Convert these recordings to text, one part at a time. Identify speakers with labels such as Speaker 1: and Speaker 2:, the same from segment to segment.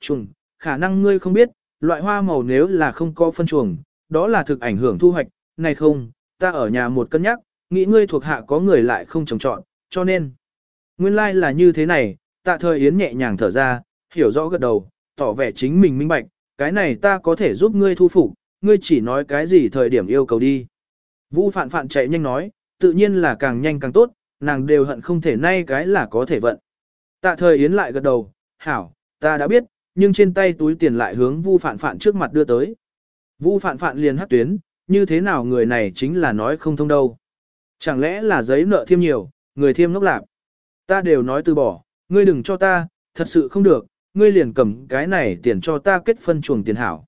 Speaker 1: chuồng, khả năng ngươi không biết, loại hoa màu nếu là không có phân chuồng, đó là thực ảnh hưởng thu hoạch, này không, ta ở nhà một cân nhắc, nghĩ ngươi thuộc hạ có người lại không trồng trọn, cho nên. Nguyên lai like là như thế này, tạ thời Yến nhẹ nhàng thở ra, hiểu rõ gật đầu, tỏ vẻ chính mình minh bạch, cái này ta có thể giúp ngươi thu phục, ngươi chỉ nói cái gì thời điểm yêu cầu đi. Vũ phạn phạn chạy nhanh nói, tự nhiên là càng nhanh càng tốt, nàng đều hận không thể nay cái là có thể vận. Tạ thời Yến lại gật đầu, hảo, ta đã biết, nhưng trên tay túi tiền lại hướng Vu Phạn Phạn trước mặt đưa tới. Vu Phạn Phạn liền hất tuyến, như thế nào người này chính là nói không thông đâu. Chẳng lẽ là giấy nợ thiêm nhiều, người thiêm ngốc lạc. Ta đều nói từ bỏ, ngươi đừng cho ta, thật sự không được, ngươi liền cầm cái này tiền cho ta kết phân chuồng tiền hảo.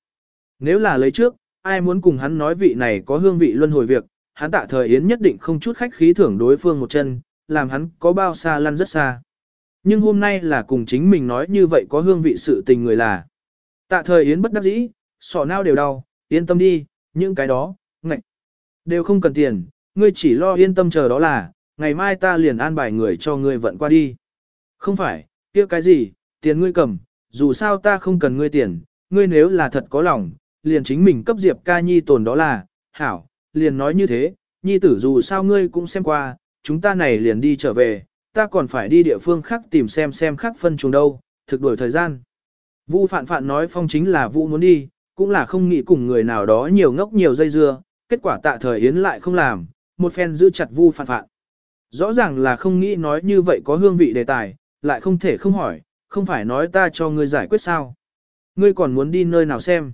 Speaker 1: Nếu là lấy trước, ai muốn cùng hắn nói vị này có hương vị luân hồi việc, hắn tạ thời yến nhất định không chút khách khí thưởng đối phương một chân, làm hắn có bao xa lăn rất xa. Nhưng hôm nay là cùng chính mình nói như vậy có hương vị sự tình người là. Tạ thời Yến bất đắc dĩ, sọ nao đều đau, yên tâm đi, những cái đó, ngạch. Đều không cần tiền, ngươi chỉ lo yên tâm chờ đó là, ngày mai ta liền an bài người cho ngươi vận qua đi. Không phải, kia cái gì, tiền ngươi cầm, dù sao ta không cần ngươi tiền, ngươi nếu là thật có lòng, liền chính mình cấp Diệp ca nhi tồn đó là, hảo, liền nói như thế, nhi tử dù sao ngươi cũng xem qua, chúng ta này liền đi trở về, ta còn phải đi địa phương khác tìm xem xem khác phân trùng đâu, thực đổi thời gian. Vu phạn phạn nói phong chính là Vu muốn đi, cũng là không nghĩ cùng người nào đó nhiều ngốc nhiều dây dưa, kết quả tạ thời Yến lại không làm, một phen giữ chặt Vu phạn phạn. Rõ ràng là không nghĩ nói như vậy có hương vị đề tài, lại không thể không hỏi, không phải nói ta cho ngươi giải quyết sao. Ngươi còn muốn đi nơi nào xem.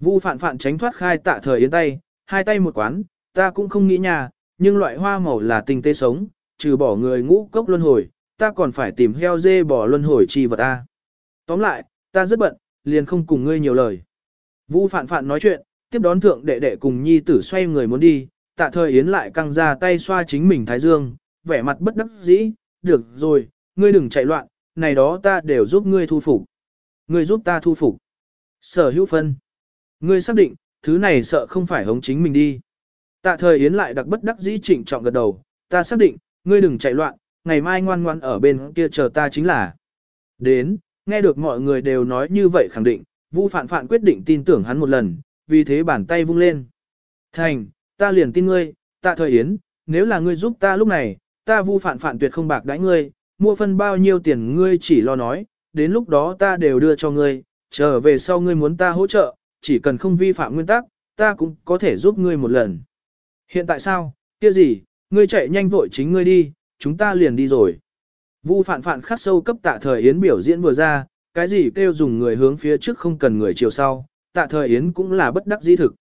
Speaker 1: Vu phạn phạn tránh thoát khai tạ thời Yến tay, hai tay một quán, ta cũng không nghĩ nhà, nhưng loại hoa màu là tinh tế sống, trừ bỏ người ngũ cốc luân hồi, ta còn phải tìm heo dê bò luân hồi chi vật ta. Tóm lại, ta rất bận, liền không cùng ngươi nhiều lời. Vu phạn phạn nói chuyện, tiếp đón thượng đệ đệ cùng nhi tử xoay người muốn đi, tạ thời yến lại căng ra tay xoa chính mình thái dương, vẻ mặt bất đắc dĩ, được rồi, ngươi đừng chạy loạn, này đó ta đều giúp ngươi thu phục. Ngươi giúp ta thu phục. Sở hữu phân. Ngươi xác định, thứ này sợ không phải hống chính mình đi. Tạ thời yến lại đặc bất đắc dĩ chỉnh trọng gật đầu, ta xác định, ngươi đừng chạy loạn, ngày mai ngoan ngoan ở bên kia chờ ta chính là. Đến, nghe được mọi người đều nói như vậy khẳng định, Vu Phạn Phạn quyết định tin tưởng hắn một lần, vì thế bàn tay vung lên. Thành, ta liền tin ngươi, tạ thời yến, nếu là ngươi giúp ta lúc này, ta Vu Phạn Phạn tuyệt không bạc đãi ngươi, mua phân bao nhiêu tiền ngươi chỉ lo nói, đến lúc đó ta đều đưa cho ngươi, trở về sau ngươi muốn ta hỗ trợ, chỉ cần không vi phạm nguyên tắc, ta cũng có thể giúp ngươi một lần. Hiện tại sao, kia gì, ngươi chạy nhanh vội chính ngươi đi, chúng ta liền đi rồi. Vu phạn phạn khắc sâu cấp tạ thời Yến biểu diễn vừa ra, cái gì kêu dùng người hướng phía trước không cần người chiều sau, tạ thời Yến cũng là bất đắc dĩ thực.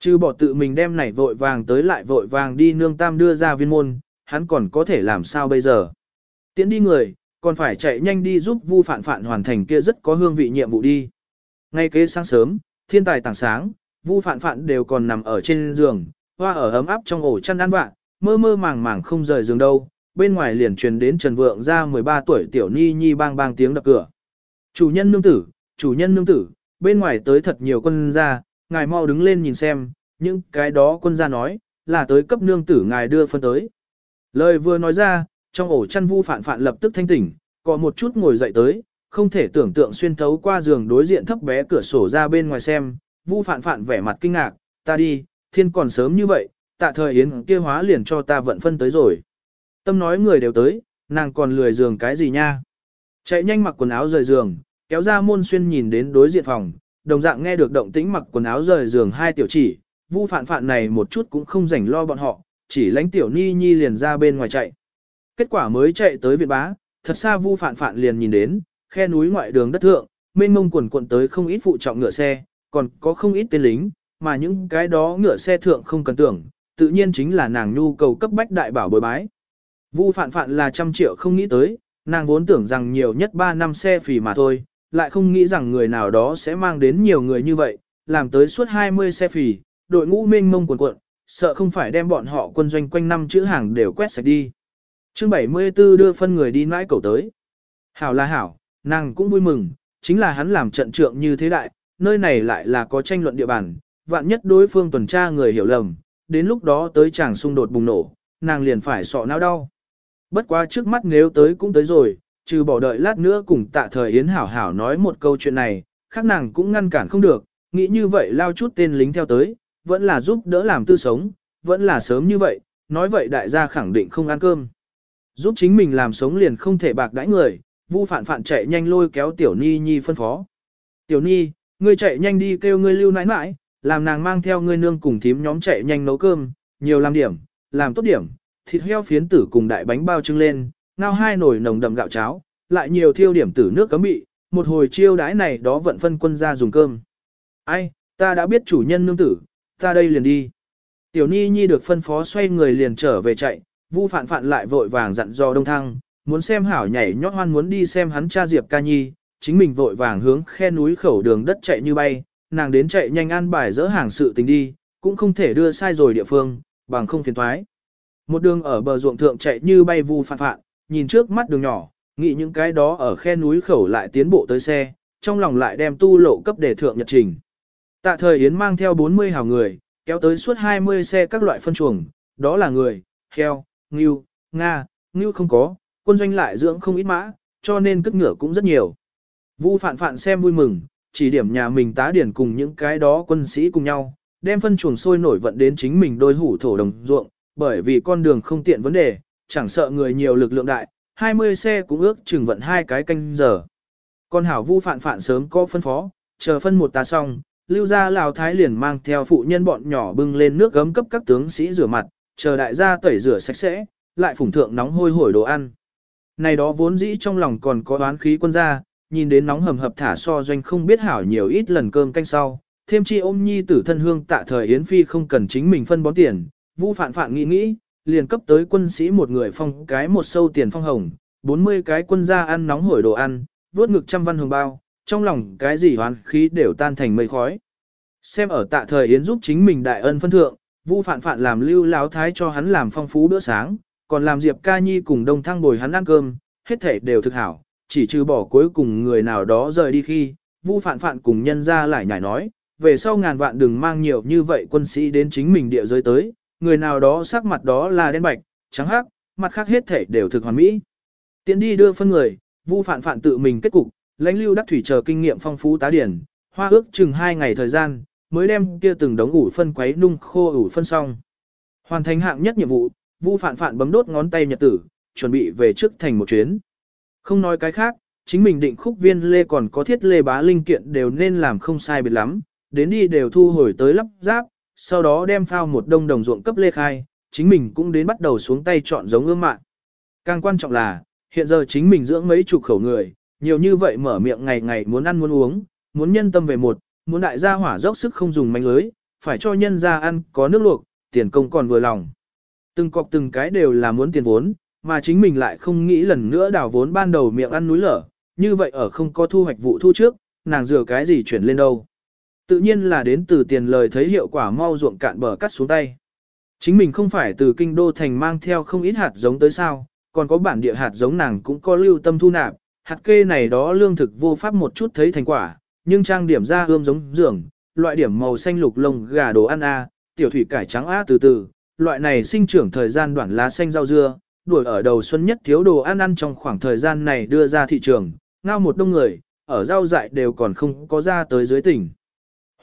Speaker 1: Chứ bỏ tự mình đem này vội vàng tới lại vội vàng đi nương tam đưa ra viên môn, hắn còn có thể làm sao bây giờ. Tiến đi người, còn phải chạy nhanh đi giúp Vu phạn phạn hoàn thành kia rất có hương vị nhiệm vụ đi. Ngay kế sáng sớm, thiên tài tảng sáng, Vu phạn phạn đều còn nằm ở trên giường, hoa ở ấm áp trong ổ chăn ăn vạn, mơ mơ màng màng không rời giường đâu, bên ngoài liền truyền đến Trần Vượng ra 13 tuổi tiểu ni nhi bang bang tiếng đập cửa. Chủ nhân nương tử, chủ nhân nương tử, bên ngoài tới thật nhiều quân gia, ngài mau đứng lên nhìn xem, những cái đó quân gia nói, là tới cấp nương tử ngài đưa phân tới. Lời vừa nói ra, trong ổ chăn vu phản phản lập tức thanh tỉnh, có một chút ngồi dậy tới, không thể tưởng tượng xuyên thấu qua giường đối diện thấp bé cửa sổ ra bên ngoài xem, vu phản phản vẻ mặt kinh ngạc, ta đi, thiên còn sớm như vậy, tạ thời yến kia hóa liền cho ta vận phân tới rồi. Tâm nói người đều tới, nàng còn lười giường cái gì nha. Chạy nhanh mặc quần áo rời giường, kéo ra môn xuyên nhìn đến đối diện phòng, đồng dạng nghe được động tĩnh mặc quần áo rời giường hai tiểu chỉ, vu phạn phạn này một chút cũng không rảnh lo bọn họ, chỉ lánh tiểu ni nhi liền ra bên ngoài chạy. Kết quả mới chạy tới viện bá, thật xa vu phạn phạn liền nhìn đến, khe núi ngoại đường đất thượng, mênh mông quần quận tới không ít phụ trọng ngựa xe, còn có không ít tên lính, mà những cái đó ngựa xe thượng không cần tưởng, tự nhiên chính là nàng nhu cầu cấp bách đại bảo bồi bái. Vu phạn phạn là trăm triệu không nghĩ tới, nàng vốn tưởng rằng nhiều nhất 3 năm xe phì mà thôi, lại không nghĩ rằng người nào đó sẽ mang đến nhiều người như vậy, làm tới suốt 20 xe phì, đội ngũ mênh mông cuồn cuộn, sợ không phải đem bọn họ quân doanh quanh năm chữ hàng đều quét sạch đi. Chương 74 đưa phân người đi nãi cầu tới. Hảo là hảo, nàng cũng vui mừng, chính là hắn làm trận trượng như thế đại, nơi này lại là có tranh luận địa bàn, vạn nhất đối phương tuần tra người hiểu lầm, đến lúc đó tới chàng xung đột bùng nổ, nàng liền phải sọ não đau. Bất quá trước mắt nếu tới cũng tới rồi, trừ bỏ đợi lát nữa cùng tạ thời Yến hảo hảo nói một câu chuyện này, khác nàng cũng ngăn cản không được, nghĩ như vậy lao chút tên lính theo tới, vẫn là giúp đỡ làm tư sống, vẫn là sớm như vậy, nói vậy đại gia khẳng định không ăn cơm. Giúp chính mình làm sống liền không thể bạc đãi người, Vu Phạn Phạn chạy nhanh lôi kéo Tiểu Ni Nhi phân phó. Tiểu Ni, ngươi chạy nhanh đi kêu ngươi lưu nãi nãi, làm nàng mang theo ngươi nương cùng thím nhóm chạy nhanh nấu cơm, nhiều làm điểm, làm tốt điểm, thịt heo phiến tử cùng đại bánh bao trưng lên, ngao hai nồi nồng đậm gạo cháo, lại nhiều thiêu điểm tử nước cấm bị, một hồi chiêu đãi này đó vận phân quân ra dùng cơm. Ai, ta đã biết chủ nhân nương tử, ta đây liền đi. Tiểu Ni Nhi được phân phó xoay người liền trở về chạy, Vu Phạn Phạn lại vội vàng dặn dò Đông Thăng, muốn xem hảo nhảy nhót hoan muốn đi xem hắn cha Diệp Ca Nhi, chính mình vội vàng hướng khe núi khẩu đường đất chạy như bay, nàng đến chạy nhanh an bài dỡ hàng sự tình đi, cũng không thể đưa sai rồi địa phương, bằng không phiền thoái. Một đường ở bờ ruộng thượng chạy như bay Vu Phạn Phạn, nhìn trước mắt đường nhỏ, nghĩ những cái đó ở khe núi khẩu lại tiến bộ tới xe, trong lòng lại đem tu lộ cấp để thượng nhật trình. Tạ thời Yến mang theo 40 hào người, kéo tới suốt 20 xe các loại phân chuồng, đó là người, heo, ngưu, nga, ngưu không có, quân doanh lại dưỡng không ít mã, cho nên cất ngựa cũng rất nhiều. Vu phạn phạn xem vui mừng, chỉ điểm nhà mình tá điển cùng những cái đó quân sĩ cùng nhau, đem phân chuồng sôi nổi vận đến chính mình đôi hủ thổ đồng ruộng, bởi vì con đường không tiện vấn đề, chẳng sợ người nhiều lực lượng đại, 20 xe cũng ước chừng vận hai cái canh giờ. Con hảo vu phạn phạn sớm có phân phó, chờ phân một tá xong, lưu gia lào thái liền mang theo phụ nhân bọn nhỏ bưng lên nước gấm cấp các tướng sĩ rửa mặt, chờ đại gia tẩy rửa sạch sẽ, lại phủng thượng nóng hôi hổi đồ ăn. Này đó vốn dĩ trong lòng còn có đoán khí quân gia, nhìn đến nóng hầm hập thả so doanh không biết hảo nhiều ít lần cơm canh sau, thêm chi ôm nhi tử thân hương tạ thời Yến Phi không cần chính mình phân bón tiền, vu phạn phạn nghĩ nghĩ, liền cấp tới quân sĩ một người phong cái một sâu tiền phong hồng, 40 cái quân gia ăn nóng hổi đồ ăn, vuốt ngực trăm văn hồng bao, trong lòng cái gì hoán khí đều tan thành mây khói. Xem ở tạ thời Yến giúp chính mình đại ân phân thượng, Vu Phạn Phạn làm lưu láo thái cho hắn làm phong phú bữa sáng, còn làm Diệp Ca Nhi cùng Đông Thăng bồi hắn ăn cơm, hết thảy đều thực hảo, chỉ trừ bỏ cuối cùng người nào đó rời đi khi, Vu Phạn Phạn cùng nhân ra lại nhảy nói, về sau ngàn vạn đừng mang nhiều như vậy quân sĩ đến chính mình địa giới tới, người nào đó sắc mặt đó là đen bạch, trắng hắc, mặt khác hết thể đều thực hoàn mỹ. Tiến đi đưa phân người, Vu Phạn Phạn tự mình kết cục, lãnh lưu đắc thủy chờ kinh nghiệm phong phú tá điển, hoa ước chừng 2 ngày thời gian, mới đem kia từng đống ủ phân quấy nung khô ủ phân xong. Hoàn thành hạng nhất nhiệm vụ, Vu Phạn Phạn bấm đốt ngón tay nhật tử, chuẩn bị về trước thành một chuyến. Không nói cái khác, chính mình định khúc viên lê còn có thiết lê bá linh kiện đều nên làm không sai biệt lắm, đến đi đều thu hồi tới lắp ráp, sau đó đem phao một đông đồng ruộng cấp lê khai, chính mình cũng đến bắt đầu xuống tay chọn giống ương mạng. Càng quan trọng là, hiện giờ chính mình dưỡng mấy chục khẩu người, nhiều như vậy mở miệng ngày ngày muốn ăn muốn uống, muốn nhân tâm về một, muốn đại gia hỏa dốc sức không dùng manh lưới, phải cho nhân gia ăn có nước luộc, tiền công còn vừa lòng. Từng cọc từng cái đều là muốn tiền vốn, mà chính mình lại không nghĩ lần nữa đào vốn ban đầu miệng ăn núi lở, như vậy ở không có thu hoạch vụ thu trước, nàng dừa cái gì chuyển lên đâu. Tự nhiên là đến từ tiền lời thấy hiệu quả mau ruộng cạn bờ cắt xuống tay. Chính mình không phải từ kinh đô thành mang theo không ít hạt giống tới sao, còn có bản địa hạt giống nàng cũng có lưu tâm thu nạp, hạt kê này đó lương thực vô pháp một chút thấy thành quả, nhưng trang điểm ra ươm giống dường loại điểm màu xanh lục lông gà đồ ăn A, tiểu thủy cải trắng A từ từ, loại này sinh trưởng thời gian đoạn lá xanh rau dưa, đuổi ở đầu xuân nhất thiếu đồ ăn ăn trong khoảng thời gian này đưa ra thị trường, ngao một đông người, ở rau dại đều còn không có ra tới dưới tỉnh.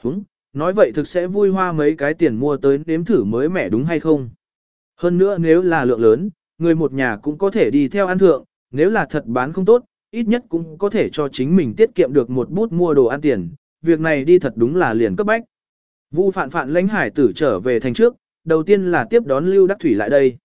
Speaker 1: Húng, nói vậy thực sẽ vui hoa mấy cái tiền mua tới nếm thử mới mẻ đúng hay không? Hơn nữa nếu là lượng lớn, người một nhà cũng có thể đi theo ăn thượng, nếu là thật bán không tốt, ít nhất cũng có thể cho chính mình tiết kiệm được một bút mua đồ ăn tiền, việc này đi thật đúng là liền cấp bách. Vu phạn phạn lãnh hải tử trở về thành trước, đầu tiên là tiếp đón Lưu Đắc Thủy lại đây.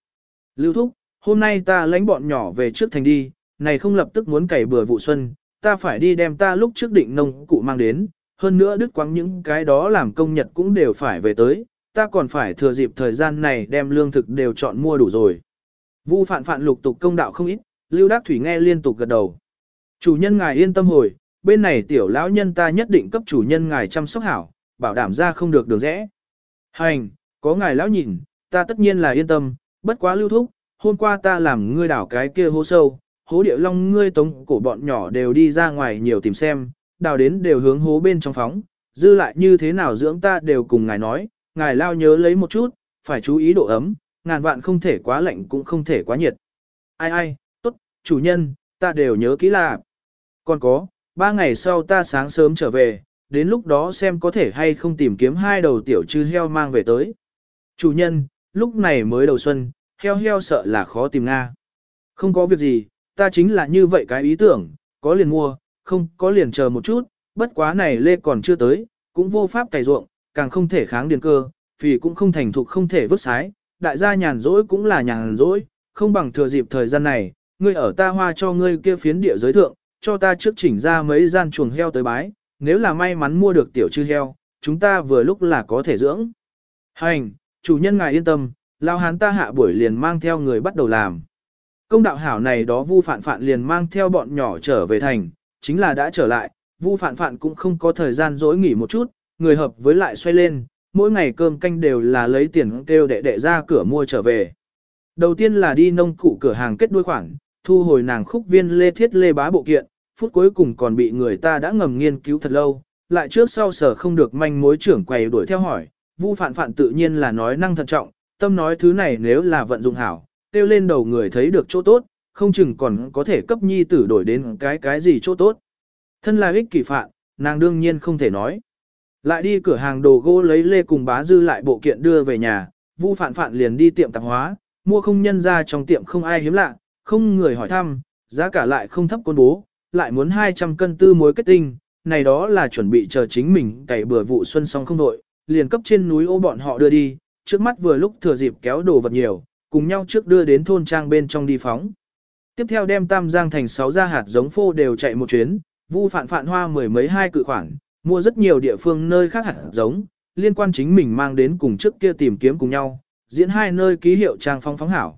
Speaker 1: Lưu Thúc, hôm nay ta lãnh bọn nhỏ về trước thành đi, này không lập tức muốn cày bừa vụ xuân, ta phải đi đem ta lúc trước định nông cụ mang đến, hơn nữa đứt quăng những cái đó làm công nhật cũng đều phải về tới, ta còn phải thừa dịp thời gian này đem lương thực đều chọn mua đủ rồi. Vu phạn phạn lục tục công đạo không ít, Lưu Đắc Thủy nghe liên tục gật đầu. Chủ nhân ngài yên tâm hồi, bên này tiểu lão nhân ta nhất định cấp chủ nhân ngài chăm sóc hảo, bảo đảm ra không được đường rẽ. Hành, có ngài lão nhìn, ta tất nhiên là yên tâm, bất quá lưu thúc, hôm qua ta làm ngươi đảo cái kia hố sâu, hố địa long ngươi tống cổ bọn nhỏ đều đi ra ngoài nhiều tìm xem, đào đến đều hướng hố bên trong phóng, dư lại như thế nào dưỡng ta đều cùng ngài nói, ngài lao nhớ lấy một chút, phải chú ý độ ấm, ngàn vạn không thể quá lạnh cũng không thể quá nhiệt. Ai ai, tốt, chủ nhân, ta đều nhớ kỹ là. Còn có, ba ngày sau ta sáng sớm trở về, đến lúc đó xem có thể hay không tìm kiếm hai đầu tiểu chư heo mang về tới. Chủ nhân, lúc này mới đầu xuân, heo heo sợ là khó tìm Nga. Không có việc gì, ta chính là như vậy cái ý tưởng, có liền mua, không có liền chờ một chút, bất quá này lê còn chưa tới, cũng vô pháp cày ruộng, càng không thể kháng điền cơ, vì cũng không thành thục không thể vứt sái, đại gia nhàn rỗi cũng là nhàn rỗi, không bằng thừa dịp thời gian này, ngươi ở ta hoa cho ngươi kia phiến địa giới thượng, cho ta trước chỉnh ra mấy gian chuồng heo tới bái, nếu là may mắn mua được tiểu chư heo, chúng ta vừa lúc là có thể dưỡng. Hành, chủ nhân ngài yên tâm, lao hán ta hạ buổi liền mang theo người bắt đầu làm. Công đạo hảo này đó vu phản phản liền mang theo bọn nhỏ trở về thành, chính là đã trở lại, vu phản phản cũng không có thời gian dối nghỉ một chút, người hợp với lại xoay lên, mỗi ngày cơm canh đều là lấy tiền kêu đệ đệ ra cửa mua trở về. Đầu tiên là đi nông cụ cửa hàng kết đuôi khoản, thu hồi nàng khúc viên lê thiết lê bá bộ kiện, phút cuối cùng còn bị người ta đã ngầm nghiên cứu thật lâu, lại trước sau sở không được manh mối trưởng quầy đuổi theo hỏi, vu phản phản tự nhiên là nói năng thận trọng, tâm nói thứ này nếu là vận dụng hảo, tiêu lên đầu người thấy được chỗ tốt, không chừng còn có thể cấp nhi tử đổi đến cái cái gì chỗ tốt. Thân là ích kỷ phạn, nàng đương nhiên không thể nói. Lại đi cửa hàng đồ gỗ lấy lê cùng bá dư lại bộ kiện đưa về nhà, vu phạn phạn liền đi tiệm tạp hóa, mua không nhân ra trong tiệm không ai hiếm lạ, không người hỏi thăm, giá cả lại không thấp côn bố, lại muốn 200 cân tư muối kết tinh, này đó là chuẩn bị chờ chính mình cày bừa vụ xuân xong không đội, liền cấp trên núi ô bọn họ đưa đi, trước mắt vừa lúc thừa dịp kéo đồ vật nhiều, cùng nhau trước đưa đến thôn trang bên trong đi phóng. Tiếp theo đem tam giang thành 6 gia hạt giống phô đều chạy một chuyến, vu phạn phạn hoa mười mấy hai cự khoản, mua rất nhiều địa phương nơi khác hạt giống, liên quan chính mình mang đến cùng trước kia tìm kiếm cùng nhau, diễn hai nơi ký hiệu trang phong phóng hảo.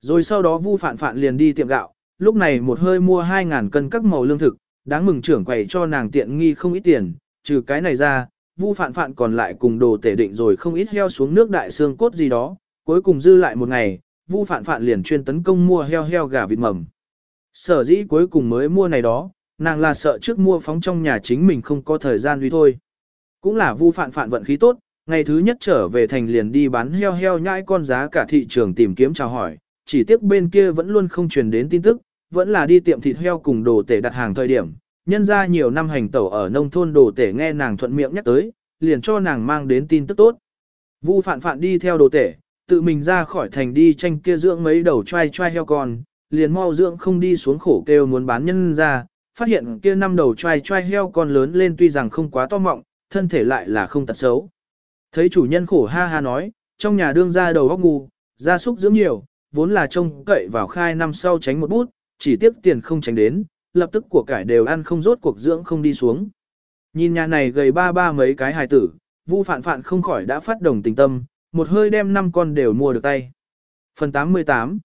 Speaker 1: Rồi sau đó vu phạn phạn liền đi tiệm gạo, lúc này một hơi mua 2.000 cân các màu lương thực, đáng mừng trưởng quầy cho nàng tiện nghi không ít tiền, trừ cái này ra, vu phạn phạn còn lại cùng đồ tể định rồi không ít heo xuống nước đại xương cốt gì đó, cuối cùng dư lại một ngày, vu phạn phạn liền chuyên tấn công mua heo heo gà vịt mầm. Sở dĩ cuối cùng mới mua này đó, nàng là sợ trước mua phóng trong nhà chính mình không có thời gian uy thôi. Cũng là vu phạn phạn vận khí tốt, ngày thứ nhất trở về thành liền đi bán heo heo nhãi con giá cả thị trường tìm kiếm chào hỏi, chỉ tiếc bên kia vẫn luôn không truyền đến tin tức, vẫn là đi tiệm thịt heo cùng đồ tể đặt hàng thời điểm. Nhân ra nhiều năm hành tẩu ở nông thôn đồ tể nghe nàng thuận miệng nhắc tới, liền cho nàng mang đến tin tức tốt. Vu phạn phạn đi theo đồ tể, tự mình ra khỏi thành đi tranh kia dưỡng mấy đầu trai trai heo con, liền mau dưỡng không đi xuống khổ kêu muốn bán nhân ra, phát hiện kia năm đầu trai trai heo con lớn lên tuy rằng không quá to mọng, thân thể lại là không tật xấu. Thấy chủ nhân khổ ha ha nói, trong nhà đương ra đầu góc ngu, gia súc dưỡng nhiều, vốn là trông cậy vào khai năm sau tránh một bút, chỉ tiếc tiền không tránh đến, lập tức của cải đều ăn không rốt cuộc dưỡng không đi xuống. Nhìn nhà này gầy ba ba mấy cái hài tử, Vu Phạn Phạn không khỏi đã phát đồng tình tâm, một hơi đem năm con đều mua được tay. Phần 88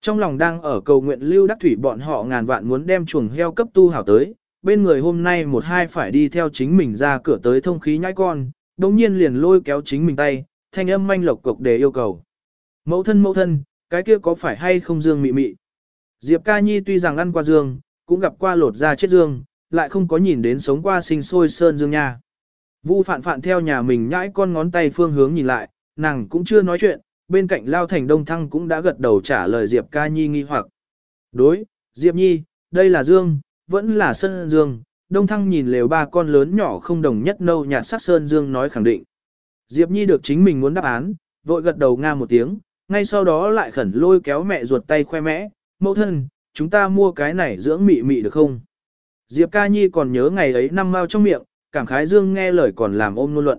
Speaker 1: Trong lòng đang ở cầu nguyện lưu đắc thủy bọn họ ngàn vạn muốn đem chuồng heo cấp tu hảo tới, bên người hôm nay một hai phải đi theo chính mình ra cửa tới thông khí nhãi con, đồng nhiên liền lôi kéo chính mình tay, thanh âm manh lộc cục để yêu cầu. Mẫu thân mẫu thân, cái kia có phải hay không dương mị mị? Diệp ca nhi tuy rằng ăn qua dương, cũng gặp qua lột da chết dương, lại không có nhìn đến sống qua sinh sôi sơn dương nha. Vu phạn phạn theo nhà mình nhãi con ngón tay phương hướng nhìn lại, nàng cũng chưa nói chuyện, bên cạnh Lao Thành Đông Thăng cũng đã gật đầu trả lời Diệp ca nhi nghi hoặc. Đối, Diệp nhi, đây là dương, vẫn là sơn dương, Đông Thăng nhìn lều ba con lớn nhỏ không đồng nhất nâu nhạt sắc sơn dương nói khẳng định. Diệp nhi được chính mình muốn đáp án, vội gật đầu nga một tiếng, ngay sau đó lại khẩn lôi kéo mẹ ruột tay khoe mẽ, mẫu thân, chúng ta mua cái này dưỡng mị mị được không? Diệp ca nhi còn nhớ ngày ấy năm mao trong miệng, cảm khái dương nghe lời còn làm ôm luôn luận.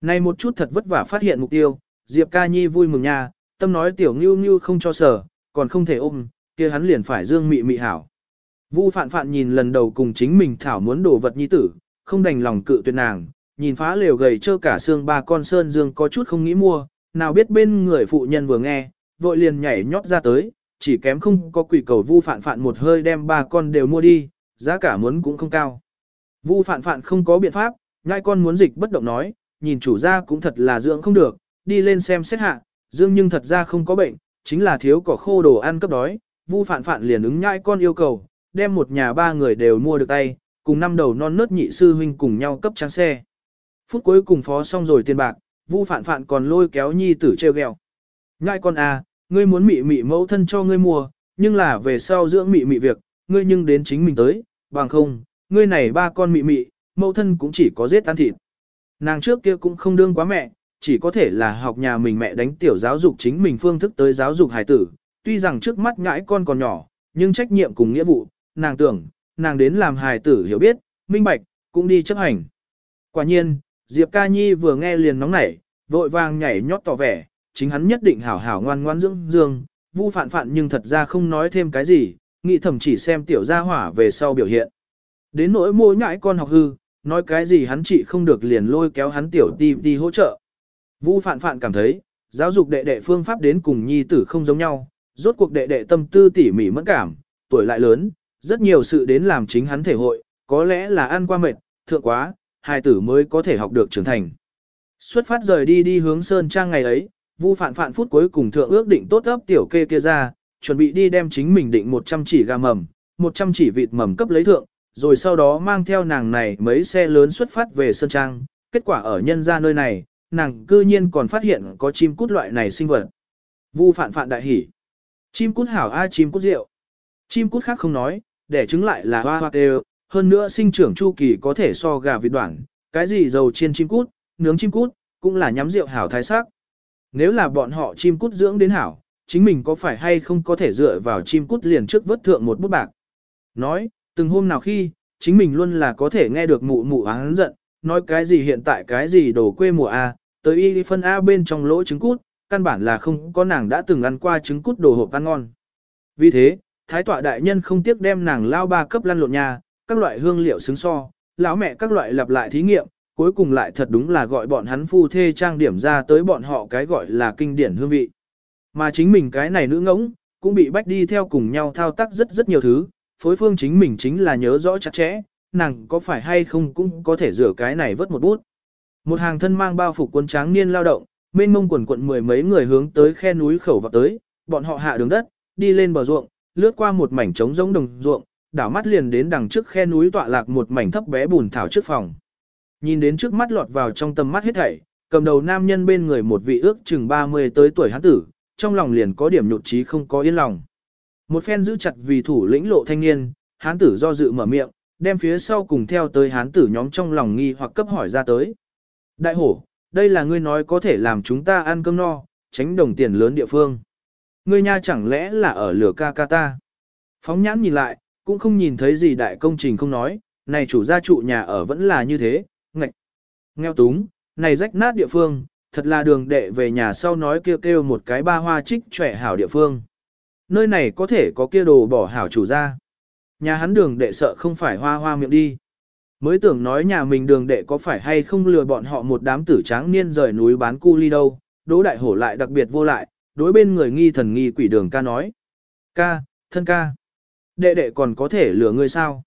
Speaker 1: Này một chút thật vất vả phát hiện mục tiêu, Diệp ca nhi vui mừng nha, tâm nói tiểu ngưu ngưu không cho sở, còn không thể ôm, kia hắn liền phải dương mị mị hảo. Vu phạn phạn nhìn lần đầu cùng chính mình thảo muốn đổ vật nhi tử, không đành lòng cự tuyệt nàng, nhìn phá lều gầy trơ cả xương ba con sơn dương có chút không nghĩ mua, nào biết bên người phụ nhân vừa nghe, vội liền nhảy nhót ra tới, chỉ kém không có quỷ cầu vu phạn phạn một hơi đem ba con đều mua đi, giá cả muốn cũng không cao. Vu phạn phạn không có biện pháp, ngai con muốn dịch bất động nói, nhìn chủ gia cũng thật là dưỡng không được, đi lên xem xét hạ, dương nhưng thật ra không có bệnh, chính là thiếu cỏ khô đồ ăn cấp đói, vu phạn phạn liền ứng nhai con yêu cầu, đem một nhà ba người đều mua được tay, cùng năm đầu non nớt nhị sư huynh cùng nhau cấp trang xe. Phút cuối cùng phó xong rồi tiền bạc, Vu phạn phạn còn lôi kéo nhi tử treo gheo. Ngại con à, ngươi muốn mị mị mẫu thân cho ngươi mua, nhưng là về sau dưỡng mị mị việc, ngươi nhưng đến chính mình tới, bằng không, ngươi này ba con mị mị, mẫu thân cũng chỉ có giết ăn thịt. Nàng trước kia cũng không đương quá mẹ, chỉ có thể là học nhà mình mẹ đánh tiểu giáo dục chính mình phương thức tới giáo dục hải tử, tuy rằng trước mắt ngãi con còn nhỏ, nhưng trách nhiệm cùng nghĩa vụ, nàng tưởng, nàng đến làm hài tử hiểu biết, minh bạch, cũng đi chấp hành. Quả nhiên, Diệp Ca Nhi vừa nghe liền nóng nảy, vội vàng nhảy nhót tỏ vẻ, chính hắn nhất định hảo hảo ngoan ngoan dưỡng dương, vu phạn phạn nhưng thật ra không nói thêm cái gì, nghĩ thầm chỉ xem tiểu gia hỏa về sau biểu hiện. Đến nỗi môi nhãi con học hư, nói cái gì hắn chỉ không được liền lôi kéo hắn tiểu đi đi hỗ trợ. Vu phạn phạn cảm thấy, giáo dục đệ đệ phương pháp đến cùng nhi tử không giống nhau, rốt cuộc đệ đệ tâm tư tỉ mỉ mẫn cảm, tuổi lại lớn, rất nhiều sự đến làm chính hắn thể hội, có lẽ là ăn qua mệt, thượng quá, hai tử mới có thể học được trưởng thành. Xuất phát rời đi đi hướng Sơn Trang ngày ấy, Vu Phạn Phạn phút cuối cùng thượng ước định tốt ấp tiểu kê kia ra, chuẩn bị đi đem chính mình định 100 chỉ gà mầm, 100 chỉ vịt mầm cấp lấy thượng, rồi sau đó mang theo nàng này mấy xe lớn xuất phát về Sơn Trang. Kết quả ở nhân ra nơi này, nàng cư nhiên còn phát hiện có chim cút loại này sinh vật. Vu Phạn Phạn đại hỉ. Chim cút hảo a chim cút rượu. Chim cút khác không nói, để chứng lại là hoa hoa đều, hơn nữa sinh trưởng chu kỳ có thể so gà vịt đoạn, cái gì dầu chiên chim cút, nướng chim cút, cũng là nhắm rượu hảo thái sắc. Nếu là bọn họ chim cút dưỡng đến hảo, chính mình có phải hay không có thể dựa vào chim cút liền trước vớt thượng một bút bạc. Nói, từng hôm nào khi, chính mình luôn là có thể nghe được mụ mụ án giận, nói cái gì hiện tại cái gì đồ quê mùa A, tới y phân A bên trong lỗ trứng cút, căn bản là không có nàng đã từng ăn qua trứng cút đồ hộp ăn ngon. Vì thế, thái tọa đại nhân không tiếc đem nàng lao ba cấp lăn lộn nhà, các loại hương liệu xứng so, lão mẹ các loại lặp lại thí nghiệm, cuối cùng lại thật đúng là gọi bọn hắn phu thê trang điểm ra tới bọn họ cái gọi là kinh điển hương vị. Mà chính mình cái này nữ ngỗng, cũng bị bách đi theo cùng nhau thao tác rất rất nhiều thứ, phối phương chính mình chính là nhớ rõ chặt chẽ, nàng có phải hay không cũng có thể rửa cái này vớt một bút. Một hàng thân mang bao phục quân tráng niên lao động, mênh mông quần quận mười mấy người hướng tới khe núi khẩu vào tới, bọn họ hạ đường đất, đi lên bờ ruộng, lướt qua một mảnh trống rỗng đồng ruộng, đảo mắt liền đến đằng trước khe núi tọa lạc một mảnh thấp bé bùn thảo trước phòng. Nhìn đến trước mắt lọt vào trong tầm mắt hết thảy, cầm đầu nam nhân bên người một vị ước chừng 30 tới tuổi hán tử, trong lòng liền có điểm nhụt chí không có yên lòng. Một phen giữ chặt vì thủ lĩnh lộ thanh niên, hán tử do dự mở miệng, đem phía sau cùng theo tới hán tử nhóm trong lòng nghi hoặc cấp hỏi ra tới. Đại hổ, đây là ngươi nói có thể làm chúng ta ăn cơm no, tránh đồng tiền lớn địa phương. Ngươi nha chẳng lẽ là ở lửa ca ca ta. Phóng nhãn nhìn lại, cũng không nhìn thấy gì đại công trình không nói, này chủ gia trụ nhà ở vẫn là như thế, ngạch. Nghèo túng, này rách nát địa phương, thật là đường đệ về nhà sau nói kêu kêu một cái ba hoa trích trẻ hảo địa phương. Nơi này có thể có kia đồ bỏ hảo chủ gia. Nhà hắn đường đệ sợ không phải hoa hoa miệng đi. Mới tưởng nói nhà mình đường đệ có phải hay không lừa bọn họ một đám tử tráng niên rời núi bán cu ly đâu, đỗ đại hổ lại đặc biệt vô lại, đối bên người nghi thần nghi quỷ đường ca nói. Ca, thân ca, đệ đệ còn có thể lừa ngươi sao?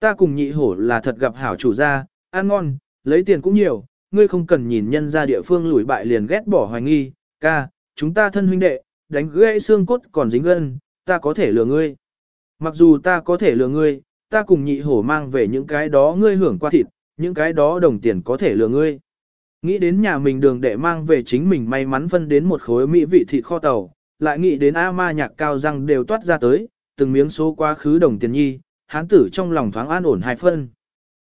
Speaker 1: Ta cùng nhị hổ là thật gặp hảo chủ gia, ăn ngon, lấy tiền cũng nhiều, ngươi không cần nhìn nhân ra địa phương lủi bại liền ghét bỏ hoài nghi, ca, chúng ta thân huynh đệ, đánh gãy xương cốt còn dính gân, ta có thể lừa ngươi. Mặc dù ta có thể lừa ngươi, ta cùng nhị hổ mang về những cái đó ngươi hưởng qua thịt, những cái đó đồng tiền có thể lừa ngươi. Nghĩ đến nhà mình đường đệ mang về chính mình may mắn phân đến một khối mỹ vị thịt kho tàu, lại nghĩ đến A ma nhạc cao răng đều toát ra tới, từng miếng số quá khứ đồng tiền nhi, hán tử trong lòng thoáng an ổn hai phân.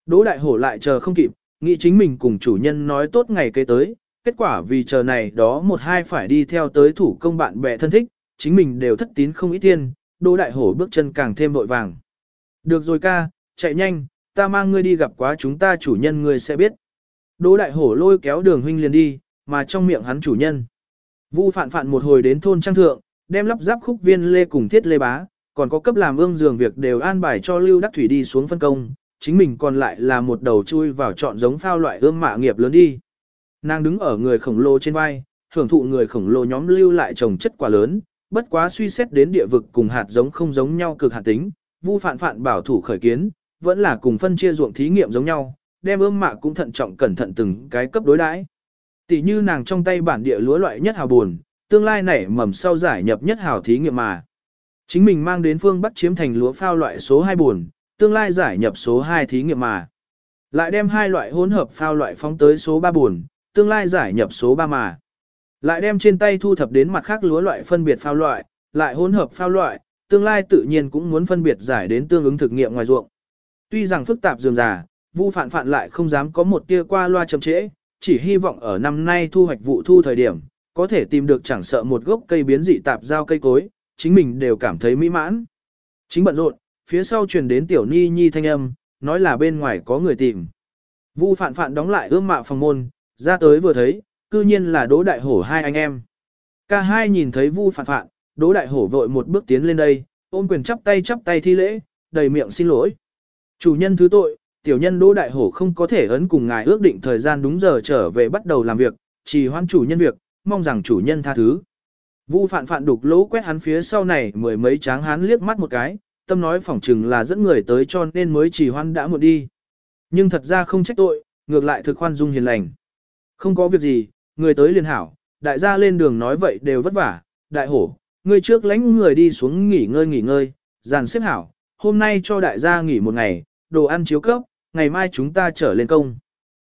Speaker 1: Đỗ đại hổ lại chờ không kịp, nghĩ chính mình cùng chủ nhân nói tốt ngày kế tới, kết quả vì chờ này đó một hai phải đi theo tới thủ công bạn bè thân thích, chính mình đều thất tín không ít tiên. đỗ đại hổ bước chân càng thêm vội vàng. Được rồi ca, chạy nhanh, ta mang ngươi đi gặp quá chúng ta chủ nhân ngươi sẽ biết. Đỗ đại hổ lôi kéo đường huynh liền đi, mà trong miệng hắn chủ nhân. Vu phạn phạn một hồi đến thôn trang thượng, đem lắp ráp khúc viên lê cùng thiết lê bá, còn có cấp làm ương giường việc đều an bài cho Lưu Đắc Thủy đi xuống phân công, chính mình còn lại là một đầu chui vào chọn giống phao loại ươm mạ nghiệp lớn đi. Nàng đứng ở người khổng lồ trên vai, hưởng thụ người khổng lồ nhóm lưu lại trồng chất quả lớn, bất quá suy xét đến địa vực cùng hạt giống không giống nhau cực hạt tính, Vu Phạn Phạn bảo thủ khởi kiến, vẫn là cùng phân chia ruộng thí nghiệm giống nhau, đem ươm mạ cũng thận trọng cẩn thận từng cái cấp đối đãi. Tỷ như nàng trong tay bản địa lúa loại nhất hào buồn, tương lai nảy mầm sau giải nhập nhất hào thí nghiệm mà. Chính mình mang đến phương Bắc chiếm thành lúa phao loại số 2 buồn, tương lai giải nhập số 2 thí nghiệm mà. Lại đem hai loại hỗn hợp phao loại phóng tới số 3 buồn, tương lai giải nhập số 3 mà. Lại đem trên tay thu thập đến mặt khác lúa loại phân biệt phao loại, lại hỗn hợp phao loại, tương lai tự nhiên cũng muốn phân biệt giải đến tương ứng thực nghiệm ngoài ruộng. Tuy rằng phức tạp dường già, Vu Phạn Phạn lại không dám có một tia qua loa chậm trễ, chỉ hy vọng ở năm nay thu hoạch vụ thu thời điểm, có thể tìm được chẳng sợ một gốc cây biến dị tạp giao cây cối, chính mình đều cảm thấy mỹ mãn. Chính bận rộn, phía sau truyền đến tiểu ni nhi thanh âm, nói là bên ngoài có người tìm. Vu Phạn Phạn đóng lại ươm mạo phòng môn, ra tới vừa thấy, cư nhiên là Đỗ Đại Hổ hai anh em. Cả hai nhìn thấy Vu Phạn Phạn, Đỗ Đại Hổ vội một bước tiến lên đây, ôm quyền chắp tay chắp tay thi lễ, đầy miệng xin lỗi. Chủ nhân thứ tội, tiểu nhân Đỗ Đại Hổ không có thể ấn cùng ngài ước định thời gian đúng giờ trở về bắt đầu làm việc, chỉ hoan chủ nhân việc, mong rằng chủ nhân tha thứ. Vu Phạn Phạn đục lỗ quét hắn phía sau này mười mấy tráng hắn liếc mắt một cái, tâm nói phỏng chừng là dẫn người tới cho nên mới chỉ hoan đã muộn đi. Nhưng thật ra không trách tội, ngược lại thực khoan dung hiền lành. Không có việc gì, người tới liền hảo, đại gia lên đường nói vậy đều vất vả, đại hổ, người trước lãnh người đi xuống nghỉ ngơi nghỉ ngơi, dàn xếp hảo, hôm nay cho đại gia nghỉ một ngày, đồ ăn chiếu cấp, ngày mai chúng ta trở lên công.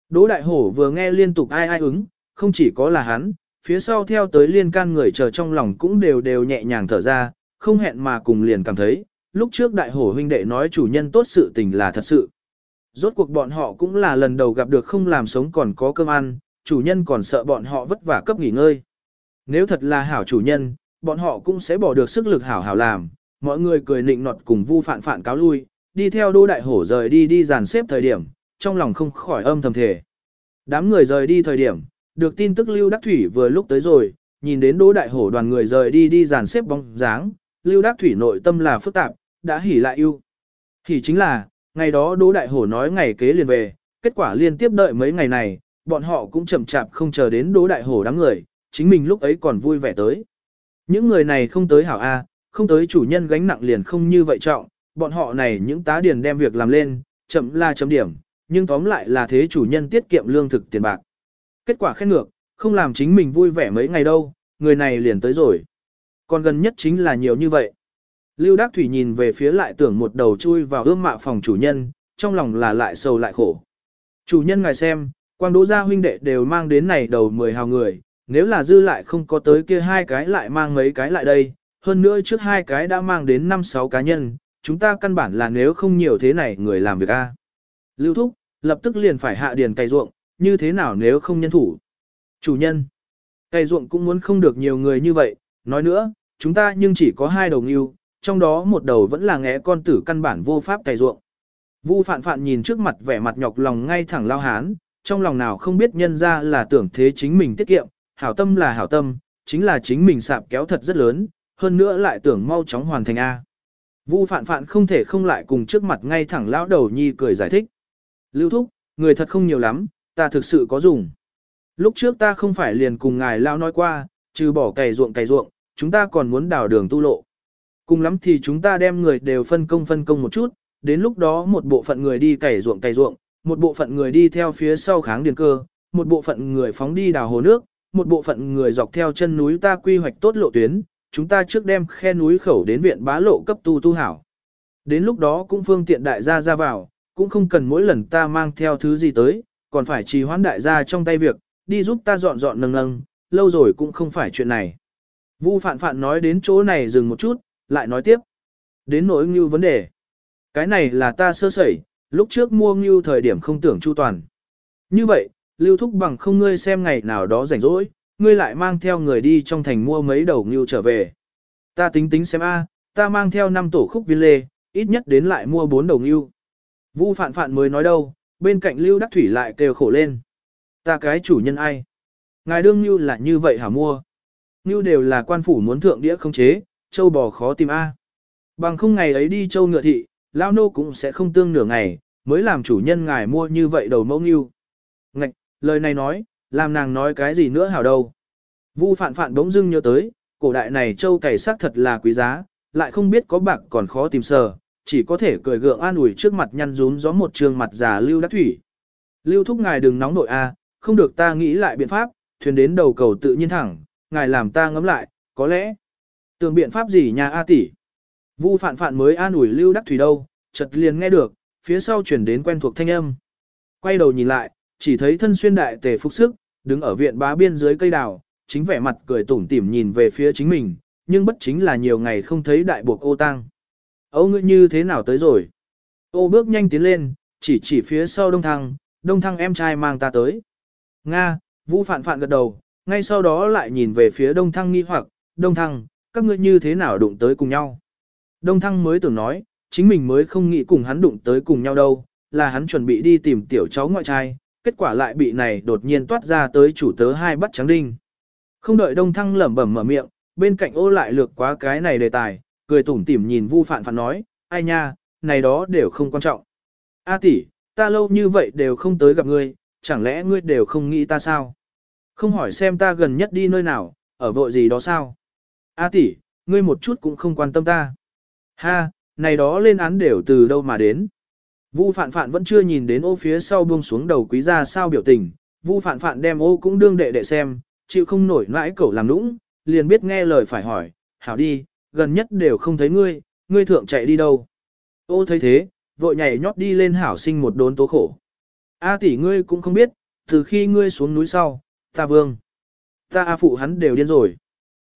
Speaker 1: Đỗ đại hổ vừa nghe liên tục ai ai ứng, không chỉ có là hắn, phía sau theo tới liên can người chờ trong lòng cũng đều đều nhẹ nhàng thở ra, không hẹn mà cùng liền cảm thấy, lúc trước đại hổ huynh đệ nói chủ nhân tốt sự tình là thật sự. Rốt cuộc bọn họ cũng là lần đầu gặp được không làm sống còn có cơm ăn, chủ nhân còn sợ bọn họ vất vả cấp nghỉ ngơi. Nếu thật là hảo chủ nhân, bọn họ cũng sẽ bỏ được sức lực hảo hảo làm, mọi người cười nịnh nọt cùng vu phản phản cáo lui, đi theo đô đại hổ rời đi đi dàn xếp thời điểm, trong lòng không khỏi âm thầm thể. Đám người rời đi thời điểm, được tin tức Lưu Đắc Thủy vừa lúc tới rồi, nhìn đến đô đại hổ đoàn người rời đi đi dàn xếp bóng dáng, Lưu Đắc Thủy nội tâm là phức tạp, đã hỉ lại yêu. Hỉ chính là, ngày đó Đỗ Đại Hổ nói ngày kế liền về, kết quả liên tiếp đợi mấy ngày này, bọn họ cũng chậm chạp không chờ đến Đỗ Đại Hổ đám người, chính mình lúc ấy còn vui vẻ tới. Những người này không tới hảo A, không tới chủ nhân gánh nặng liền không như vậy trọng, bọn họ này những tá điền đem việc làm lên, chậm là chấm điểm, nhưng tóm lại là thế chủ nhân tiết kiệm lương thực tiền bạc. Kết quả khen ngược, không làm chính mình vui vẻ mấy ngày đâu, người này liền tới rồi. Còn gần nhất chính là nhiều như vậy. Lưu Đắc Thủy nhìn về phía lại tưởng một đầu chui vào ươm mạ phòng chủ nhân, trong lòng là lại sầu lại khổ. Chủ nhân ngài xem, quang đỗ gia huynh đệ đều mang đến này đầu 10 hào người, nếu là dư lại không có tới kia hai cái lại mang mấy cái lại đây, hơn nữa trước hai cái đã mang đến 5-6 cá nhân, chúng ta căn bản là nếu không nhiều thế này người làm việc a. Lưu Thúc, lập tức liền phải hạ điền cày ruộng, như thế nào nếu không nhân thủ? Chủ nhân, cày ruộng cũng muốn không được nhiều người như vậy, nói nữa, chúng ta nhưng chỉ có hai đầu ngưu, trong đó một đầu vẫn là ngẽ con tử căn bản vô pháp cày ruộng. Vu phạn phạn nhìn trước mặt vẻ mặt nhọc lòng ngay thẳng lao hán, trong lòng nào không biết nhân ra là tưởng thế chính mình tiết kiệm, hảo tâm là hảo tâm, chính là chính mình sạp kéo thật rất lớn, hơn nữa lại tưởng mau chóng hoàn thành A. Vu phạn phạn không thể không lại cùng trước mặt ngay thẳng lão đầu nhi cười giải thích. Lưu thúc, người thật không nhiều lắm, ta thực sự có dùng. Lúc trước ta không phải liền cùng ngài lao nói qua, trừ bỏ cày ruộng cày ruộng, chúng ta còn muốn đào đường tu lộ. Cùng lắm thì chúng ta đem người đều phân công phân công một chút, đến lúc đó một bộ phận người đi cày ruộng cày ruộng, một bộ phận người đi theo phía sau kháng điền cơ, một bộ phận người phóng đi đào hồ nước, một bộ phận người dọc theo chân núi ta quy hoạch tốt lộ tuyến, chúng ta trước đem khe núi khẩu đến viện bá lộ cấp tu tu hảo. Đến lúc đó cũng phương tiện đại gia ra vào, cũng không cần mỗi lần ta mang theo thứ gì tới, còn phải trì hoãn đại gia trong tay việc, đi giúp ta dọn dọn nâng nâng, lâu rồi cũng không phải chuyện này. Vu phạn phạn nói đến chỗ này dừng một chút, lại nói tiếp. Đến nỗi ngưu vấn đề. Cái này là ta sơ sẩy, lúc trước mua ngưu thời điểm không tưởng chu toàn. Như vậy, lưu thúc bằng không ngươi xem ngày nào đó rảnh rỗi, ngươi lại mang theo người đi trong thành mua mấy đầu ngưu trở về. Ta tính tính xem a, ta mang theo năm tổ khúc viên lê, ít nhất đến lại mua bốn đầu ngưu. Vu phạn phạn mới nói đâu, bên cạnh lưu đắc thủy lại kêu khổ lên. Ta cái chủ nhân ai? Ngài đương ngưu là như vậy hả mua? Ngưu đều là quan phủ muốn thượng đĩa không chế, châu bò khó tìm A. Bằng không ngày ấy đi châu ngựa thị, lao nô cũng sẽ không tương nửa ngày, mới làm chủ nhân ngài mua như vậy đầu mẫu nghiêu. Ngạch, lời này nói, làm nàng nói cái gì nữa hảo đâu. Vu phạn phạn bỗng dưng nhớ tới, cổ đại này châu cày sắc thật là quý giá, lại không biết có bạc còn khó tìm sờ, chỉ có thể cười gượng an ủi trước mặt nhăn rún gió một trường mặt già lưu đắc thủy. Lưu thúc ngài đừng nóng nội a, không được ta nghĩ lại biện pháp, thuyền đến đầu cầu tự nhiên thẳng, ngài làm ta ngấm lại, có lẽ. Tưởng biện pháp gì nhà A tỷ? Vu phạn phạn mới an ủi Lưu Đắc Thủy đâu, chợt liền nghe được, phía sau chuyển đến quen thuộc thanh âm. Quay đầu nhìn lại, chỉ thấy thân xuyên đại tề phục sức, đứng ở viện bá biên dưới cây đào, chính vẻ mặt cười tủm tỉm nhìn về phía chính mình, nhưng bất chính là nhiều ngày không thấy đại buộc ô tăng. Ô ngươi như thế nào tới rồi? Ô bước nhanh tiến lên, chỉ chỉ phía sau đông thăng, đông thăng em trai mang ta tới. Nga, vũ phạn phạn gật đầu, ngay sau đó lại nhìn về phía đông thăng nghi hoặc, đông thăng, các ngươi như thế nào đụng tới cùng nhau. Đông thăng mới tưởng nói, chính mình mới không nghĩ cùng hắn đụng tới cùng nhau đâu, là hắn chuẩn bị đi tìm tiểu cháu ngoại trai, kết quả lại bị này đột nhiên toát ra tới chủ tớ hai bắt trắng đinh. Không đợi đông thăng lẩm bẩm mở miệng, bên cạnh ô lại lược quá cái này đề tài, cười tủm tỉm nhìn vu phạn phạn nói, ai nha, này đó đều không quan trọng. A tỷ, ta lâu như vậy đều không tới gặp ngươi, chẳng lẽ ngươi đều không nghĩ ta sao? Không hỏi xem ta gần nhất đi nơi nào, ở vội gì đó sao? A tỷ, ngươi một chút cũng không quan tâm ta. Ha, này đó lên án đều từ đâu mà đến. Vu phạn phạn vẫn chưa nhìn đến ô phía sau buông xuống đầu quý gia sao biểu tình. Vu phạn phạn đem ô cũng đương đệ đệ xem, chịu không nổi nãi cẩu làm nũng, liền biết nghe lời phải hỏi, hảo đi, gần nhất đều không thấy ngươi, ngươi thượng chạy đi đâu. Ô thấy thế, vội nhảy nhót đi lên hảo sinh một đốn tố khổ. A tỷ ngươi cũng không biết, từ khi ngươi xuống núi sau, ta vương, ta A phụ hắn đều điên rồi.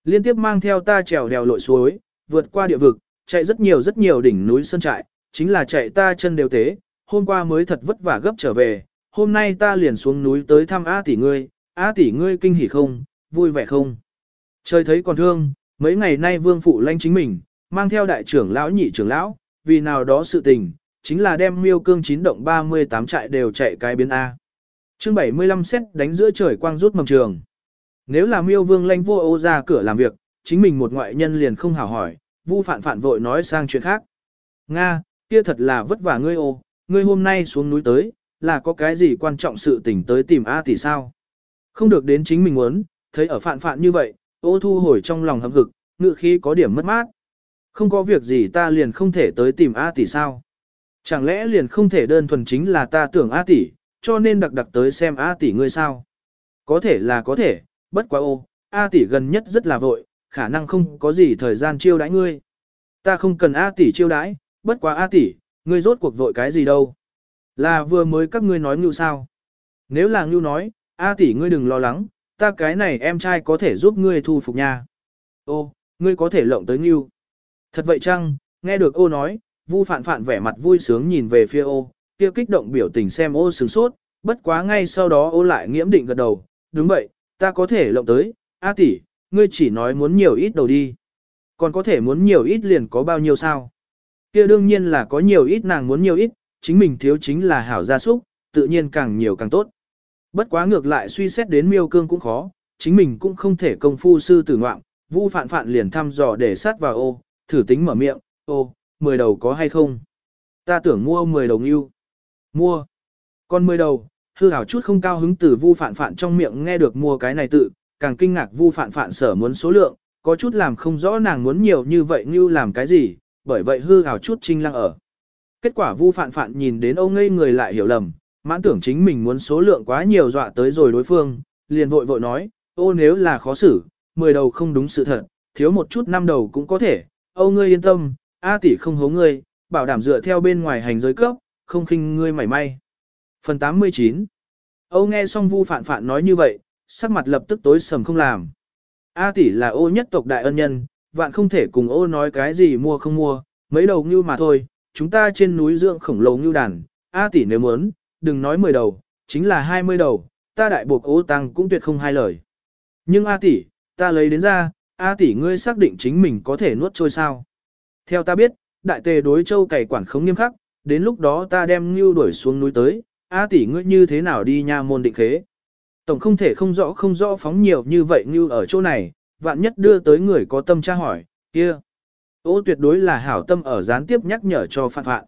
Speaker 1: Liên tiếp mang theo ta trèo đèo lội suối, vượt qua địa vực, chạy rất nhiều rất nhiều đỉnh núi sơn trại, chính là chạy ta chân đều tế, hôm qua mới thật vất vả gấp trở về, hôm nay ta liền xuống núi tới thăm A tỷ ngươi, A tỷ ngươi kinh hỉ không, vui vẻ không. Trời thấy còn thương, mấy ngày nay vương phụ lanh chính mình, mang theo đại trưởng lão nhị trưởng lão, vì nào đó sự tình, chính là đem miêu cương chín động 38 trại đều chạy cái biến A. chương 75 xét đánh giữa trời quang rút mầm trường. Nếu là miêu vương lanh vô ô ra cửa làm việc, chính mình một ngoại nhân liền không hào hỏi, vu phản phản vội nói sang chuyện khác. Nga, kia thật là vất vả ngươi ô, ngươi hôm nay xuống núi tới, là có cái gì quan trọng sự tình tới tìm A tỷ sao? Không được đến chính mình muốn, thấy ở phản phản như vậy, ô thu hồi trong lòng hâm hực, ngự khi có điểm mất mát. Không có việc gì ta liền không thể tới tìm A tỷ sao? Chẳng lẽ liền không thể đơn thuần chính là ta tưởng A tỷ, cho nên đặc đặc tới xem A tỷ ngươi sao? Có thể là có thể, bất quá ô, A tỷ gần nhất rất là vội, khả năng không có gì thời gian chiêu đãi ngươi. Ta không cần A tỷ chiêu đãi, bất quá A tỷ, ngươi rốt cuộc vội cái gì đâu. Là vừa mới các ngươi nói ngưu sao. Nếu là ngưu nói, A tỷ ngươi đừng lo lắng, ta cái này em trai có thể giúp ngươi thu phục nhà. Ô, ngươi có thể lộng tới ngưu. Thật vậy chăng, nghe được ô nói, vu phản phản vẻ mặt vui sướng nhìn về phía ô, kia kích động biểu tình xem ô sướng sốt, bất quá ngay sau đó ô lại nghiễm định gật đầu, đúng vậy, ta có thể lộng tới, A tỷ, ngươi chỉ nói muốn nhiều ít đầu đi. Còn có thể muốn nhiều ít liền có bao nhiêu sao? kia đương nhiên là có nhiều ít nàng muốn nhiều ít, chính mình thiếu chính là hảo gia súc, tự nhiên càng nhiều càng tốt. Bất quá ngược lại suy xét đến miêu cương cũng khó, chính mình cũng không thể công phu sư tử ngoạm, vu phạn phạn liền thăm dò để sát vào ô, thử tính mở miệng, ô, 10 đầu có hay không? Ta tưởng mua 10 đầu yêu, Mua. Còn 10 đầu, hư hảo chút không cao hứng từ vu phạn phạn trong miệng nghe được mua cái này tự, càng kinh ngạc vu phạn phạn sở muốn số lượng, có chút làm không rõ nàng muốn nhiều như vậy như làm cái gì, bởi vậy hư hào chút trinh lăng ở. Kết quả vu phạn phạn nhìn đến ông ngây người lại hiểu lầm, mãn tưởng chính mình muốn số lượng quá nhiều dọa tới rồi đối phương, liền vội vội nói, ô nếu là khó xử, 10 đầu không đúng sự thật, thiếu một chút năm đầu cũng có thể, âu ngươi yên tâm, A tỷ không hố ngươi, bảo đảm dựa theo bên ngoài hành giới cấp, không khinh ngươi mảy may. Phần 89 Âu nghe xong vu phạn phạn nói như vậy, sắc mặt lập tức tối sầm không làm. A tỷ là ô nhất tộc đại ân nhân, vạn không thể cùng ô nói cái gì mua không mua, mấy đầu ngưu mà thôi, chúng ta trên núi dưỡng khổng lồ ngưu đàn, A tỷ nếu muốn, đừng nói 10 đầu, chính là 20 đầu, ta đại buộc ô tăng cũng tuyệt không hai lời. Nhưng A tỷ, ta lấy đến ra, A tỷ ngươi xác định chính mình có thể nuốt trôi sao. Theo ta biết, đại tề đối châu cày quản không nghiêm khắc, đến lúc đó ta đem ngưu đuổi xuống núi tới, A tỷ ngươi như thế nào đi nha môn định khế. Tổng không thể không rõ không rõ phóng nhiều như vậy như ở chỗ này, vạn nhất đưa tới người có tâm tra hỏi, kia. Ô tuyệt đối là hảo tâm ở gián tiếp nhắc nhở cho phạn phạn.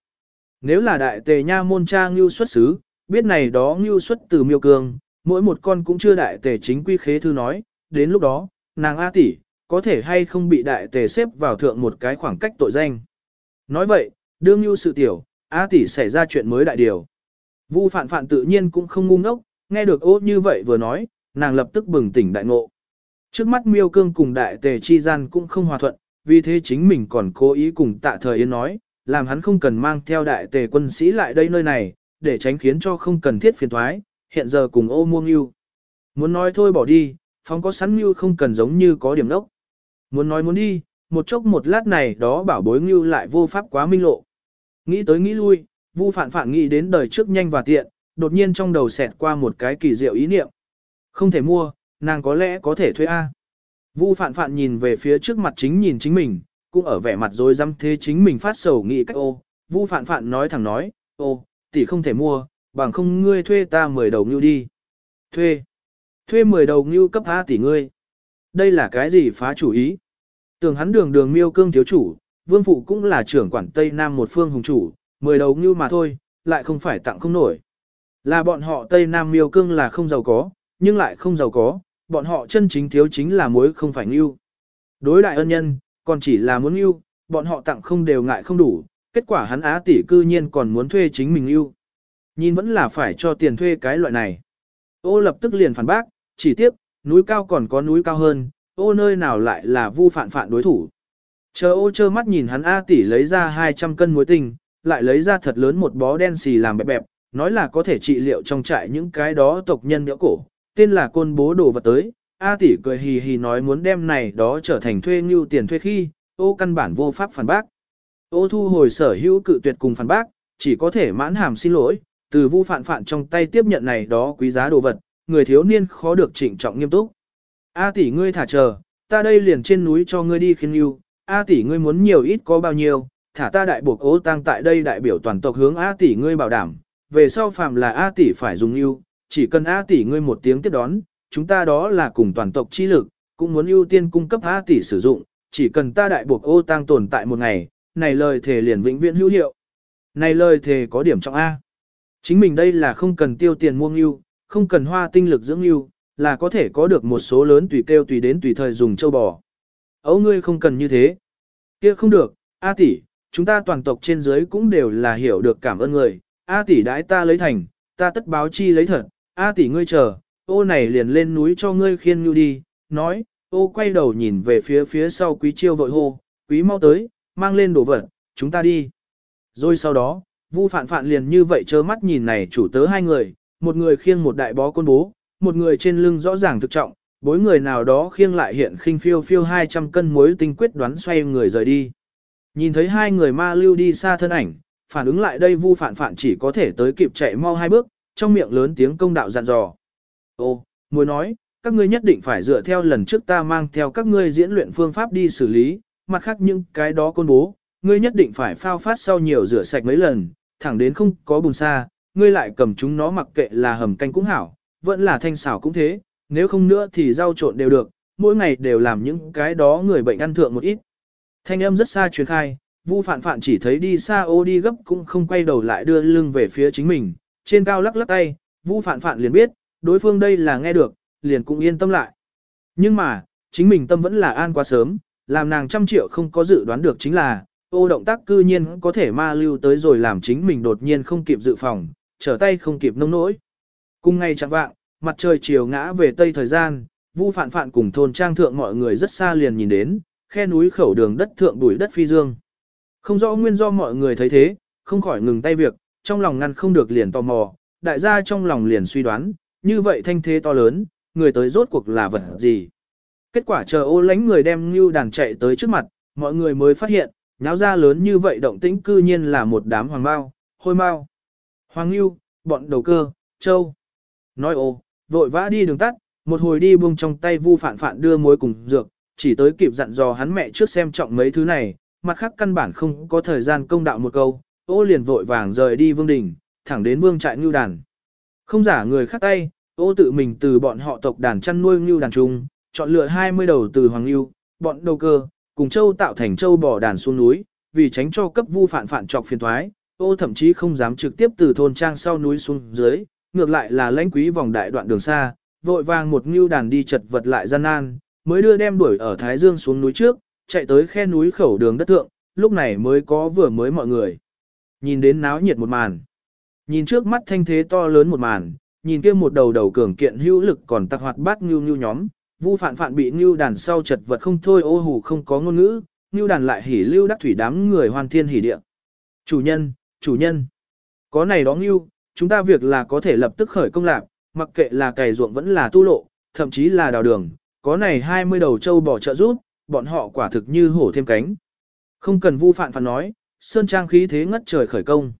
Speaker 1: Nếu là đại tề nha môn cha ngưu xuất xứ, biết này đó ngưu xuất từ miêu cương, mỗi một con cũng chưa đại tề chính quy khế thư nói, đến lúc đó, nàng A tỷ, có thể hay không bị đại tề xếp vào thượng một cái khoảng cách tội danh. Nói vậy, đương ngưu sự tiểu, A tỷ xảy ra chuyện mới đại điều. Vu phạn phạn tự nhiên cũng không ngu ngốc, nghe được ô như vậy vừa nói, nàng lập tức bừng tỉnh đại ngộ. Trước mắt miêu cương cùng đại tề chi gian cũng không hòa thuận, vì thế chính mình còn cố ý cùng tạ thời yên nói, làm hắn không cần mang theo đại tề quân sĩ lại đây nơi này, để tránh khiến cho không cần thiết phiền thoái, hiện giờ cùng ô muông yêu. Muốn nói thôi bỏ đi, phong có sắn như không cần giống như có điểm đốc. Muốn nói muốn đi, một chốc một lát này đó bảo bối như lại vô pháp quá minh lộ. Nghĩ tới nghĩ lui, Vu Phạn Phạn nghĩ đến đời trước nhanh và tiện, đột nhiên trong đầu xẹt qua một cái kỳ diệu ý niệm. Không thể mua, nàng có lẽ có thể thuê A. Vu Phạn Phạn nhìn về phía trước mặt chính nhìn chính mình, cũng ở vẻ mặt rồi dăm thế chính mình phát sầu nghĩ cách ô. Vu Phạn Phạn nói thẳng nói, ô, tỷ không thể mua, bằng không ngươi thuê ta 10 đầu ngưu đi. Thuê. Thuê 10 đầu ngưu cấp A tỷ ngươi. Đây là cái gì phá chủ ý? Tưởng hắn đường đường miêu cương thiếu chủ, vương phụ cũng là trưởng quản Tây Nam một phương hùng chủ, 10 đầu ngưu mà thôi, lại không phải tặng không nổi. Là bọn họ Tây Nam miêu cương là không giàu có, nhưng lại không giàu có, bọn họ chân chính thiếu chính là muối không phải ngưu. Đối đại ân nhân, còn chỉ là muốn ngưu, bọn họ tặng không đều ngại không đủ, kết quả hắn á tỷ cư nhiên còn muốn thuê chính mình ngưu. Nhìn vẫn là phải cho tiền thuê cái loại này. Ô lập tức liền phản bác, chỉ tiếp, núi cao còn có núi cao hơn, ô nơi nào lại là vu phản phản đối thủ. Chờ ô chơ mắt nhìn hắn A tỷ lấy ra 200 cân muối tinh, lại lấy ra thật lớn một bó đen xì làm bẹp bẹp, nói là có thể trị liệu trong trại những cái đó tộc nhân nhỡ cổ, tên là côn bố đồ vật tới. A tỷ cười hì hì nói muốn đem này đó trở thành thuê ngưu tiền thuê khi, ô căn bản vô pháp phản bác. Ô thu hồi sở hữu cự tuyệt cùng phản bác, chỉ có thể mãn hàm xin lỗi, từ vu phạn phạn trong tay tiếp nhận này đó quý giá đồ vật, người thiếu niên khó được trịnh trọng nghiêm túc. A tỷ ngươi thả chờ, ta đây liền trên núi cho ngươi đi khiến yêu, A tỷ ngươi muốn nhiều ít có bao nhiêu, thả ta đại buộc ố tăng tại đây đại biểu toàn tộc hướng A tỷ ngươi bảo đảm, về sau phạm là A tỷ phải dùng yêu, chỉ cần A tỷ ngươi một tiếng tiếp đón, chúng ta đó là cùng toàn tộc chi lực, cũng muốn ưu tiên cung cấp A tỷ sử dụng, chỉ cần ta đại buộc ô tăng tồn tại một ngày, này lời thề liền vĩnh viễn hữu hiệu. Này lời thề có điểm trọng A. Chính mình đây là không cần tiêu tiền mua ngưu, không cần hoa tinh lực dưỡng ngưu, là có thể có được một số lớn tùy kêu tùy đến tùy thời dùng châu bò. Ấu ngươi không cần như thế. kia không được, A tỷ, chúng ta toàn tộc trên dưới cũng đều là hiểu được cảm ơn người. A tỷ đãi ta lấy thành, ta tất báo chi lấy thật. A tỷ ngươi chờ, ô này liền lên núi cho ngươi khiên nhu đi. Nói, ô quay đầu nhìn về phía phía sau quý chiêu vội hô, quý mau tới, mang lên đồ vật, chúng ta đi. Rồi sau đó, Vu Phạn Phạn liền như vậy trơ mắt nhìn này chủ tớ hai người, một người khiêng một đại bó con bố, một người trên lưng rõ ràng thực trọng, bối người nào đó khiêng lại hiện khinh phiêu phiêu 200 cân muối tinh quyết đoán xoay người rời đi. Nhìn thấy hai người ma lưu đi xa thân ảnh, phản ứng lại đây Vu phản phản chỉ có thể tới kịp chạy mau hai bước, trong miệng lớn tiếng công đạo dặn dò. Ô, muốn nói, các ngươi nhất định phải dựa theo lần trước ta mang theo các ngươi diễn luyện phương pháp đi xử lý, mặt khác những cái đó con bố, ngươi nhất định phải phao phát sau nhiều rửa sạch mấy lần, thẳng đến không có bùn xa, ngươi lại cầm chúng nó mặc kệ là hầm canh cũng hảo, vẫn là thanh xảo cũng thế, nếu không nữa thì rau trộn đều được, mỗi ngày đều làm những cái đó người bệnh ăn thượng một ít. Thanh âm rất xa truyền khai, Vu Phạn Phạn chỉ thấy đi xa ô đi gấp cũng không quay đầu lại đưa lưng về phía chính mình, trên cao lắc lắc tay, Vu Phạn Phạn liền biết, đối phương đây là nghe được, liền cũng yên tâm lại. Nhưng mà, chính mình tâm vẫn là an quá sớm, làm nàng trăm triệu không có dự đoán được chính là, ô động tác cư nhiên có thể ma lưu tới rồi làm chính mình đột nhiên không kịp dự phòng, trở tay không kịp nông nỗi. Cùng ngày chẳng vạng, mặt trời chiều ngã về tây thời gian, Vu Phạn Phạn cùng thôn trang thượng mọi người rất xa liền nhìn đến, khe núi khẩu đường đất thượng đuổi đất phi dương. Không rõ nguyên do mọi người thấy thế, không khỏi ngừng tay việc, trong lòng ngăn không được liền tò mò, đại gia trong lòng liền suy đoán, như vậy thanh thế to lớn, người tới rốt cuộc là vật gì. Kết quả chờ ô lánh người đem như đàn chạy tới trước mặt, mọi người mới phát hiện, nháo ra lớn như vậy động tĩnh cư nhiên là một đám hoàng mao hôi mao Hoàng Ngưu, bọn đầu cơ, châu. Nói ô, vội vã đi đường tắt, một hồi đi buông trong tay vu phản phản đưa muối cùng dược, chỉ tới kịp dặn dò hắn mẹ trước xem trọng mấy thứ này, mặt khác căn bản không có thời gian công đạo một câu, ô liền vội vàng rời đi vương đình, thẳng đến vương trại ngưu đàn. Không giả người khác tay, ô tự mình từ bọn họ tộc đàn chăn nuôi ngưu đàn trung, chọn lựa 20 đầu từ hoàng ngưu, bọn đầu cơ, cùng châu tạo thành châu bò đàn xuống núi, vì tránh cho cấp vu phản phản trọc phiền thoái, ô thậm chí không dám trực tiếp từ thôn trang sau núi xuống dưới, ngược lại là lãnh quý vòng đại đoạn đường xa, vội vàng một ngưu đàn đi chật vật lại gian nan, mới đưa đem đuổi ở Thái Dương xuống núi trước, chạy tới khe núi khẩu đường đất thượng, lúc này mới có vừa mới mọi người. Nhìn đến náo nhiệt một màn. Nhìn trước mắt thanh thế to lớn một màn, nhìn kia một đầu đầu cường kiện hữu lực còn tặc hoạt bát ngưu ngưu nhóm, Vu Phạn Phạn bị Nưu đàn sau chật vật không thôi ô hù không có ngôn ngữ, Nưu đàn lại hỉ lưu đắc thủy đám người hoàn thiên hỉ địa. Chủ nhân, chủ nhân, có này đó Nưu, chúng ta việc là có thể lập tức khởi công lạc, mặc kệ là cày ruộng vẫn là tu lộ, thậm chí là đào đường, có này 20 đầu trâu bỏ trợ rút, bọn họ quả thực như hổ thêm cánh. Không cần vu phạn phản nói, sơn trang khí thế ngất trời khởi công.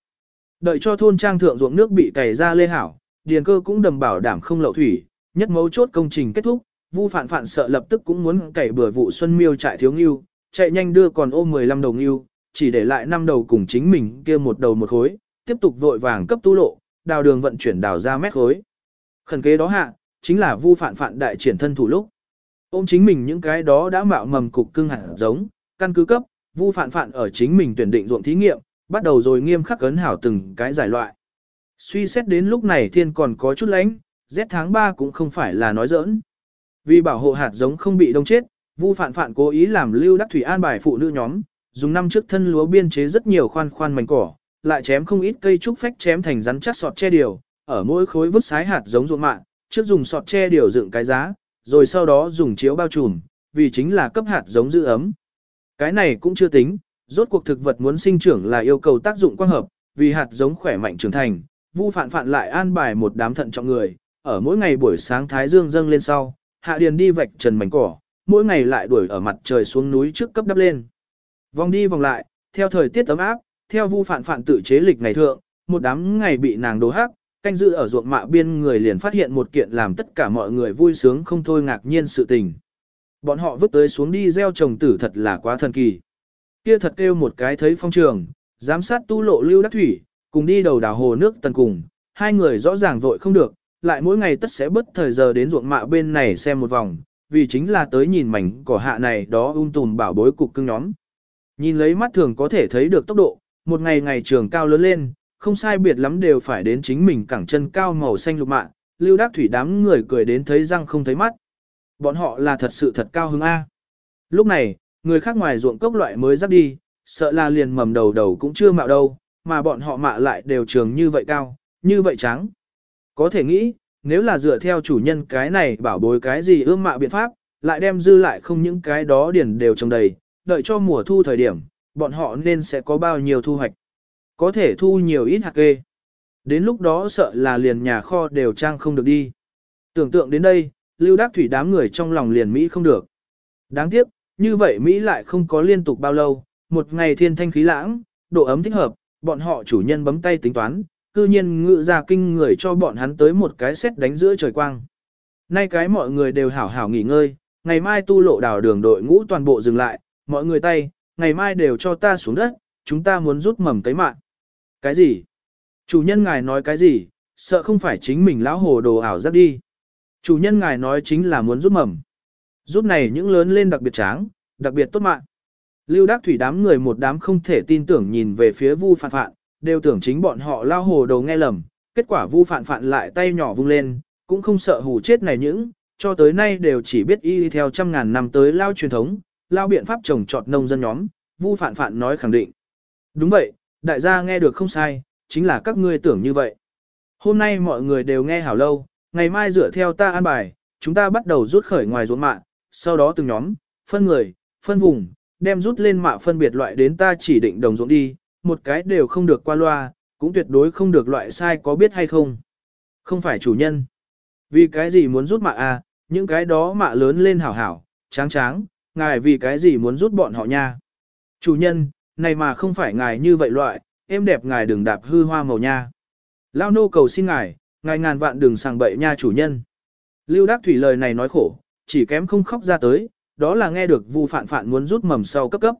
Speaker 1: Đợi cho thôn trang thượng ruộng nước bị cày ra lê hảo, điền cơ cũng đầm bảo đảm không lậu thủy, nhất mấu chốt công trình kết thúc, vu phạn phản sợ lập tức cũng muốn cày bừa vụ xuân miêu trại thiếu ngưu, chạy nhanh đưa còn ôm 15 đầu ngưu, chỉ để lại năm đầu cùng chính mình kia một đầu một khối, tiếp tục vội vàng cấp tu lộ, đào đường vận chuyển đào ra mét khối. Khẩn kế đó hạ, chính là vu phạn phạn đại triển thân thủ lúc. Ôm chính mình những cái đó đã mạo mầm cục cưng hẳn giống, căn cứ cấp, vu phạn phạn ở chính mình tuyển định ruộng thí nghiệm, bắt đầu rồi nghiêm khắc cấn hảo từng cái giải loại. Suy xét đến lúc này thiên còn có chút lánh, rét tháng 3 cũng không phải là nói giỡn. Vì bảo hộ hạt giống không bị đông chết, Vu Phạn Phạn cố ý làm Lưu Đắc Thủy an bài phụ nữ nhóm, dùng năm trước thân lúa biên chế rất nhiều khoan khoan mảnh cỏ, lại chém không ít cây trúc phách chém thành rắn chắc sọt che điều, ở mỗi khối vứt sái hạt giống ruộng mạng, trước dùng sọt che điều dựng cái giá, rồi sau đó dùng chiếu bao trùm, vì chính là cấp hạt giống giữ ấm. Cái này cũng chưa tính, rốt cuộc thực vật muốn sinh trưởng là yêu cầu tác dụng quang hợp, vì hạt giống khỏe mạnh trưởng thành, Vu Phạn Phạn lại an bài một đám thận trọng người, ở mỗi ngày buổi sáng thái dương dâng lên sau, hạ điền đi vạch trần mảnh cỏ, mỗi ngày lại đuổi ở mặt trời xuống núi trước cấp đắp lên. Vòng đi vòng lại, theo thời tiết ấm áp, theo Vu Phạn Phạn tự chế lịch ngày thượng, một đám ngày bị nàng đố hắc, canh giữ ở ruộng mạ biên người liền phát hiện một kiện làm tất cả mọi người vui sướng không thôi ngạc nhiên sự tình. Bọn họ vứt tới xuống đi gieo trồng tử thật là quá thần kỳ. Kia thật kêu một cái thấy phong trường, giám sát tu lộ lưu đắc thủy, cùng đi đầu đào hồ nước tần cùng, hai người rõ ràng vội không được, lại mỗi ngày tất sẽ bất thời giờ đến ruộng mạ bên này xem một vòng, vì chính là tới nhìn mảnh cỏ hạ này đó ung tùm bảo bối cục cưng nhóm. Nhìn lấy mắt thường có thể thấy được tốc độ, một ngày ngày trường cao lớn lên, không sai biệt lắm đều phải đến chính mình cẳng chân cao màu xanh lục mạ, lưu đắc thủy đám người cười đến thấy răng không thấy mắt. Bọn họ là thật sự thật cao hứng A. Lúc này, người khác ngoài ruộng cốc loại mới dắt đi, sợ là liền mầm đầu đầu cũng chưa mạo đâu, mà bọn họ mạ lại đều trường như vậy cao, như vậy trắng. Có thể nghĩ, nếu là dựa theo chủ nhân cái này bảo bối cái gì ươm mạ biện pháp, lại đem dư lại không những cái đó điển đều trồng đầy, đợi cho mùa thu thời điểm, bọn họ nên sẽ có bao nhiêu thu hoạch. Có thể thu nhiều ít hạt kê. Đến lúc đó sợ là liền nhà kho đều trang không được đi. Tưởng tượng đến đây, lưu đắc thủy đám người trong lòng liền Mỹ không được. Đáng tiếc, như vậy Mỹ lại không có liên tục bao lâu, một ngày thiên thanh khí lãng, độ ấm thích hợp, bọn họ chủ nhân bấm tay tính toán, cư nhiên ngự ra kinh người cho bọn hắn tới một cái xét đánh giữa trời quang. Nay cái mọi người đều hảo hảo nghỉ ngơi, ngày mai tu lộ đào đường đội ngũ toàn bộ dừng lại, mọi người tay, ngày mai đều cho ta xuống đất, chúng ta muốn rút mầm cái mạng. Cái gì? Chủ nhân ngài nói cái gì? Sợ không phải chính mình lão hồ đồ ảo giác đi. Chủ nhân ngài nói chính là muốn rút mầm. Rút này những lớn lên đặc biệt tráng, đặc biệt tốt mạng. Lưu Đắc Thủy đám người một đám không thể tin tưởng nhìn về phía Vu Phạn Phạn, đều tưởng chính bọn họ lao hồ đầu nghe lầm, kết quả Vu Phạn Phạn lại tay nhỏ vung lên, cũng không sợ hù chết này những, cho tới nay đều chỉ biết y theo trăm ngàn năm tới lao truyền thống, lao biện pháp trồng trọt nông dân nhóm, Vu Phạn Phạn nói khẳng định. Đúng vậy, đại gia nghe được không sai, chính là các ngươi tưởng như vậy. Hôm nay mọi người đều nghe hảo lâu, ngày mai dựa theo ta an bài, chúng ta bắt đầu rút khởi ngoài ruộng mạ, sau đó từng nhóm, phân người, phân vùng, đem rút lên mạ phân biệt loại đến ta chỉ định đồng ruộng đi, một cái đều không được qua loa, cũng tuyệt đối không được loại sai có biết hay không. Không phải chủ nhân. Vì cái gì muốn rút mạ à, những cái đó mạ lớn lên hảo hảo, tráng tráng, ngài vì cái gì muốn rút bọn họ nha. Chủ nhân, này mà không phải ngài như vậy loại, em đẹp ngài đừng đạp hư hoa màu nha. Lao nô cầu xin ngài, ngài ngàn vạn đừng sàng bậy nha chủ nhân. Lưu Đắc Thủy lời này nói khổ, chỉ kém không khóc ra tới, đó là nghe được Vu Phạn Phạn muốn rút mầm sau cấp cấp.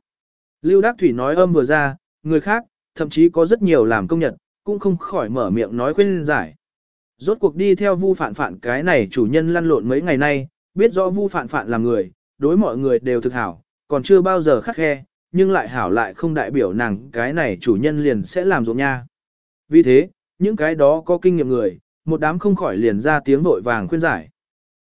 Speaker 1: Lưu Đắc Thủy nói âm vừa ra, người khác, thậm chí có rất nhiều làm công nhật, cũng không khỏi mở miệng nói khuyên giải. Rốt cuộc đi theo Vu Phạn Phạn cái này chủ nhân lăn lộn mấy ngày nay, biết rõ Vu Phạn Phạn là người, đối mọi người đều thực hảo, còn chưa bao giờ khắc khe, nhưng lại hảo lại không đại biểu nàng cái này chủ nhân liền sẽ làm ruộng nha. Vì thế, những cái đó có kinh nghiệm người, một đám không khỏi liền ra tiếng vội vàng khuyên giải.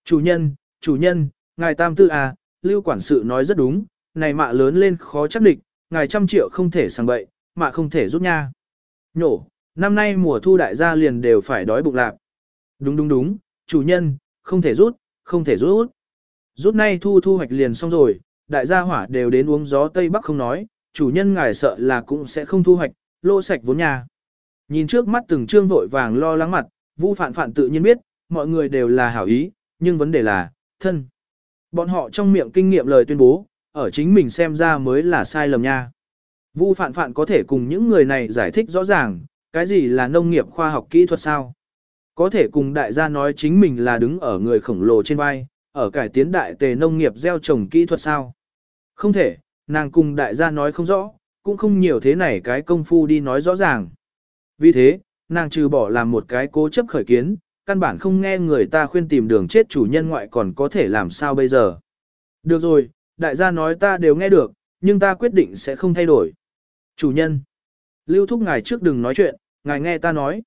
Speaker 1: Chủ nhân, chủ nhân, ngài tam tư à, lưu quản sự nói rất đúng, này mạ lớn lên khó chắc địch, ngài trăm triệu không thể sang bậy, mạ không thể rút nha. Nhổ, năm nay mùa thu đại gia liền đều phải đói bụng lạc. Đúng đúng đúng, chủ nhân, không thể rút, không thể rút. Rút nay thu thu hoạch liền xong rồi, đại gia hỏa đều đến uống gió Tây Bắc không nói, chủ nhân ngài sợ là cũng sẽ không thu hoạch, lô sạch vốn nhà. Nhìn trước mắt từng trương vội vàng lo lắng mặt, Vu Phạn Phạn tự nhiên biết, mọi người đều là hảo ý, nhưng vấn đề là, thân. Bọn họ trong miệng kinh nghiệm lời tuyên bố, ở chính mình xem ra mới là sai lầm nha. Vu phạn phạn có thể cùng những người này giải thích rõ ràng, cái gì là nông nghiệp khoa học kỹ thuật sao? Có thể cùng đại gia nói chính mình là đứng ở người khổng lồ trên vai, ở cải tiến đại tề nông nghiệp gieo trồng kỹ thuật sao? Không thể, nàng cùng đại gia nói không rõ, cũng không nhiều thế này cái công phu đi nói rõ ràng. Vì thế, nàng trừ bỏ làm một cái cố chấp khởi kiến, căn bản không nghe người ta khuyên tìm đường chết chủ nhân ngoại còn có thể làm sao bây giờ. Được rồi, đại gia nói ta đều nghe được, nhưng ta quyết định sẽ không thay đổi. Chủ nhân, lưu thúc ngài trước đừng nói chuyện, ngài nghe ta nói.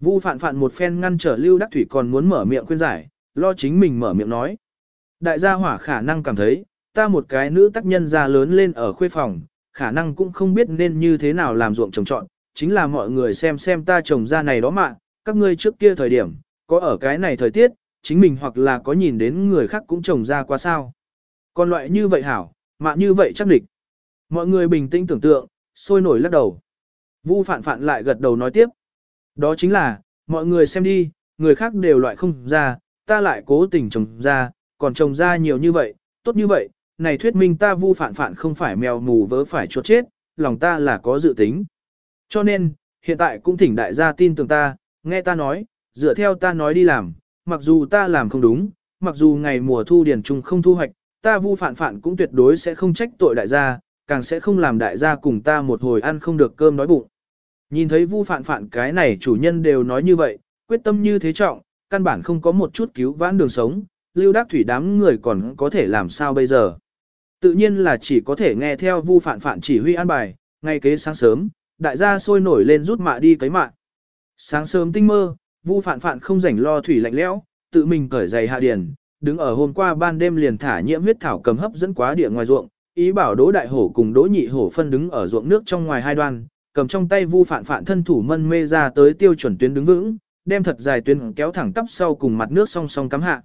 Speaker 1: Vu phạn phạn một phen ngăn trở lưu đắc thủy còn muốn mở miệng khuyên giải, lo chính mình mở miệng nói. Đại gia hỏa khả năng cảm thấy, ta một cái nữ tác nhân già lớn lên ở khuê phòng, khả năng cũng không biết nên như thế nào làm ruộng trồng trọn, chính là mọi người xem xem ta trồng ra này đó mà, các ngươi trước kia thời điểm, có ở cái này thời tiết, chính mình hoặc là có nhìn đến người khác cũng trồng ra quá sao. Còn loại như vậy hảo, mạ như vậy chắc địch. Mọi người bình tĩnh tưởng tượng, sôi nổi lắc đầu. Vu phản phản lại gật đầu nói tiếp. Đó chính là, mọi người xem đi, người khác đều loại không ra, ta lại cố tình trồng ra, còn trồng ra nhiều như vậy, tốt như vậy, này thuyết minh ta vu phản phản không phải mèo mù vớ phải chuột chết, lòng ta là có dự tính. Cho nên, hiện tại cũng thỉnh đại gia tin tưởng ta, nghe ta nói, dựa theo ta nói đi làm, mặc dù ta làm không đúng, mặc dù ngày mùa thu điển trung không thu hoạch, ta vu phản phản cũng tuyệt đối sẽ không trách tội đại gia, càng sẽ không làm đại gia cùng ta một hồi ăn không được cơm nói bụng. Nhìn thấy vu phản phản cái này chủ nhân đều nói như vậy, quyết tâm như thế trọng, căn bản không có một chút cứu vãn đường sống, lưu đắc thủy đám người còn có thể làm sao bây giờ. Tự nhiên là chỉ có thể nghe theo vu phạn phản chỉ huy an bài, ngay kế sáng sớm, đại gia sôi nổi lên rút mạ đi cấy mạ. Sáng sớm tinh mơ, vu phạn phản không rảnh lo thủy lạnh lẽo, tự mình cởi giày hạ điền, đứng ở hôm qua ban đêm liền thả nhiễm huyết thảo cầm hấp dẫn quá địa ngoài ruộng, ý bảo đỗ đại hổ cùng đỗ nhị hổ phân đứng ở ruộng nước trong ngoài hai đoan, cầm trong tay vu phạn phản thân thủ mân mê ra tới tiêu chuẩn tuyến đứng vững, đem thật dài tuyến kéo thẳng tắp sau cùng mặt nước song song cắm hạ.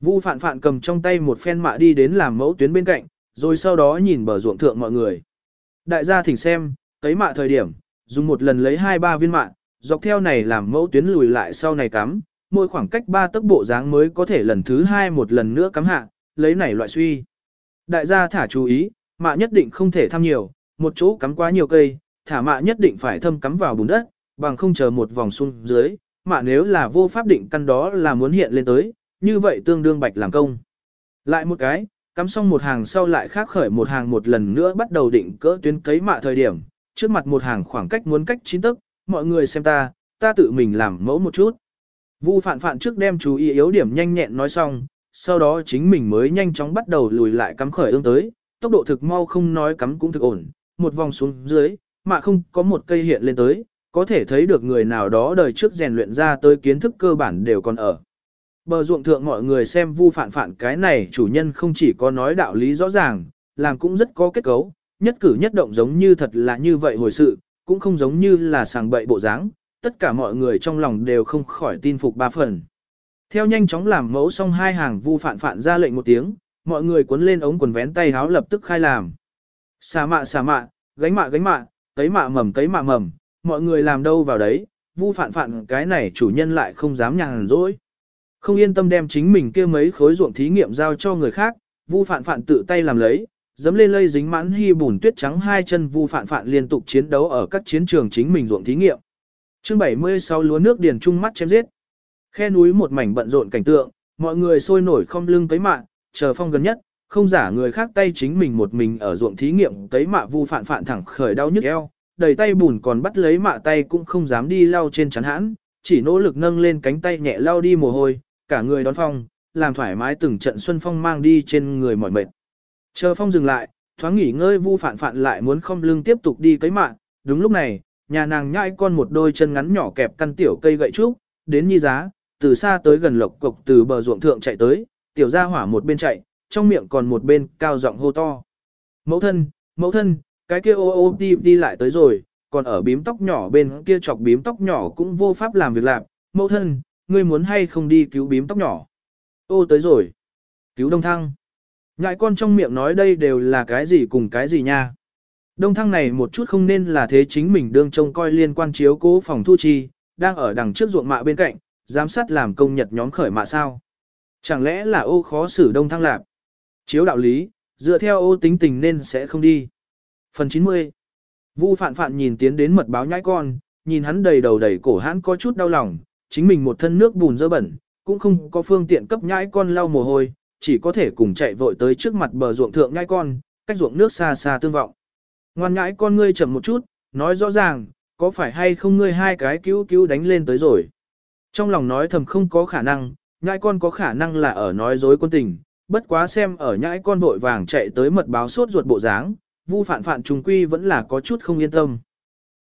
Speaker 1: Vu phạn phạn cầm trong tay một phen mạ đi đến làm mẫu tuyến bên cạnh, rồi sau đó nhìn bờ ruộng thượng mọi người. Đại gia thỉnh xem, tới mạ thời điểm, dùng một lần lấy hai ba viên mạ, dọc theo này làm mẫu tuyến lùi lại sau này cắm, mỗi khoảng cách ba tấc bộ dáng mới có thể lần thứ hai một lần nữa cắm hạ, lấy này loại suy. Đại gia thả chú ý, mạ nhất định không thể thăm nhiều, một chỗ cắm quá nhiều cây, thả mạ nhất định phải thâm cắm vào bùn đất, bằng không chờ một vòng xuống dưới, mà nếu là vô pháp định căn đó là muốn hiện lên tới, như vậy tương đương bạch làm công. Lại một cái, cắm xong một hàng sau lại khác khởi một hàng một lần nữa bắt đầu định cỡ tuyến cấy mạ thời điểm, trước mặt một hàng khoảng cách muốn cách chín tức, mọi người xem ta, ta tự mình làm mẫu một chút. Vu phạn phạn trước đem chú ý yếu điểm nhanh nhẹn nói xong, sau đó chính mình mới nhanh chóng bắt đầu lùi lại cắm khởi ương tới, tốc độ thực mau không nói cắm cũng thực ổn, một vòng xuống dưới, mà không có một cây hiện lên tới, có thể thấy được người nào đó đời trước rèn luyện ra tới kiến thức cơ bản đều còn ở. Bờ ruộng thượng mọi người xem vu phản phản cái này chủ nhân không chỉ có nói đạo lý rõ ràng, làm cũng rất có kết cấu, nhất cử nhất động giống như thật là như vậy hồi sự, cũng không giống như là sàng bậy bộ dáng, tất cả mọi người trong lòng đều không khỏi tin phục ba phần. Theo nhanh chóng làm mẫu xong hai hàng vu phản phản ra lệnh một tiếng, mọi người cuốn lên ống quần vén tay háo lập tức khai làm. Xà mạ xà mạ, gánh mạ gánh mạ, cấy mạ mầm cấy mạ mầm, mọi người làm đâu vào đấy, vu phản phản cái này chủ nhân lại không dám nhàn rỗi. Không yên tâm đem chính mình kia mấy khối ruộng thí nghiệm giao cho người khác, vu phản phản tự tay làm lấy, dấm lên lây dính mãn hy bùn tuyết trắng hai chân vu phản phản liên tục chiến đấu ở các chiến trường chính mình ruộng thí nghiệm. Chương 76 lúa nước điền trung mắt chém giết. Khe núi một mảnh bận rộn cảnh tượng, mọi người sôi nổi không lưng tới mạ, chờ phong gần nhất, không giả người khác tay chính mình một mình ở ruộng thí nghiệm tới mạ vu phản phản thẳng khởi đau nhức eo, đầy tay bùn còn bắt lấy mạ tay cũng không dám đi lau trên chắn hãn, chỉ nỗ lực nâng lên cánh tay nhẹ lau đi mồ hôi, cả người đón phong, làm thoải mái từng trận xuân phong mang đi trên người mỏi mệt. Chờ phong dừng lại, thoáng nghỉ ngơi vu phản phản lại muốn không lưng tiếp tục đi cấy mạ, đúng lúc này, nhà nàng nhãi con một đôi chân ngắn nhỏ kẹp căn tiểu cây gậy trúc, đến nhi giá, từ xa tới gần lộc cục từ bờ ruộng thượng chạy tới, tiểu gia hỏa một bên chạy, trong miệng còn một bên cao giọng hô to. Mẫu thân, mẫu thân, cái kia ô ô đi đi lại tới rồi, còn ở bím tóc nhỏ bên kia chọc bím tóc nhỏ cũng vô pháp làm việc làm, mẫu thân, ngươi muốn hay không đi cứu bím tóc nhỏ. Ô tới rồi. Cứu đông thăng. Ngại con trong miệng nói đây đều là cái gì cùng cái gì nha. Đông thăng này một chút không nên là thế chính mình đương trông coi liên quan chiếu cố phòng thu chi, đang ở đằng trước ruộng mạ bên cạnh, giám sát làm công nhật nhóm khởi mạ sao. Chẳng lẽ là ô khó xử đông thăng lạp? Chiếu đạo lý, Dựa theo ô tính tình nên sẽ không đi. Phần 90 Vu phạn phạn nhìn tiến đến mật báo nhãi con, nhìn hắn đầy đầu đầy cổ hắn có chút đau lòng, chính mình một thân nước bùn dơ bẩn, cũng không có phương tiện cấp nhãi con lau mồ hôi, chỉ có thể cùng chạy vội tới trước mặt bờ ruộng thượng nhãi con, cách ruộng nước xa xa tương vọng. Ngoan nhãi con ngươi chậm một chút, nói rõ ràng, có phải hay không ngươi hai cái cứu cứu đánh lên tới rồi. Trong lòng nói thầm không có khả năng, nhãi con có khả năng là ở nói dối quân tình, bất quá xem ở nhãi con vội vàng chạy tới mật báo suốt ruột bộ dáng, vu Phạn Phạn trùng quy vẫn là có chút không yên tâm.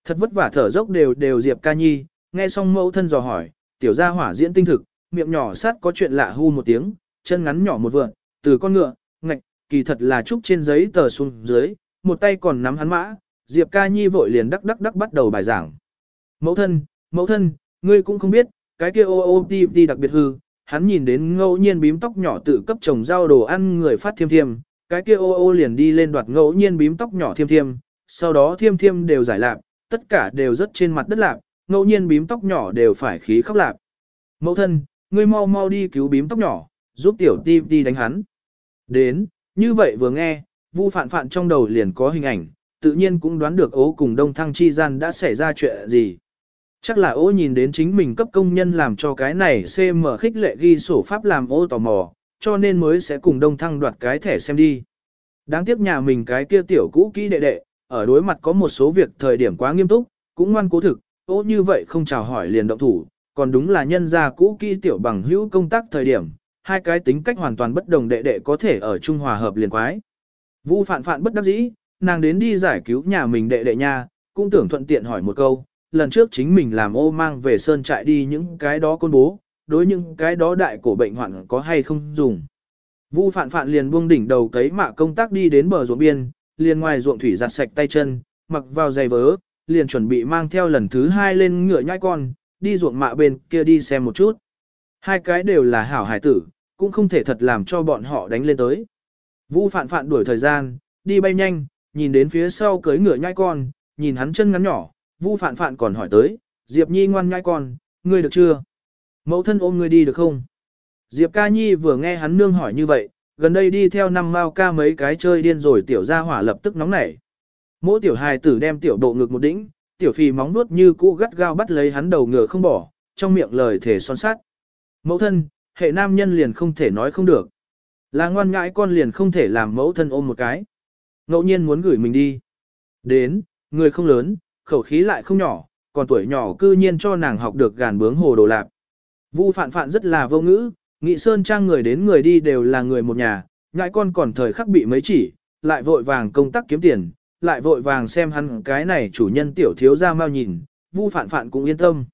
Speaker 1: Thật vất vả thở dốc đều đều Diệp ca nhi, nghe xong mẫu thân dò hỏi, tiểu gia hỏa diễn tinh thực, miệng nhỏ sát có chuyện lạ hu một tiếng, chân ngắn nhỏ một vượn, từ con ngựa, ngạch, kỳ thật là trúc trên giấy tờ xuống dưới, một tay còn nắm hắn mã, Diệp ca nhi vội liền đắc đắc đắc bắt đầu bài giảng. Mẫu thân, mẫu thân, ngươi cũng không biết, cái kia ô ô ti ti đặc biệt hư, hắn nhìn đến ngẫu nhiên bím tóc nhỏ tự cấp chồng rau đồ ăn người phát thiêm thiêm, cái kia ô ô liền đi lên đoạt ngẫu nhiên bím tóc nhỏ thiêm thiêm, sau đó thiêm thiêm đều giải lạp, tất cả đều rất trên mặt đất lạp, ngẫu nhiên bím tóc nhỏ đều phải khí khóc lạp. Mẫu thân, ngươi mau mau đi cứu bím tóc nhỏ, giúp tiểu ti ti đánh hắn. Đến, như vậy vừa nghe, vu phạn phạn trong đầu liền có hình ảnh, tự nhiên cũng đoán được ố cùng đông thăng chi gian đã xảy ra chuyện gì. Chắc là ô nhìn đến chính mình cấp công nhân làm cho cái này CM khích lệ ghi sổ pháp làm ô tò mò, cho nên mới sẽ cùng đông thăng đoạt cái thẻ xem đi. Đáng tiếc nhà mình cái kia tiểu cũ kỹ đệ đệ, ở đối mặt có một số việc thời điểm quá nghiêm túc, cũng ngoan cố thực, ô như vậy không chào hỏi liền động thủ, còn đúng là nhân gia cũ kỹ tiểu bằng hữu công tác thời điểm, hai cái tính cách hoàn toàn bất đồng đệ đệ có thể ở Trung Hòa hợp liền quái. Vu phạn phạn bất đắc dĩ, nàng đến đi giải cứu nhà mình đệ đệ nha, cũng tưởng thuận tiện hỏi một câu, lần trước chính mình làm ô mang về sơn trại đi những cái đó côn bố, đối những cái đó đại cổ bệnh hoạn có hay không dùng. Vu phạn phạn liền buông đỉnh đầu cấy mạ công tác đi đến bờ ruộng biên, liền ngoài ruộng thủy giặt sạch tay chân, mặc vào giày vớ, liền chuẩn bị mang theo lần thứ hai lên ngựa nhai con, đi ruộng mạ bên kia đi xem một chút. Hai cái đều là hảo hải tử, cũng không thể thật làm cho bọn họ đánh lên tới. Vu phạn phạn đuổi thời gian, đi bay nhanh, nhìn đến phía sau cưới ngựa nhai con, nhìn hắn chân ngắn nhỏ, Vu phạn phạn còn hỏi tới, Diệp Nhi ngoan nhai con, ngươi được chưa? Mẫu thân ôm ngươi đi được không? Diệp ca nhi vừa nghe hắn nương hỏi như vậy, gần đây đi theo năm mao ca mấy cái chơi điên rồi tiểu gia hỏa lập tức nóng nảy. Mỗi tiểu hài tử đem tiểu độ ngực một đỉnh, tiểu phì móng nuốt như cũ gắt gao bắt lấy hắn đầu ngựa không bỏ, trong miệng lời thể son sát. Mẫu thân, hệ nam nhân liền không thể nói không được. Là ngoan ngãi con liền không thể làm mẫu thân ôm một cái. Ngẫu nhiên muốn gửi mình đi. Đến, người không lớn, khẩu khí lại không nhỏ, còn tuổi nhỏ cư nhiên cho nàng học được gàn bướng hồ đồ lạp. Vu phạn phạn rất là vô ngữ, nghị sơn trang người đến người đi đều là người một nhà, ngãi con còn thời khắc bị mấy chỉ, lại vội vàng công tác kiếm tiền, lại vội vàng xem hắn cái này chủ nhân tiểu thiếu ra mau nhìn, vu phạn phạn cũng yên tâm.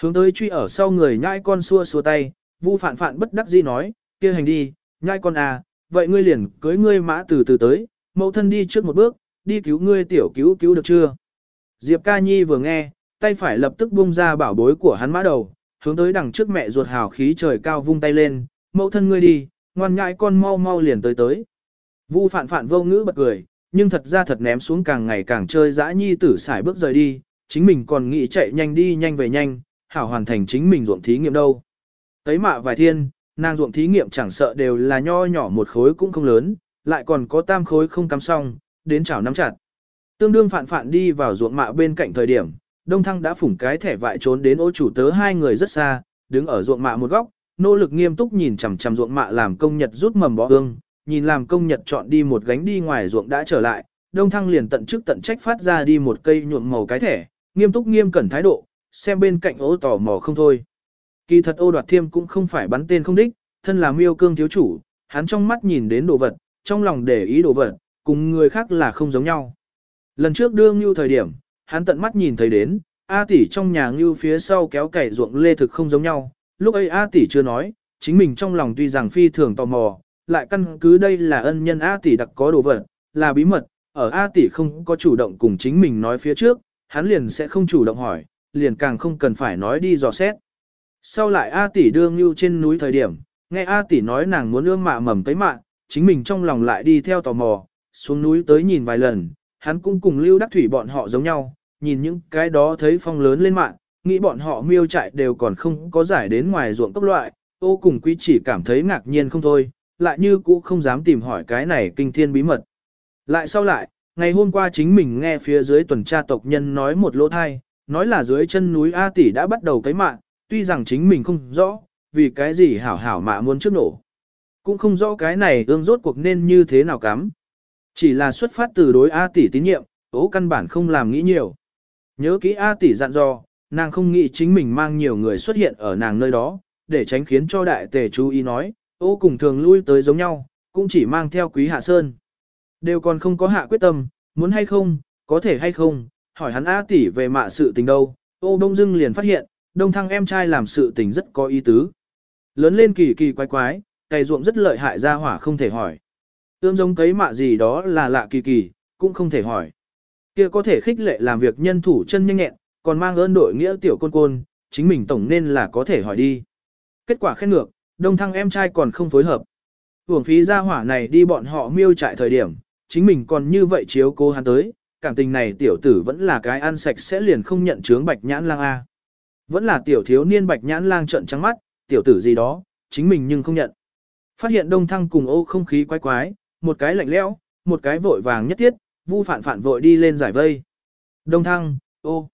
Speaker 1: Hướng tới truy ở sau người nhãi con xua xua tay, vu phạn phạn bất đắc dĩ nói, kia hành đi, nhãi con à, vậy ngươi liền cưới ngươi mã từ từ tới, mẫu thân đi trước một bước, đi cứu ngươi tiểu cứu cứu được chưa? Diệp ca nhi vừa nghe, tay phải lập tức bung ra bảo bối của hắn mã đầu, hướng tới đằng trước mẹ ruột hào khí trời cao vung tay lên, mẫu thân ngươi đi, ngoan ngại con mau mau liền tới tới. Vu phản phản vô ngữ bật cười, nhưng thật ra thật ném xuống càng ngày càng chơi dã nhi tử xài bước rời đi, chính mình còn nghĩ chạy nhanh đi nhanh về nhanh, hảo hoàn thành chính mình ruộng thí nghiệm đâu. Tới mạ vài thiên, nàng ruộng thí nghiệm chẳng sợ đều là nho nhỏ một khối cũng không lớn, lại còn có tam khối không cắm xong, đến chảo nắm chặt. Tương đương phản phản đi vào ruộng mạ bên cạnh thời điểm, Đông Thăng đã phủng cái thẻ vại trốn đến ô chủ tớ hai người rất xa, đứng ở ruộng mạ một góc, nỗ lực nghiêm túc nhìn chằm chằm ruộng mạ làm công nhật rút mầm bó ương, nhìn làm công nhật chọn đi một gánh đi ngoài ruộng đã trở lại, Đông Thăng liền tận chức tận trách phát ra đi một cây nhuộm màu cái thẻ, nghiêm túc nghiêm cẩn thái độ, xem bên cạnh ô tò mò không thôi. Kỳ thật ô đoạt thiêm cũng không phải bắn tên không đích, thân là miêu cương thiếu chủ, hắn trong mắt nhìn đến đồ vật, trong lòng để ý đồ vật, cùng người khác là không giống nhau. Lần trước đương như thời điểm, hắn tận mắt nhìn thấy đến, A tỷ trong nhà Ngưu phía sau kéo cày ruộng lê thực không giống nhau, lúc ấy A tỷ chưa nói, chính mình trong lòng tuy rằng phi thường tò mò, lại căn cứ đây là ân nhân A tỷ đặc có đồ vật, là bí mật, ở A tỷ không có chủ động cùng chính mình nói phía trước, hắn liền sẽ không chủ động hỏi, liền càng không cần phải nói đi dò xét. Sau lại A tỷ đưa Ngưu trên núi thời điểm, nghe A tỷ nói nàng muốn ương mạ mầm tới mạ, chính mình trong lòng lại đi theo tò mò, xuống núi tới nhìn vài lần, hắn cũng cùng Lưu Đắc Thủy bọn họ giống nhau, nhìn những cái đó thấy phong lớn lên mạng, nghĩ bọn họ miêu trại đều còn không có giải đến ngoài ruộng cấp loại, ô cùng quý chỉ cảm thấy ngạc nhiên không thôi, lại như cũ không dám tìm hỏi cái này kinh thiên bí mật. Lại sau lại, ngày hôm qua chính mình nghe phía dưới tuần tra tộc nhân nói một lỗ thai, nói là dưới chân núi A tỷ đã bắt đầu cấy mạng, tuy rằng chính mình không rõ, vì cái gì hảo hảo mạ muốn trước nổ. Cũng không rõ cái này ương rốt cuộc nên như thế nào cắm. Chỉ là xuất phát từ đối A tỷ tín nhiệm, ố căn bản không làm nghĩ nhiều. Nhớ kỹ A tỷ dặn dò, nàng không nghĩ chính mình mang nhiều người xuất hiện ở nàng nơi đó, để tránh khiến cho đại tề chú ý nói, ô cùng thường lui tới giống nhau, cũng chỉ mang theo quý hạ sơn. Đều còn không có hạ quyết tâm, muốn hay không, có thể hay không, hỏi hắn A tỷ về mạ sự tình đâu, ô đông dưng liền phát hiện, đông thăng em trai làm sự tình rất có ý tứ. Lớn lên kỳ kỳ quái quái, cày ruộng rất lợi hại ra hỏa không thể hỏi. Ươm giống cấy mạ gì đó là lạ kỳ kỳ, cũng không thể hỏi. Kia có thể khích lệ làm việc nhân thủ chân nhanh nhẹn, còn mang ơn đội nghĩa tiểu côn côn, chính mình tổng nên là có thể hỏi đi. Kết quả khen ngược, đông thăng em trai còn không phối hợp. Hưởng phí ra hỏa này đi bọn họ miêu trại thời điểm, chính mình còn như vậy chiếu cô hắn tới, cảm tình này tiểu tử vẫn là cái ăn sạch sẽ liền không nhận chướng bạch nhãn lang A. Vẫn là tiểu thiếu niên bạch nhãn lang trận trắng mắt, tiểu tử gì đó, chính mình nhưng không nhận. Phát hiện đông thăng cùng ô không khí quái quái, một cái lạnh lẽo, một cái vội vàng nhất thiết, vu phản phản vội đi lên giải vây. Đông thăng, ô.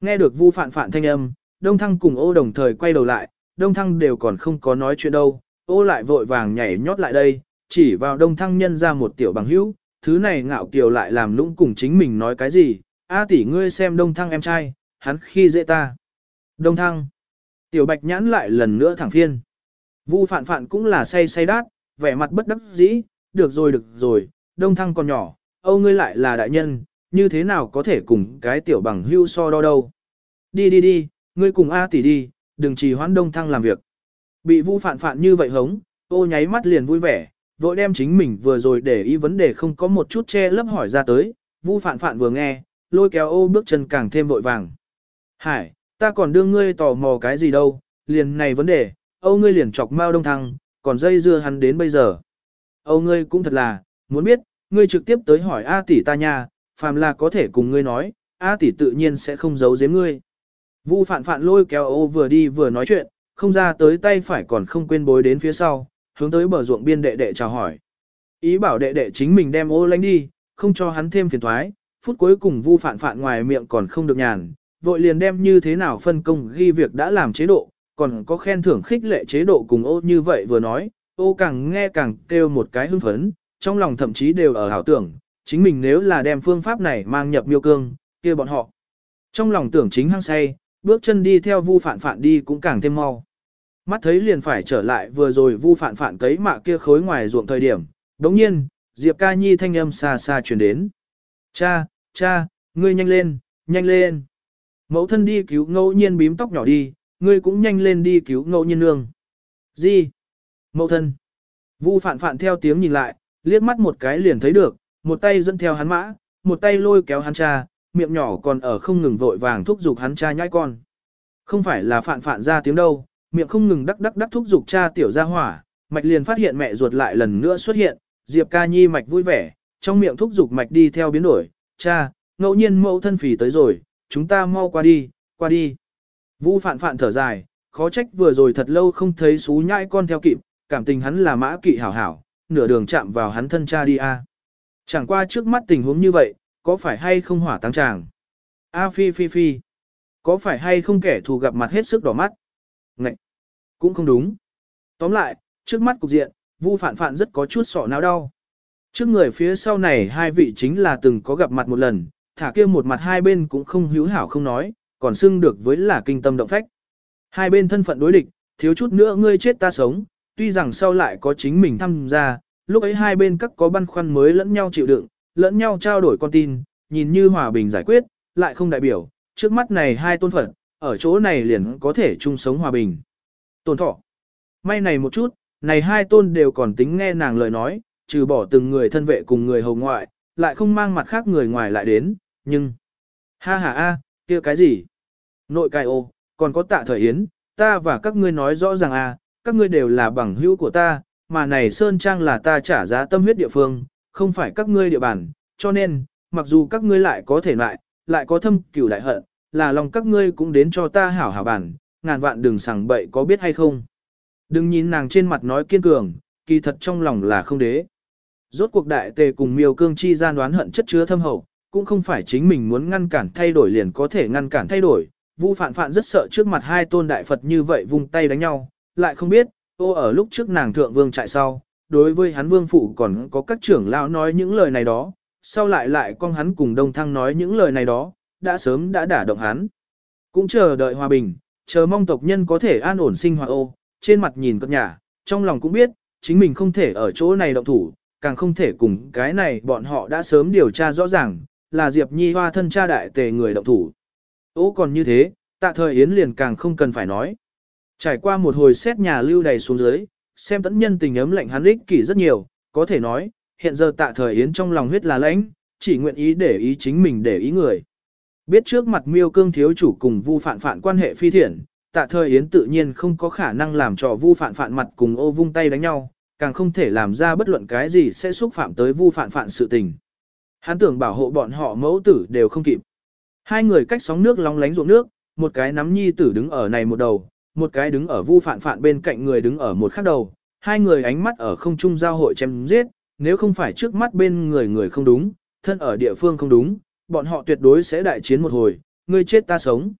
Speaker 1: Nghe được vu phản phản thanh âm, đông thăng cùng ô đồng thời quay đầu lại, đông thăng đều còn không có nói chuyện đâu, ô lại vội vàng nhảy nhót lại đây, chỉ vào đông thăng nhân ra một tiểu bằng hữu, thứ này ngạo kiều lại làm lũng cùng chính mình nói cái gì, a tỷ ngươi xem đông thăng em trai, hắn khi dễ ta. Đông thăng, tiểu bạch nhãn lại lần nữa thẳng phiên. Vu phạn phạn cũng là say say đát, vẻ mặt bất đắc dĩ, được rồi được rồi, đông thăng còn nhỏ, âu ngươi lại là đại nhân, như thế nào có thể cùng cái tiểu bằng hưu so đo đâu. Đi đi đi, ngươi cùng A tỷ đi, đừng trì hoãn đông thăng làm việc. Bị vu phạn phạn như vậy hống, ô nháy mắt liền vui vẻ, vội đem chính mình vừa rồi để ý vấn đề không có một chút che lấp hỏi ra tới, vu phạn phạn vừa nghe, lôi kéo ô bước chân càng thêm vội vàng. Hải, ta còn đương ngươi tò mò cái gì đâu, liền này vấn đề, âu ngươi liền chọc mau đông thăng, còn dây dưa hắn đến bây giờ. Âu ngươi cũng thật là, muốn biết, ngươi trực tiếp tới hỏi A tỷ ta nha, phàm là có thể cùng ngươi nói, A tỷ tự nhiên sẽ không giấu giếm ngươi. Vu phạn phạn lôi kéo ô vừa đi vừa nói chuyện, không ra tới tay phải còn không quên bối đến phía sau, hướng tới bờ ruộng biên đệ đệ chào hỏi. Ý bảo đệ đệ chính mình đem ô lánh đi, không cho hắn thêm phiền thoái, phút cuối cùng vu phạn phạn ngoài miệng còn không được nhàn, vội liền đem như thế nào phân công ghi việc đã làm chế độ, còn có khen thưởng khích lệ chế độ cùng ô như vậy vừa nói, ô càng nghe càng kêu một cái hưng phấn, trong lòng thậm chí đều ở hảo tưởng, chính mình nếu là đem phương pháp này mang nhập miêu cương, kia bọn họ. Trong lòng tưởng chính hăng say, bước chân đi theo vu Phản Phản đi cũng càng thêm mau. Mắt thấy liền phải trở lại vừa rồi vu Phản Phản cấy mạ kia khối ngoài ruộng thời điểm, đống nhiên, Diệp ca nhi thanh âm xa xa truyền đến. Cha, cha, ngươi nhanh lên, nhanh lên. Mẫu thân đi cứu ngẫu nhiên bím tóc nhỏ đi, ngươi cũng nhanh lên đi cứu ngẫu nhiên nương. Gì? Mẫu thân. Vu phạn phạn theo tiếng nhìn lại, liếc mắt một cái liền thấy được, một tay dẫn theo hắn mã, một tay lôi kéo hắn cha, miệng nhỏ còn ở không ngừng vội vàng thúc giục hắn cha nhãi con. Không phải là phạn phạn ra tiếng đâu, miệng không ngừng đắc đắc đắc thúc giục cha tiểu ra hỏa, mạch liền phát hiện mẹ ruột lại lần nữa xuất hiện, Diệp ca nhi mạch vui vẻ, trong miệng thúc giục mạch đi theo biến đổi, cha, ngẫu nhiên mẫu thân phì tới rồi, chúng ta mau qua đi, qua đi. Vu phạn phạn thở dài, khó trách vừa rồi thật lâu không thấy xú nhãi con theo kịp, cảm tình hắn là mã kỵ hảo hảo, nửa đường chạm vào hắn thân cha đi a. Chẳng qua trước mắt tình huống như vậy, có phải hay không hỏa tăng chàng A phi phi phi. Có phải hay không kẻ thù gặp mặt hết sức đỏ mắt? Ngậy. Cũng không đúng. Tóm lại, trước mắt cục diện, Vu Phạn Phạn rất có chút sọ não đau. Trước người phía sau này hai vị chính là từng có gặp mặt một lần, thả kia một mặt hai bên cũng không hữu hảo không nói, còn xưng được với là kinh tâm động phách. Hai bên thân phận đối địch, thiếu chút nữa ngươi chết ta sống, tuy rằng sau lại có chính mình tham gia, lúc ấy hai bên các có băn khoăn mới lẫn nhau chịu đựng, lẫn nhau trao đổi con tin, nhìn như hòa bình giải quyết, lại không đại biểu, trước mắt này hai tôn phận, ở chỗ này liền có thể chung sống hòa bình. Tôn thọ. May này một chút, này hai tôn đều còn tính nghe nàng lời nói, trừ bỏ từng người thân vệ cùng người hầu ngoại, lại không mang mặt khác người ngoài lại đến, nhưng... Ha ha a, kia cái gì? Nội cai ô, còn có tạ thời yến, ta và các ngươi nói rõ ràng a, các ngươi đều là bằng hữu của ta, mà này Sơn Trang là ta trả giá tâm huyết địa phương, không phải các ngươi địa bàn, cho nên, mặc dù các ngươi lại có thể lại, lại có thâm cửu đại hận, là lòng các ngươi cũng đến cho ta hảo hảo bản, ngàn vạn đừng sảng bậy có biết hay không. Đừng nhìn nàng trên mặt nói kiên cường, kỳ thật trong lòng là không đế. Rốt cuộc đại tề cùng miêu cương chi gian đoán hận chất chứa thâm hậu, cũng không phải chính mình muốn ngăn cản thay đổi liền có thể ngăn cản thay đổi. Vu phạn phạn rất sợ trước mặt hai tôn đại Phật như vậy vung tay đánh nhau, lại không biết, ô ở lúc trước nàng thượng vương trại sau, đối với hắn vương phụ còn có các trưởng lão nói những lời này đó, sau lại lại con hắn cùng đông thăng nói những lời này đó, đã sớm đã đả động hắn. Cũng chờ đợi hòa bình, chờ mong tộc nhân có thể an ổn sinh hoạt ô, trên mặt nhìn cất nhà, trong lòng cũng biết, chính mình không thể ở chỗ này động thủ, càng không thể cùng cái này bọn họ đã sớm điều tra rõ ràng, là Diệp Nhi hoa thân cha đại tề người động thủ. Ô còn như thế, tạ thời Yến liền càng không cần phải nói. Trải qua một hồi xét nhà lưu đầy xuống dưới, xem tẫn nhân tình ấm lạnh hắn ích kỷ rất nhiều, có thể nói, hiện giờ tạ thời Yến trong lòng huyết là lãnh, chỉ nguyện ý để ý chính mình để ý người. Biết trước mặt miêu cương thiếu chủ cùng vu phản phản quan hệ phi thiện, tạ thời Yến tự nhiên không có khả năng làm cho vu phản phản mặt cùng ô vung tay đánh nhau, càng không thể làm ra bất luận cái gì sẽ xúc phạm tới vu phản phản sự tình. Hắn tưởng bảo hộ bọn họ mẫu tử đều không kịp. Hai người cách sóng nước long lánh ruộng nước, một cái nắm nhi tử đứng ở này một đầu, một cái đứng ở vu Phạn Phạn bên cạnh người đứng ở một khác đầu, hai người ánh mắt ở không trung giao hội chém giết, nếu không phải trước mắt bên người người không đúng, thân ở địa phương không đúng, bọn họ tuyệt đối sẽ đại chiến một hồi, ngươi chết ta sống.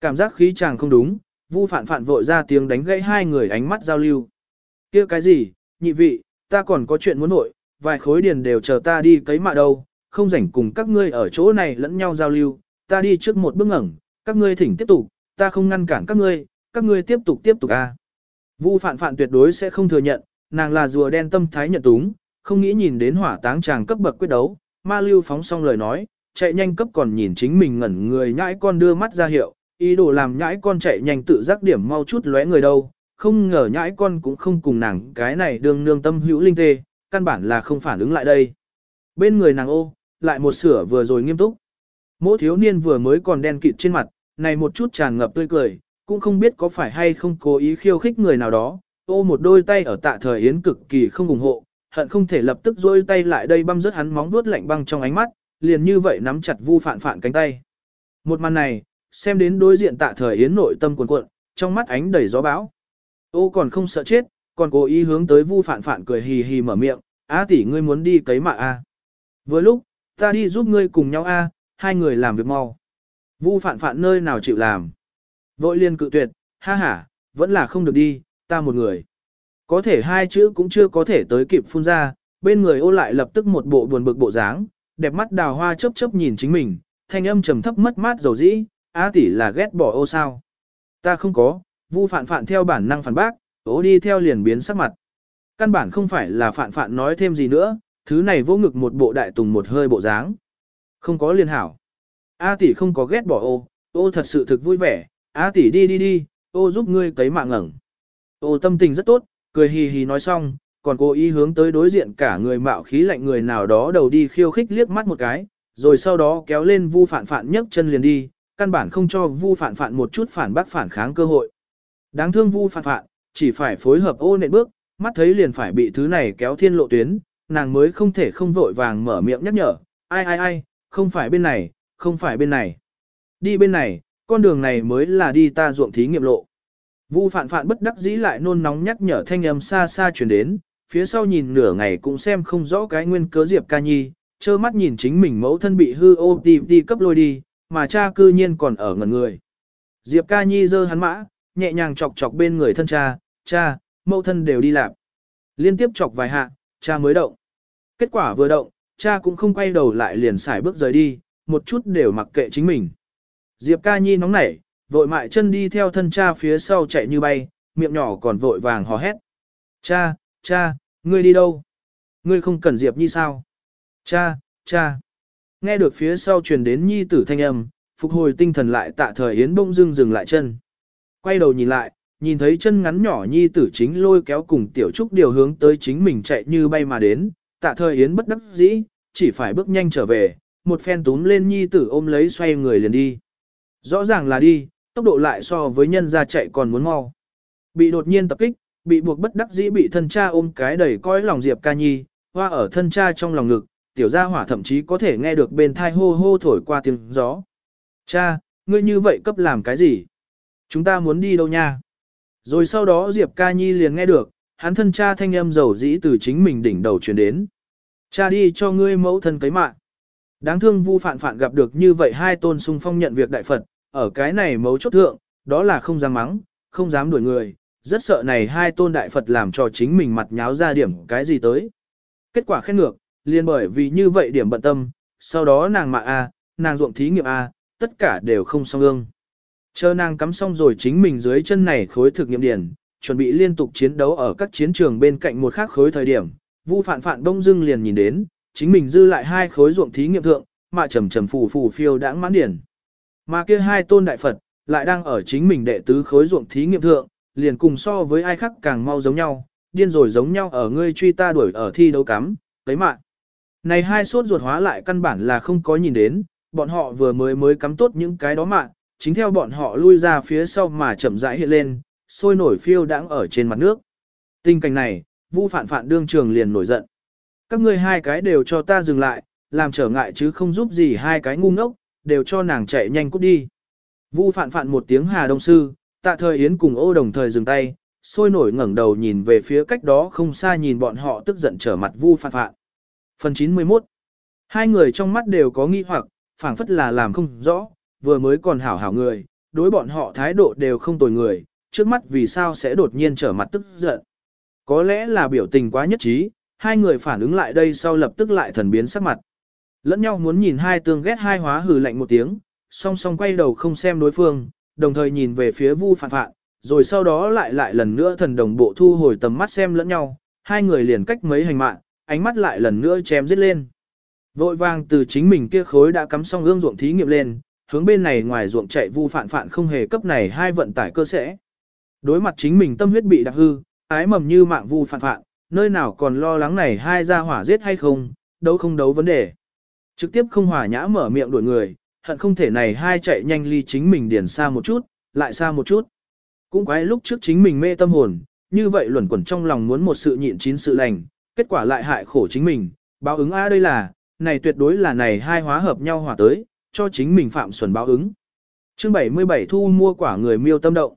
Speaker 1: Cảm giác khí chàng không đúng, vu Phạn Phạn vội ra tiếng đánh gãy hai người ánh mắt giao lưu. kia cái gì, nhị vị, ta còn có chuyện muốn nội, vài khối điền đều chờ ta đi cấy mạ đâu, không rảnh cùng các ngươi ở chỗ này lẫn nhau giao lưu, ta đi trước một bước ngẩng, các ngươi thỉnh tiếp tục, ta không ngăn cản các ngươi, các ngươi tiếp tục tiếp tục a. Vu Phạn Phạn tuyệt đối sẽ không thừa nhận, nàng là rùa đen tâm thái nhận túng, không nghĩ nhìn đến hỏa táng chàng cấp bậc quyết đấu, ma lưu phóng xong lời nói, chạy nhanh cấp còn nhìn chính mình ngẩn người nhãi con đưa mắt ra hiệu, ý đồ làm nhãi con chạy nhanh tự giác điểm mau chút lóe người đâu, không ngờ nhãi con cũng không cùng nàng cái này đương nương tâm hữu linh tê, căn bản là không phản ứng lại đây. Bên người nàng ô, lại một sửa vừa rồi nghiêm túc. Mỗi thiếu niên vừa mới còn đen kịt trên mặt, này một chút tràn ngập tươi cười, cũng không biết có phải hay không cố ý khiêu khích người nào đó, ô một đôi tay ở tạ thời yến cực kỳ không ủng hộ, hận không thể lập tức dôi tay lại đây băm rớt hắn móng vuốt lạnh băng trong ánh mắt, liền như vậy nắm chặt vu phản phản cánh tay. Một màn này, xem đến đối diện tạ thời yến nội tâm cuồn cuộn, trong mắt ánh đầy gió bão. Ô còn không sợ chết, còn cố ý hướng tới vu phản phản cười hì hì mở miệng, á tỷ ngươi muốn đi cấy mạ a. Vừa lúc, ta đi giúp ngươi cùng nhau a, hai người làm việc mau. Vu phản phản nơi nào chịu làm. Vội liền cự tuyệt, ha ha, vẫn là không được đi, ta một người. Có thể hai chữ cũng chưa có thể tới kịp phun ra, bên người ô lại lập tức một bộ buồn bực bộ dáng, đẹp mắt đào hoa chớp chớp nhìn chính mình, thanh âm trầm thấp mất mát dầu dĩ, á tỷ là ghét bỏ ô sao. Ta không có, vu phản phản theo bản năng phản bác, ô đi theo liền biến sắc mặt. Căn bản không phải là phản phản nói thêm gì nữa, thứ này vô ngực một bộ đại tùng một hơi bộ dáng. Không có liên hảo. A tỷ không có ghét bỏ ô, ô thật sự thực vui vẻ, A tỷ đi đi đi, ô giúp ngươi cấy mạng ngẩng. Ô tâm tình rất tốt, cười hì hì nói xong, còn cố ý hướng tới đối diện cả người mạo khí lạnh người nào đó đầu đi khiêu khích liếc mắt một cái, rồi sau đó kéo lên vu phản phản nhấc chân liền đi, căn bản không cho vu phản phản một chút phản bác phản kháng cơ hội. Đáng thương vu phản phản, chỉ phải phối hợp ô nện bước, mắt thấy liền phải bị thứ này kéo thiên lộ tuyến, nàng mới không thể không vội vàng mở miệng nhắc nhở, ai ai ai, không phải bên này, không phải bên này. Đi bên này, con đường này mới là đi ta ruộng thí nghiệm lộ. Vu phạn phạn bất đắc dĩ lại nôn nóng nhắc nhở thanh âm xa xa truyền đến, phía sau nhìn nửa ngày cũng xem không rõ cái nguyên cớ Diệp Ca Nhi, trơ mắt nhìn chính mình mẫu thân bị hư ô đi, đi cấp lôi đi, mà cha cư nhiên còn ở ngần người. Diệp Ca Nhi giơ hắn mã, nhẹ nhàng chọc chọc bên người thân cha, cha, mẫu thân đều đi làm. Liên tiếp chọc vài hạ, cha mới động. Kết quả vừa động, cha cũng không quay đầu lại liền xài bước rời đi, một chút đều mặc kệ chính mình. Diệp ca nhi nóng nảy, vội mại chân đi theo thân cha phía sau chạy như bay, miệng nhỏ còn vội vàng hò hét. Cha, cha, ngươi đi đâu? Ngươi không cần Diệp nhi sao? Cha, cha. Nghe được phía sau truyền đến nhi tử thanh âm, phục hồi tinh thần lại tạ thời Yến bỗng dưng dừng lại chân. Quay đầu nhìn lại, nhìn thấy chân ngắn nhỏ nhi tử chính lôi kéo cùng tiểu trúc điều hướng tới chính mình chạy như bay mà đến, tạ thời Yến bất đắc dĩ, chỉ phải bước nhanh trở về, một phen túm lên nhi tử ôm lấy xoay người liền đi. Rõ ràng là đi, tốc độ lại so với nhân ra chạy còn muốn mau. Bị đột nhiên tập kích, bị buộc bất đắc dĩ bị thân cha ôm cái đầy coi lòng Diệp ca nhi, hoa ở thân cha trong lòng ngực, tiểu gia hỏa thậm chí có thể nghe được bên thai hô hô thổi qua tiếng gió. Cha, ngươi như vậy cấp làm cái gì? Chúng ta muốn đi đâu nha? Rồi sau đó Diệp ca nhi liền nghe được, hắn thân cha thanh âm dầu dĩ từ chính mình đỉnh đầu truyền đến. Cha đi cho ngươi mẫu thân cấy mạng. Đáng thương vu phạn phạn gặp được như vậy hai tôn sung phong nhận việc đại Phật, ở cái này mấu chốt thượng, đó là không dám mắng, không dám đuổi người, rất sợ này hai tôn đại Phật làm cho chính mình mặt nháo ra điểm cái gì tới. Kết quả khen ngược, liền bởi vì như vậy điểm bận tâm, sau đó nàng mạ A, nàng ruộng thí nghiệm A, tất cả đều không song ương. Chờ nàng cắm xong rồi chính mình dưới chân này khối thực nghiệm điển, chuẩn bị liên tục chiến đấu ở các chiến trường bên cạnh một khác khối thời điểm, Vu Phạn Phạn đông dưng liền nhìn đến, chính mình dư lại hai khối ruộng thí nghiệm thượng, mạ trầm trầm phù phù phiêu đãng mãn điển. Mà kia hai tôn đại Phật, lại đang ở chính mình đệ tứ khối ruộng thí nghiệm thượng, liền cùng so với ai khác càng mau giống nhau, điên rồi giống nhau ở ngươi truy ta đuổi ở thi đấu cắm, tới mạng. Này hai sốt ruột hóa lại căn bản là không có nhìn đến, bọn họ vừa mới mới cắm tốt những cái đó mạng, chính theo bọn họ lui ra phía sau mà chậm rãi hiện lên, sôi nổi phiêu đãng ở trên mặt nước. Tình cảnh này, Vu Phạn Phạn đương trường liền nổi giận. Các ngươi hai cái đều cho ta dừng lại, làm trở ngại chứ không giúp gì hai cái ngu ngốc, đều cho nàng chạy nhanh cút đi. Vu Phạn Phạn một tiếng Hà Đông sư, Tạ Thời Yến cùng Ô đồng thời dừng tay, sôi nổi ngẩng đầu nhìn về phía cách đó không xa nhìn bọn họ tức giận trở mặt Vu Phạn Phạn. Phần 91 Hai người trong mắt đều có nghi hoặc, phảng phất là làm không rõ, vừa mới còn hảo hảo người, đối bọn họ thái độ đều không tồi người, trước mắt vì sao sẽ đột nhiên trở mặt tức giận. Có lẽ là biểu tình quá nhất trí, hai người phản ứng lại đây sau lập tức lại thần biến sắc mặt. Lẫn nhau muốn nhìn hai tương ghét hai hóa hừ lạnh một tiếng, song song quay đầu không xem đối phương, đồng thời nhìn về phía vu phạn phạn, rồi sau đó lại lại lần nữa thần đồng bộ thu hồi tầm mắt xem lẫn nhau, hai người liền cách mấy hành mạng, ánh mắt lại lần nữa chém giết lên. Vội vàng từ chính mình kia khối đã cắm xong ương ruộng thí nghiệm lên, hướng bên này ngoài ruộng chạy vu phạn phạn không hề cấp này hai vận tải cơ sẽ. Đối mặt chính mình tâm huyết bị đặc hư, ái mầm như mạng vu phạn phạn, nơi nào còn lo lắng này hai gia hỏa giết hay không, đấu không đấu vấn đề. Trực tiếp không hòa nhã mở miệng đuổi người, hận không thể này hai chạy nhanh ly chính mình điền xa một chút, lại xa một chút. Cũng quái lúc trước chính mình mê tâm hồn, như vậy luẩn quẩn trong lòng muốn một sự nhịn chín sự lành, kết quả lại hại khổ chính mình, báo ứng a đây là, này tuyệt đối là này hai hóa hợp nhau hòa tới, cho chính mình phạm xuẩn báo ứng. Chương 77 thu mua quả người miêu tâm động.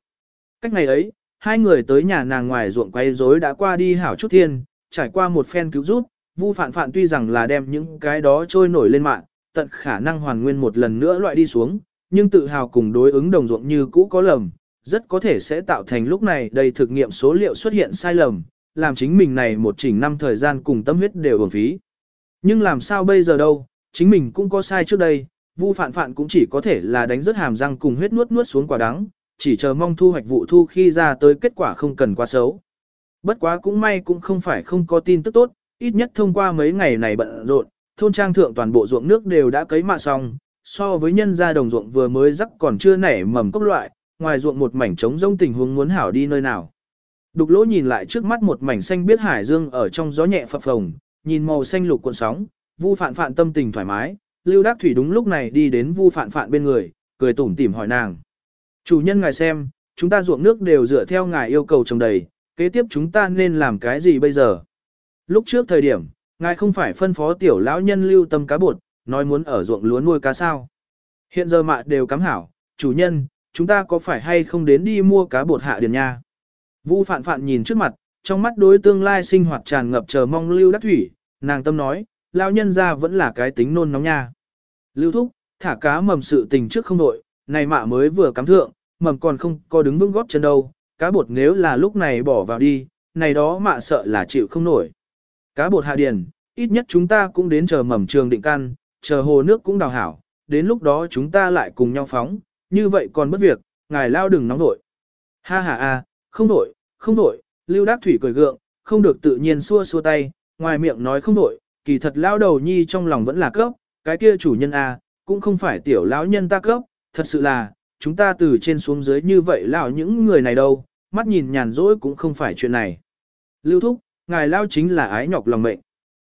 Speaker 1: Cách ngày ấy, hai người tới nhà nàng ngoài ruộng quay rối đã qua đi hảo chút thiên, trải qua một phen cứu rút, Vu Phạn Phạn tuy rằng là đem những cái đó trôi nổi lên mạng, tận khả năng hoàn nguyên một lần nữa loại đi xuống, nhưng tự hào cùng đối ứng đồng ruộng như cũ có lầm, rất có thể sẽ tạo thành lúc này đầy thực nghiệm số liệu xuất hiện sai lầm, làm chính mình này một chỉnh năm thời gian cùng tâm huyết đều uổng phí. Nhưng làm sao bây giờ đâu, chính mình cũng có sai trước đây, Vu Phạn Phạn cũng chỉ có thể là đánh rất hàm răng cùng huyết nuốt nuốt xuống quả đắng, chỉ chờ mong thu hoạch vụ thu khi ra tới kết quả không cần quá xấu. Bất quá cũng may cũng không phải không có tin tức tốt, ít nhất thông qua mấy ngày này bận rộn, thôn trang thượng toàn bộ ruộng nước đều đã cấy mạ xong, so với nhân gia đồng ruộng vừa mới rắc còn chưa nảy mầm cốc loại, ngoài ruộng một mảnh trống rông tình huống muốn hảo đi nơi nào. Đục lỗ nhìn lại trước mắt một mảnh xanh biết hải dương ở trong gió nhẹ phập phồng, nhìn màu xanh lục cuộn sóng, Vu Phạn Phạn tâm tình thoải mái, Lưu Đắc Thủy đúng lúc này đi đến Vu Phạn Phạn bên người, cười tủm tỉm hỏi nàng. Chủ nhân ngài xem, chúng ta ruộng nước đều dựa theo ngài yêu cầu trồng đầy, kế tiếp chúng ta nên làm cái gì bây giờ? Lúc trước thời điểm, ngài không phải phân phó tiểu lão nhân lưu tâm cá bột, nói muốn ở ruộng lúa nuôi cá sao. Hiện giờ mạ đều cắm hảo, chủ nhân, chúng ta có phải hay không đến đi mua cá bột hạ điền nha? Vu phạn phạn nhìn trước mặt, trong mắt đối tương lai sinh hoạt tràn ngập chờ mong lưu đắc thủy, nàng tâm nói, lão nhân ra vẫn là cái tính nôn nóng nha. Lưu thúc, thả cá mầm sự tình trước không đội, này mạ mới vừa cắm thượng, mầm còn không có đứng vững góp chân đâu, cá bột nếu là lúc này bỏ vào đi, này đó mạ sợ là chịu không nổi. Cá bột hạ điền, ít nhất chúng ta cũng đến chờ mầm trường định căn, chờ hồ nước cũng đào hảo, đến lúc đó chúng ta lại cùng nhau phóng, như vậy còn bất việc, ngài lao đừng nóng nội. Ha ha a, không nội, không nội, lưu đắc thủy cười gượng, không được tự nhiên xua xua tay, ngoài miệng nói không nội, kỳ thật lao đầu nhi trong lòng vẫn là cấp, cái kia chủ nhân a, cũng không phải tiểu lão nhân ta cấp, thật sự là, chúng ta từ trên xuống dưới như vậy lão những người này đâu, mắt nhìn nhàn rỗi cũng không phải chuyện này. Lưu thúc, ngài lao chính là ái nhọc lòng mệnh.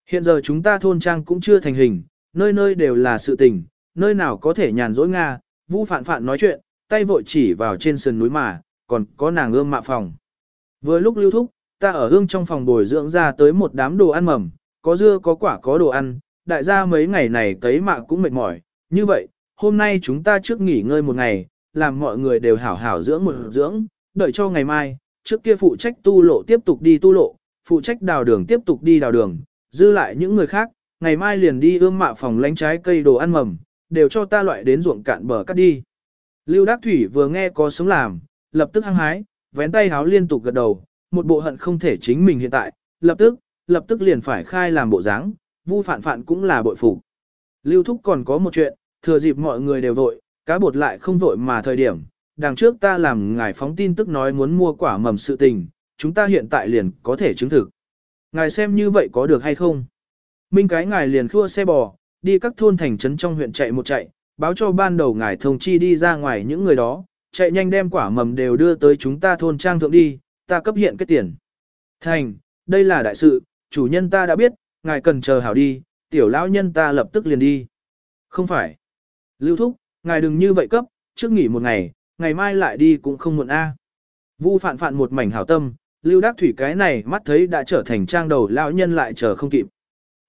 Speaker 1: Hiện giờ chúng ta thôn trang cũng chưa thành hình, nơi nơi đều là sự tình, nơi nào có thể nhàn rỗi Nga, Vu Phạn Phạn nói chuyện, tay vội chỉ vào trên sườn núi mà, còn có nàng ương mạ phòng. Vừa lúc lưu thúc, ta ở hương trong phòng bồi dưỡng ra tới một đám đồ ăn mầm, có dưa có quả có đồ ăn, đại gia mấy ngày này cấy mạ cũng mệt mỏi, như vậy, hôm nay chúng ta trước nghỉ ngơi một ngày, làm mọi người đều hảo hảo dưỡng một dưỡng, đợi cho ngày mai, trước kia phụ trách tu lộ tiếp tục đi tu lộ, phụ trách đào đường tiếp tục đi đào đường, dư lại những người khác, ngày mai liền đi ươm mạ phòng lánh trái cây đồ ăn mầm, đều cho ta loại đến ruộng cạn bờ cắt đi. Lưu Đắc Thủy vừa nghe có sống làm, lập tức hăng hái, vén tay háo liên tục gật đầu, một bộ hận không thể chính mình hiện tại, lập tức, lập tức liền phải khai làm bộ dáng, vu phản phản cũng là bội phục. Lưu Thúc còn có một chuyện, thừa dịp mọi người đều vội, cá bột lại không vội mà thời điểm, đằng trước ta làm ngài phóng tin tức nói muốn mua quả mầm sự tình, chúng ta hiện tại liền có thể chứng thực. Ngài xem như vậy có được hay không? Minh cái ngài liền khua xe bò, đi các thôn thành trấn trong huyện chạy một chạy, báo cho ban đầu ngài thông chi đi ra ngoài những người đó, chạy nhanh đem quả mầm đều đưa tới chúng ta thôn trang thượng đi, ta cấp hiện cái tiền. Thành, đây là đại sự, chủ nhân ta đã biết, ngài cần chờ hảo đi, tiểu lão nhân ta lập tức liền đi. Không phải. Lưu thúc, ngài đừng như vậy cấp, trước nghỉ một ngày, ngày mai lại đi cũng không muộn a. Vu phạn phạn một mảnh hảo tâm, Lưu Đắc Thủy cái này mắt thấy đã trở thành trang đầu lão nhân lại chờ không kịp.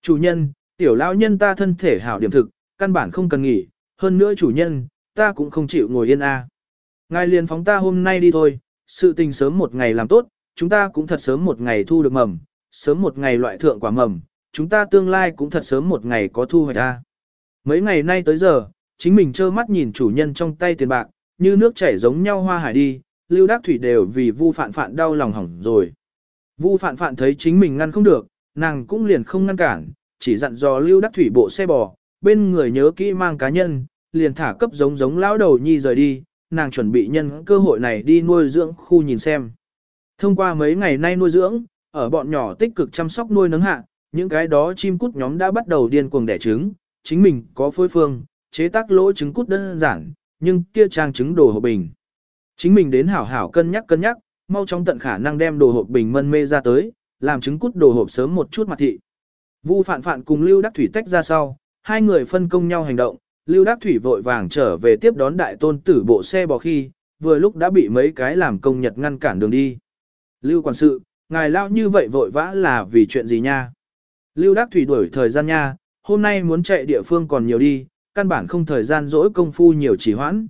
Speaker 1: Chủ nhân, tiểu lão nhân ta thân thể hảo điểm thực, căn bản không cần nghỉ, hơn nữa chủ nhân, ta cũng không chịu ngồi yên a. Ngài liền phóng ta hôm nay đi thôi, sự tình sớm một ngày làm tốt, chúng ta cũng thật sớm một ngày thu được mầm, sớm một ngày loại thượng quả mầm, chúng ta tương lai cũng thật sớm một ngày có thu hoạch a. Mấy ngày nay tới giờ, chính mình trơ mắt nhìn chủ nhân trong tay tiền bạc, như nước chảy giống nhau hoa hải đi, lưu đắc thủy đều vì vu phạn phạn đau lòng hỏng rồi. Vu phạn phạn thấy chính mình ngăn không được, nàng cũng liền không ngăn cản, chỉ dặn dò lưu đắc thủy bộ xe bò, bên người nhớ kỹ mang cá nhân, liền thả cấp giống giống lão đầu nhi rời đi, nàng chuẩn bị nhân cơ hội này đi nuôi dưỡng khu nhìn xem. Thông qua mấy ngày nay nuôi dưỡng, ở bọn nhỏ tích cực chăm sóc nuôi nấng hạ, những cái đó chim cút nhóm đã bắt đầu điên cuồng đẻ trứng, chính mình có phối phương, chế tác lỗ trứng cút đơn giản, nhưng kia trang trứng đồ hộp bình. Chính mình đến hảo hảo cân nhắc cân nhắc, mau chóng tận khả năng đem đồ hộp bình mân mê ra tới, làm trứng cút đồ hộp sớm một chút mặt thị. Vu Phạn Phạn cùng Lưu Đắc Thủy tách ra sau, hai người phân công nhau hành động, Lưu Đắc Thủy vội vàng trở về tiếp đón đại tôn tử bộ xe bò khi, vừa lúc đã bị mấy cái làm công nhật ngăn cản đường đi. Lưu quản sự, ngài lao như vậy vội vã là vì chuyện gì nha? Lưu Đắc Thủy đuổi thời gian nha, hôm nay muốn chạy địa phương còn nhiều đi, căn bản không thời gian dỗi công phu nhiều chỉ hoãn.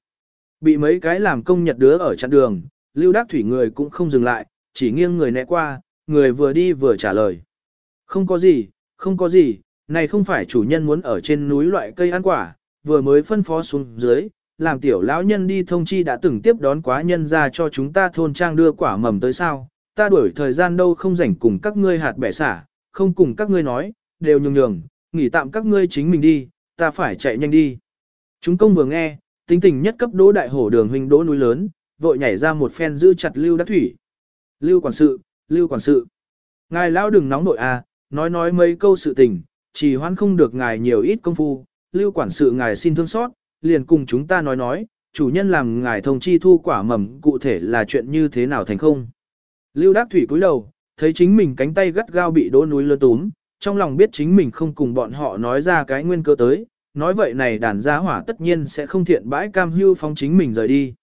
Speaker 1: Bị mấy cái làm công nhật đứa ở chặn đường, Lưu Đắc Thủy người cũng không dừng lại, chỉ nghiêng người né qua, người vừa đi vừa trả lời. Không có gì, không có gì, này không phải chủ nhân muốn ở trên núi loại cây ăn quả, vừa mới phân phó xuống dưới, làm tiểu lão nhân đi thông chi đã từng tiếp đón quá nhân ra cho chúng ta thôn trang đưa quả mầm tới sao, ta đuổi thời gian đâu không rảnh cùng các ngươi hạt bẻ xả, không cùng các ngươi nói, đều nhường nhường, nghỉ tạm các ngươi chính mình đi, ta phải chạy nhanh đi. Chúng công vừa nghe, tính tình nhất cấp đỗ đại hổ đường huynh đỗ núi lớn, vội nhảy ra một phen giữ chặt Lưu Đắc Thủy. Lưu quản sự, Lưu quản sự. Ngài lão đừng nóng nội à, nói nói mấy câu sự tình, chỉ hoan không được ngài nhiều ít công phu, Lưu quản sự ngài xin thương xót, liền cùng chúng ta nói nói, chủ nhân làm ngài thông chi thu quả mầm cụ thể là chuyện như thế nào thành không. Lưu Đắc Thủy cúi đầu, thấy chính mình cánh tay gắt gao bị đỗ núi lơ túm, trong lòng biết chính mình không cùng bọn họ nói ra cái nguyên cơ tới, nói vậy này đàn gia hỏa tất nhiên sẽ không thiện bãi cam hưu phóng chính mình rời đi.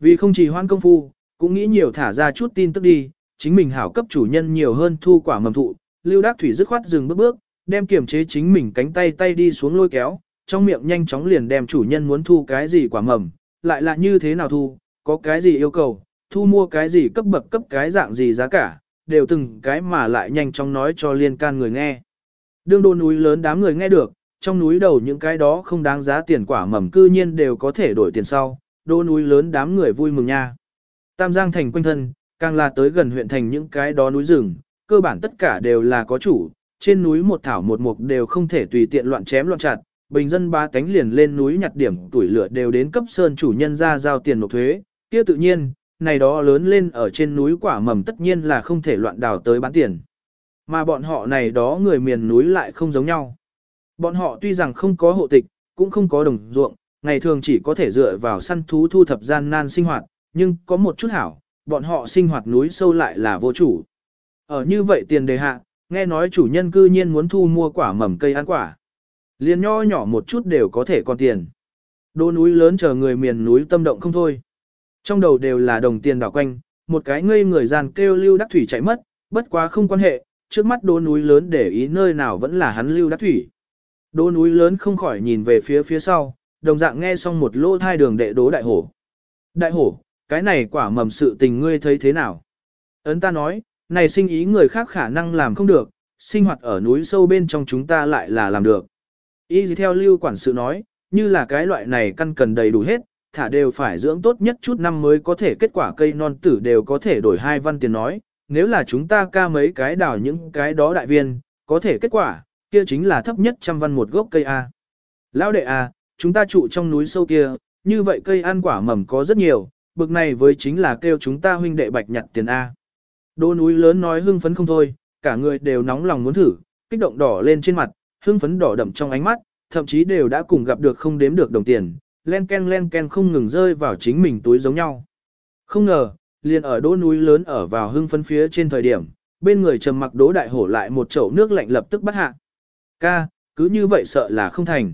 Speaker 1: Vì không chỉ hoan công phu, cũng nghĩ nhiều thả ra chút tin tức đi, chính mình hảo cấp chủ nhân nhiều hơn thu quả mầm thụ, lưu đắc thủy dứt khoát dừng bước bước, đem kiểm chế chính mình cánh tay tay đi xuống lôi kéo, trong miệng nhanh chóng liền đem chủ nhân muốn thu cái gì quả mầm, lại là như thế nào thu, có cái gì yêu cầu, thu mua cái gì cấp bậc cấp cái dạng gì giá cả, đều từng cái mà lại nhanh chóng nói cho liên can người nghe. Đương đô núi lớn đám người nghe được, trong núi đầu những cái đó không đáng giá tiền quả mầm cư nhiên đều có thể đổi tiền sau, đô núi lớn đám người vui mừng nha. Tam Giang thành quanh thân, càng là tới gần huyện thành những cái đó núi rừng, cơ bản tất cả đều là có chủ, trên núi một thảo một mục đều không thể tùy tiện loạn chém loạn chặt, bình dân ba tánh liền lên núi nhặt điểm tuổi lửa đều đến cấp sơn chủ nhân ra giao tiền nộp thuế, kia tự nhiên, này đó lớn lên ở trên núi quả mầm tất nhiên là không thể loạn đào tới bán tiền. Mà bọn họ này đó người miền núi lại không giống nhau. Bọn họ tuy rằng không có hộ tịch, cũng không có đồng ruộng, ngày thường chỉ có thể dựa vào săn thú thu thập gian nan sinh hoạt, nhưng có một chút hảo, bọn họ sinh hoạt núi sâu lại là vô chủ. Ở như vậy tiền đề hạ, nghe nói chủ nhân cư nhiên muốn thu mua quả mầm cây ăn quả. Liền nho nhỏ một chút đều có thể còn tiền. Đô núi lớn chờ người miền núi tâm động không thôi. Trong đầu đều là đồng tiền đảo quanh, một cái ngây người gian kêu lưu đắc thủy chạy mất, bất quá không quan hệ, trước mắt đô núi lớn để ý nơi nào vẫn là hắn lưu đắc thủy. Đỗ núi lớn không khỏi nhìn về phía phía sau, đồng dạng nghe xong một lỗ thai đường đệ đố đại hổ. Đại hổ, cái này quả mầm sự tình ngươi thấy thế nào? Ấn ta nói, này sinh ý người khác khả năng làm không được, sinh hoạt ở núi sâu bên trong chúng ta lại là làm được. Y theo lưu quản sự nói, như là cái loại này căn cần đầy đủ hết, thả đều phải dưỡng tốt nhất chút năm mới có thể kết quả cây non tử đều có thể đổi hai văn tiền nói, nếu là chúng ta ca mấy cái đào những cái đó đại viên, có thể kết quả, kia chính là thấp nhất trăm văn một gốc cây A. Lão đệ A, chúng ta trụ trong núi sâu kia, như vậy cây ăn quả mầm có rất nhiều, bực này với chính là kêu chúng ta huynh đệ bạch nhặt tiền A. Đô núi lớn nói hưng phấn không thôi, cả người đều nóng lòng muốn thử, kích động đỏ lên trên mặt, hưng phấn đỏ đậm trong ánh mắt, thậm chí đều đã cùng gặp được không đếm được đồng tiền, len ken len ken không ngừng rơi vào chính mình túi giống nhau. Không ngờ, liền ở đô núi lớn ở vào hưng phấn phía trên thời điểm, bên người trầm mặc đố đại hổ lại một chậu nước lạnh lập tức bắt hạ. Ca, cứ như vậy sợ là không thành.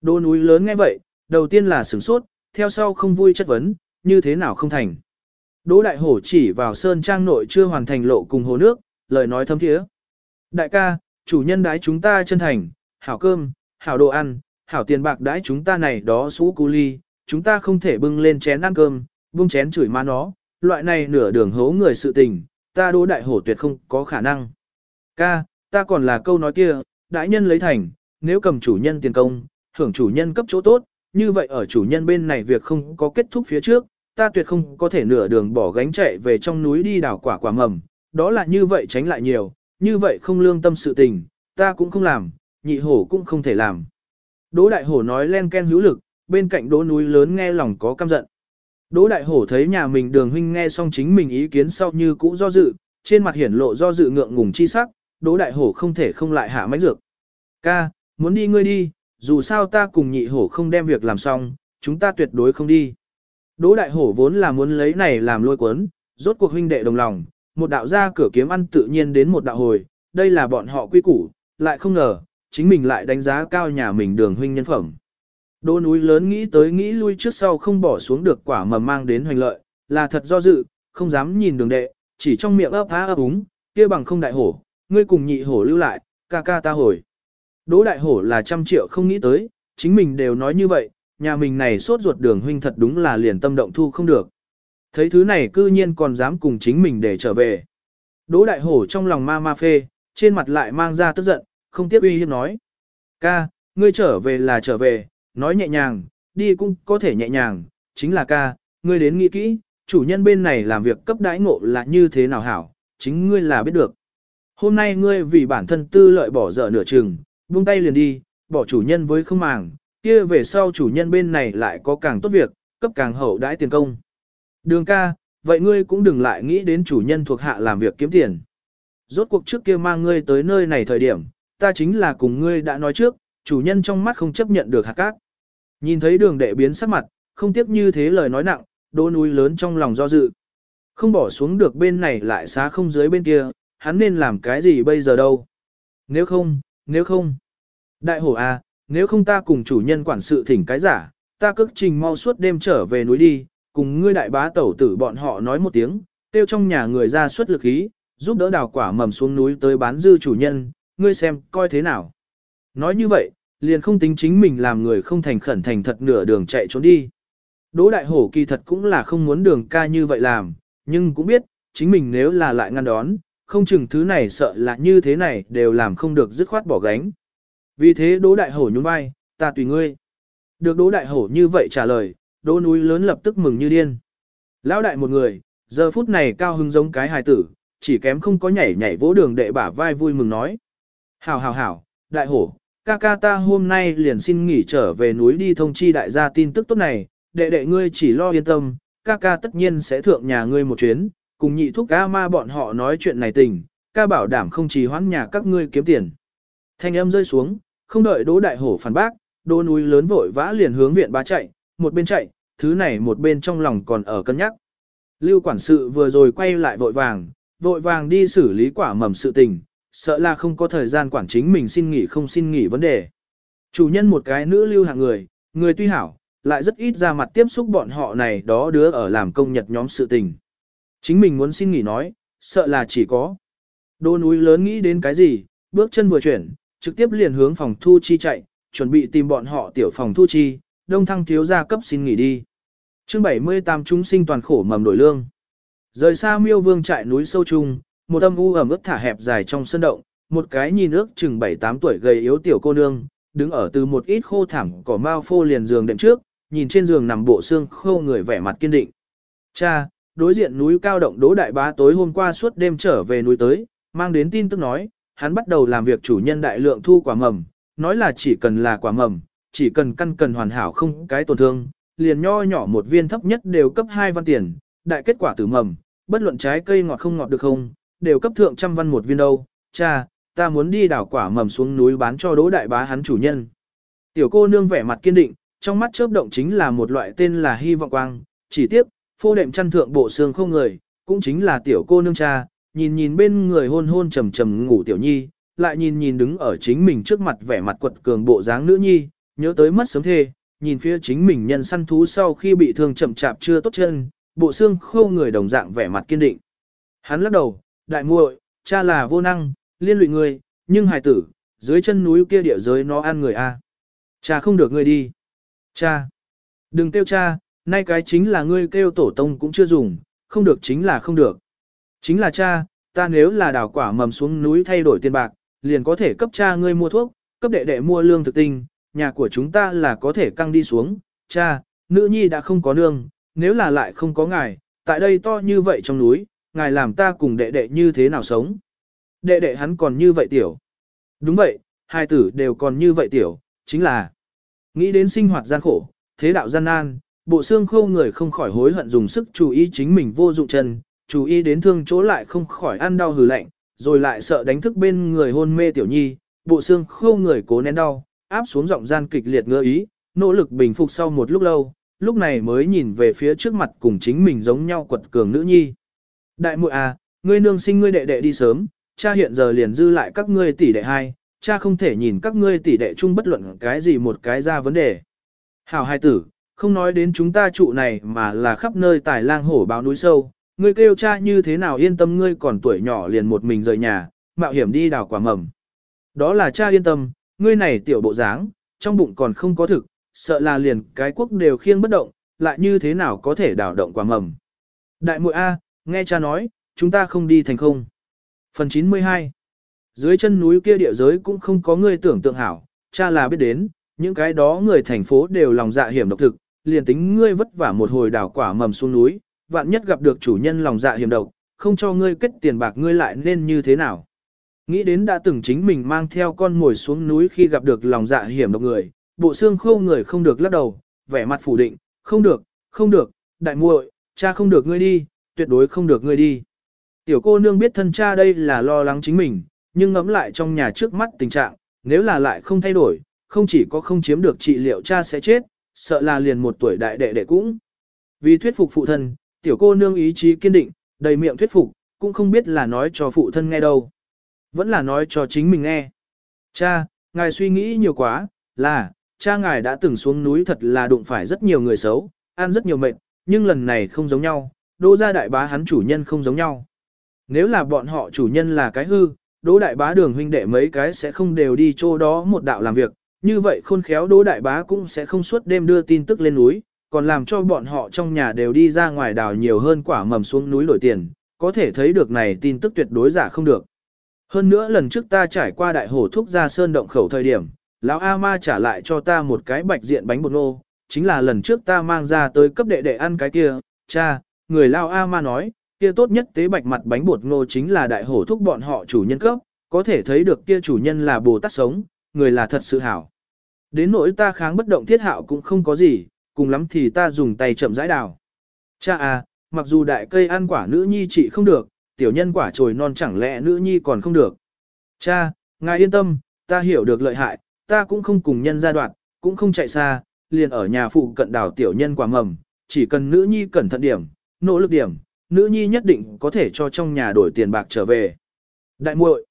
Speaker 1: Đô núi lớn nghe vậy, đầu tiên là sửng sốt, theo sau không vui chất vấn, như thế nào không thành. Đỗ đại hổ chỉ vào sơn trang nội chưa hoàn thành lộ cùng hồ nước, lời nói thâm thiế. Đại ca, chủ nhân đái chúng ta chân thành, hảo cơm, hảo đồ ăn, hảo tiền bạc đái chúng ta này đó xú cu ly, chúng ta không thể bưng lên chén ăn cơm, bưng chén chửi má nó, loại này nửa đường hố người sự tình, ta đỗ đại hổ tuyệt không có khả năng. Ca, ta còn là câu nói kia, đại nhân lấy thành, nếu cầm chủ nhân tiền công, hưởng chủ nhân cấp chỗ tốt, như vậy ở chủ nhân bên này việc không có kết thúc phía trước, ta tuyệt không có thể nửa đường bỏ gánh chạy về trong núi đi đào quả quả mầm, đó là như vậy tránh lại nhiều, như vậy không lương tâm sự tình, ta cũng không làm, nhị hổ cũng không thể làm. Đỗ đại hổ nói len ken hữu lực, bên cạnh đỗ núi lớn nghe lòng có căm giận. Đỗ đại hổ thấy nhà mình đường huynh nghe xong chính mình ý kiến sau như cũ do dự, trên mặt hiển lộ do dự ngượng ngùng chi sắc, đỗ đại hổ không thể không lại hạ mánh dược. Ca, muốn đi ngươi đi, dù sao ta cùng nhị hổ không đem việc làm xong, chúng ta tuyệt đối không đi. Đỗ đại hổ vốn là muốn lấy này làm lôi cuốn, rốt cuộc huynh đệ đồng lòng, một đạo ra cửa kiếm ăn tự nhiên đến một đạo hồi, đây là bọn họ quy củ, lại không ngờ, chính mình lại đánh giá cao nhà mình đường huynh nhân phẩm. Đỗ núi lớn nghĩ tới nghĩ lui trước sau không bỏ xuống được quả mầm mang đến hoành lợi, là thật do dự, không dám nhìn đường đệ, chỉ trong miệng ấp há ấp úng, kia bằng không đại hổ, ngươi cùng nhị hổ lưu lại, ca ca ta hồi. Đỗ đại hổ là trăm triệu không nghĩ tới, chính mình đều nói như vậy, nhà mình này sốt ruột đường huynh thật đúng là liền tâm động thu không được. Thấy thứ này cư nhiên còn dám cùng chính mình để trở về. Đỗ đại hổ trong lòng ma ma phê, trên mặt lại mang ra tức giận, không tiếp uy hiếp nói. Ca, ngươi trở về là trở về, nói nhẹ nhàng, đi cũng có thể nhẹ nhàng, chính là ca, ngươi đến nghĩ kỹ, chủ nhân bên này làm việc cấp đãi ngộ là như thế nào hảo, chính ngươi là biết được. Hôm nay ngươi vì bản thân tư lợi bỏ dở nửa chừng, buông tay liền đi, bỏ chủ nhân với không màng, kia về sau chủ nhân bên này lại có càng tốt việc, cấp càng hậu đãi tiền công. Đường ca, vậy ngươi cũng đừng lại nghĩ đến chủ nhân thuộc hạ làm việc kiếm tiền. Rốt cuộc trước kia mang ngươi tới nơi này thời điểm, ta chính là cùng ngươi đã nói trước, chủ nhân trong mắt không chấp nhận được hạt cát. Nhìn thấy đường đệ biến sắc mặt, không tiếc như thế lời nói nặng, đỗ núi lớn trong lòng do dự. Không bỏ xuống được bên này lại xá không dưới bên kia, hắn nên làm cái gì bây giờ đâu. Nếu không, nếu không. Đại hổ à, nếu không ta cùng chủ nhân quản sự thỉnh cái giả, ta cước trình mau suốt đêm trở về núi đi, cùng ngươi đại bá tẩu tử bọn họ nói một tiếng, tiêu trong nhà người ra xuất lực ý, giúp đỡ đào quả mầm xuống núi tới bán dư chủ nhân, ngươi xem, coi thế nào. Nói như vậy, liền không tính chính mình làm người không thành khẩn thành thật nửa đường chạy trốn đi. Đỗ đại hổ kỳ thật cũng là không muốn đường ca như vậy làm, nhưng cũng biết, chính mình nếu là lại ngăn đón, không chừng thứ này sợ là như thế này đều làm không được dứt khoát bỏ gánh. Vì thế đỗ đại hổ nhún vai, ta tùy ngươi. Được đỗ đại hổ như vậy trả lời, đỗ núi lớn lập tức mừng như điên. Lão đại một người, giờ phút này cao hứng giống cái hài tử, chỉ kém không có nhảy nhảy vỗ đường đệ bả vai vui mừng nói. Hảo hảo hảo, đại hổ, ca ca ta hôm nay liền xin nghỉ trở về núi đi thông chi đại gia tin tức tốt này, đệ đệ ngươi chỉ lo yên tâm, ca ca tất nhiên sẽ thượng nhà ngươi một chuyến, cùng nhị thúc ca ma bọn họ nói chuyện này tình, ca bảo đảm không trì hoãn nhà các ngươi kiếm tiền. Thanh âm rơi xuống, không đợi đỗ đại hổ phản bác, đỗ núi lớn vội vã liền hướng viện bá chạy, một bên chạy, thứ này một bên trong lòng còn ở cân nhắc. Lưu quản sự vừa rồi quay lại vội vàng, vội vàng đi xử lý quả mầm sự tình, sợ là không có thời gian quản chính mình xin nghỉ không xin nghỉ vấn đề. Chủ nhân một cái nữ lưu hạng người, người tuy hảo, lại rất ít ra mặt tiếp xúc bọn họ này đó đứa ở làm công nhật nhóm sự tình. Chính mình muốn xin nghỉ nói, sợ là chỉ có. Đô núi lớn nghĩ đến cái gì, bước chân vừa chuyển, trực tiếp liền hướng phòng thu chi chạy, chuẩn bị tìm bọn họ tiểu phòng thu chi, đông thăng thiếu gia cấp xin nghỉ đi. chương 78 chúng sinh toàn khổ mầm đổi lương. Rời xa miêu vương trại núi sâu trung, một âm u ẩm ướt thả hẹp dài trong sân động, một cái nhìn ước chừng 7-8 tuổi gầy yếu tiểu cô nương, đứng ở từ một ít khô thảm cỏ mao phô liền giường đệm trước, nhìn trên giường nằm bộ xương khô người vẻ mặt kiên định. Cha, đối diện núi cao động đỗ đại bá tối hôm qua suốt đêm trở về núi tới, mang đến tin tức nói, hắn bắt đầu làm việc chủ nhân đại lượng thu quả mầm, nói là chỉ cần là quả mầm, chỉ cần căn cần hoàn hảo không cái tổn thương, liền nho nhỏ một viên thấp nhất đều cấp 2 văn tiền, đại kết quả tử mầm, bất luận trái cây ngọt không ngọt được không, đều cấp thượng trăm văn một viên đâu, cha, ta muốn đi đảo quả mầm xuống núi bán cho đỗ đại bá hắn chủ nhân. Tiểu cô nương vẻ mặt kiên định, trong mắt chớp động chính là một loại tên là hy vọng quang, chỉ tiếp, phô đệm chăn thượng bộ xương không người, cũng chính là tiểu cô nương cha, nhìn nhìn bên người hôn hôn trầm trầm ngủ tiểu nhi, lại nhìn nhìn đứng ở chính mình trước mặt vẻ mặt quật cường bộ dáng nữ nhi, nhớ tới mất sớm thê, nhìn phía chính mình nhân săn thú sau khi bị thương chậm chạp chưa tốt chân, bộ xương khô người đồng dạng vẻ mặt kiên định. Hắn lắc đầu, đại muội, cha là vô năng, liên lụy người, nhưng hài tử, dưới chân núi kia địa giới nó ăn người a. Cha không được người đi. Cha. Đừng kêu cha, nay cái chính là ngươi kêu tổ tông cũng chưa dùng, không được chính là không được. Chính là cha, ta nếu là đào quả mầm xuống núi thay đổi tiền bạc, liền có thể cấp cha ngươi mua thuốc, cấp đệ đệ mua lương thực tinh, nhà của chúng ta là có thể căng đi xuống, cha, nữ nhi đã không có nương, nếu là lại không có ngài, tại đây to như vậy trong núi, ngài làm ta cùng đệ đệ như thế nào sống. Đệ đệ hắn còn như vậy tiểu. Đúng vậy, hai tử đều còn như vậy tiểu, chính là nghĩ đến sinh hoạt gian khổ, thế đạo gian nan, bộ xương khô người không khỏi hối hận dùng sức chú ý chính mình vô dụng chân, chú ý đến thương chỗ lại không khỏi ăn đau hừ lạnh, rồi lại sợ đánh thức bên người hôn mê tiểu nhi, bộ xương khô người cố nén đau, áp xuống giọng gian kịch liệt ngơ ý, nỗ lực bình phục sau một lúc lâu, lúc này mới nhìn về phía trước mặt cùng chính mình giống nhau quật cường nữ nhi. Đại muội à, ngươi nương sinh ngươi đệ đệ đi sớm, cha hiện giờ liền dư lại các ngươi tỷ đệ hai, cha không thể nhìn các ngươi tỷ đệ chung bất luận cái gì một cái ra vấn đề. Hảo hai tử, không nói đến chúng ta trụ này mà là khắp nơi tài lang hổ báo núi sâu, ngươi kêu cha như thế nào yên tâm ngươi còn tuổi nhỏ liền một mình rời nhà, mạo hiểm đi đào quả mầm. Đó là cha yên tâm, ngươi này tiểu bộ dáng, trong bụng còn không có thực, sợ là liền cái quốc đều khiêng bất động, lại như thế nào có thể đào động quả mầm. Đại muội A, nghe cha nói, chúng ta không đi thành không. Phần 92 Dưới chân núi kia địa giới cũng không có ngươi tưởng tượng hảo, cha là biết đến, những cái đó người thành phố đều lòng dạ hiểm độc thực, liền tính ngươi vất vả một hồi đào quả mầm xuống núi, vạn nhất gặp được chủ nhân lòng dạ hiểm độc, không cho ngươi kết tiền bạc ngươi lại nên như thế nào. Nghĩ đến đã từng chính mình mang theo con ngồi xuống núi khi gặp được lòng dạ hiểm độc người, bộ xương khô người không được lắc đầu, vẻ mặt phủ định, không được, không được, đại muội, cha không được ngươi đi, tuyệt đối không được ngươi đi. Tiểu cô nương biết thân cha đây là lo lắng chính mình, nhưng ngẫm lại trong nhà trước mắt tình trạng, nếu là lại không thay đổi, không chỉ có không chiếm được trị liệu cha sẽ chết, sợ là liền một tuổi đại đệ đệ cũng. Vì thuyết phục phụ thân, tiểu cô nương ý chí kiên định, đầy miệng thuyết phục, cũng không biết là nói cho phụ thân nghe đâu. Vẫn là nói cho chính mình nghe. Cha, ngài suy nghĩ nhiều quá, là, cha ngài đã từng xuống núi thật là đụng phải rất nhiều người xấu, ăn rất nhiều mệt, nhưng lần này không giống nhau, đỗ gia đại bá hắn chủ nhân không giống nhau. Nếu là bọn họ chủ nhân là cái hư, đỗ đại bá đường huynh đệ mấy cái sẽ không đều đi chỗ đó một đạo làm việc, như vậy khôn khéo đỗ đại bá cũng sẽ không suốt đêm đưa tin tức lên núi, còn làm cho bọn họ trong nhà đều đi ra ngoài đào nhiều hơn quả mầm xuống núi đổi tiền, có thể thấy được này tin tức tuyệt đối giả không được. Hơn nữa lần trước ta trải qua đại hổ thúc ra sơn động khẩu thời điểm, lão A ma trả lại cho ta một cái bạch diện bánh bột nô, chính là lần trước ta mang ra tới cấp đệ đệ ăn cái kia, cha, người lão A ma nói, kia tốt nhất tế bạch mặt bánh bột nô chính là đại hổ thúc bọn họ chủ nhân cấp, có thể thấy được kia chủ nhân là Bồ Tát sống, người là thật sự hảo. Đến nỗi ta kháng bất động thiết hạo cũng không có gì, cùng lắm thì ta dùng tay chậm rãi đào. Cha à, mặc dù đại cây ăn quả nữ nhi chị không được, tiểu nhân quả trồi non chẳng lẽ nữ nhi còn không được. Cha, ngài yên tâm, ta hiểu được lợi hại, ta cũng không cùng nhân gia đoạn, cũng không chạy xa, liền ở nhà phụ cận đào tiểu nhân quả mầm, chỉ cần nữ nhi cẩn thận điểm, nỗ lực điểm, nữ nhi nhất định có thể cho trong nhà đổi tiền bạc trở về. Đại muội,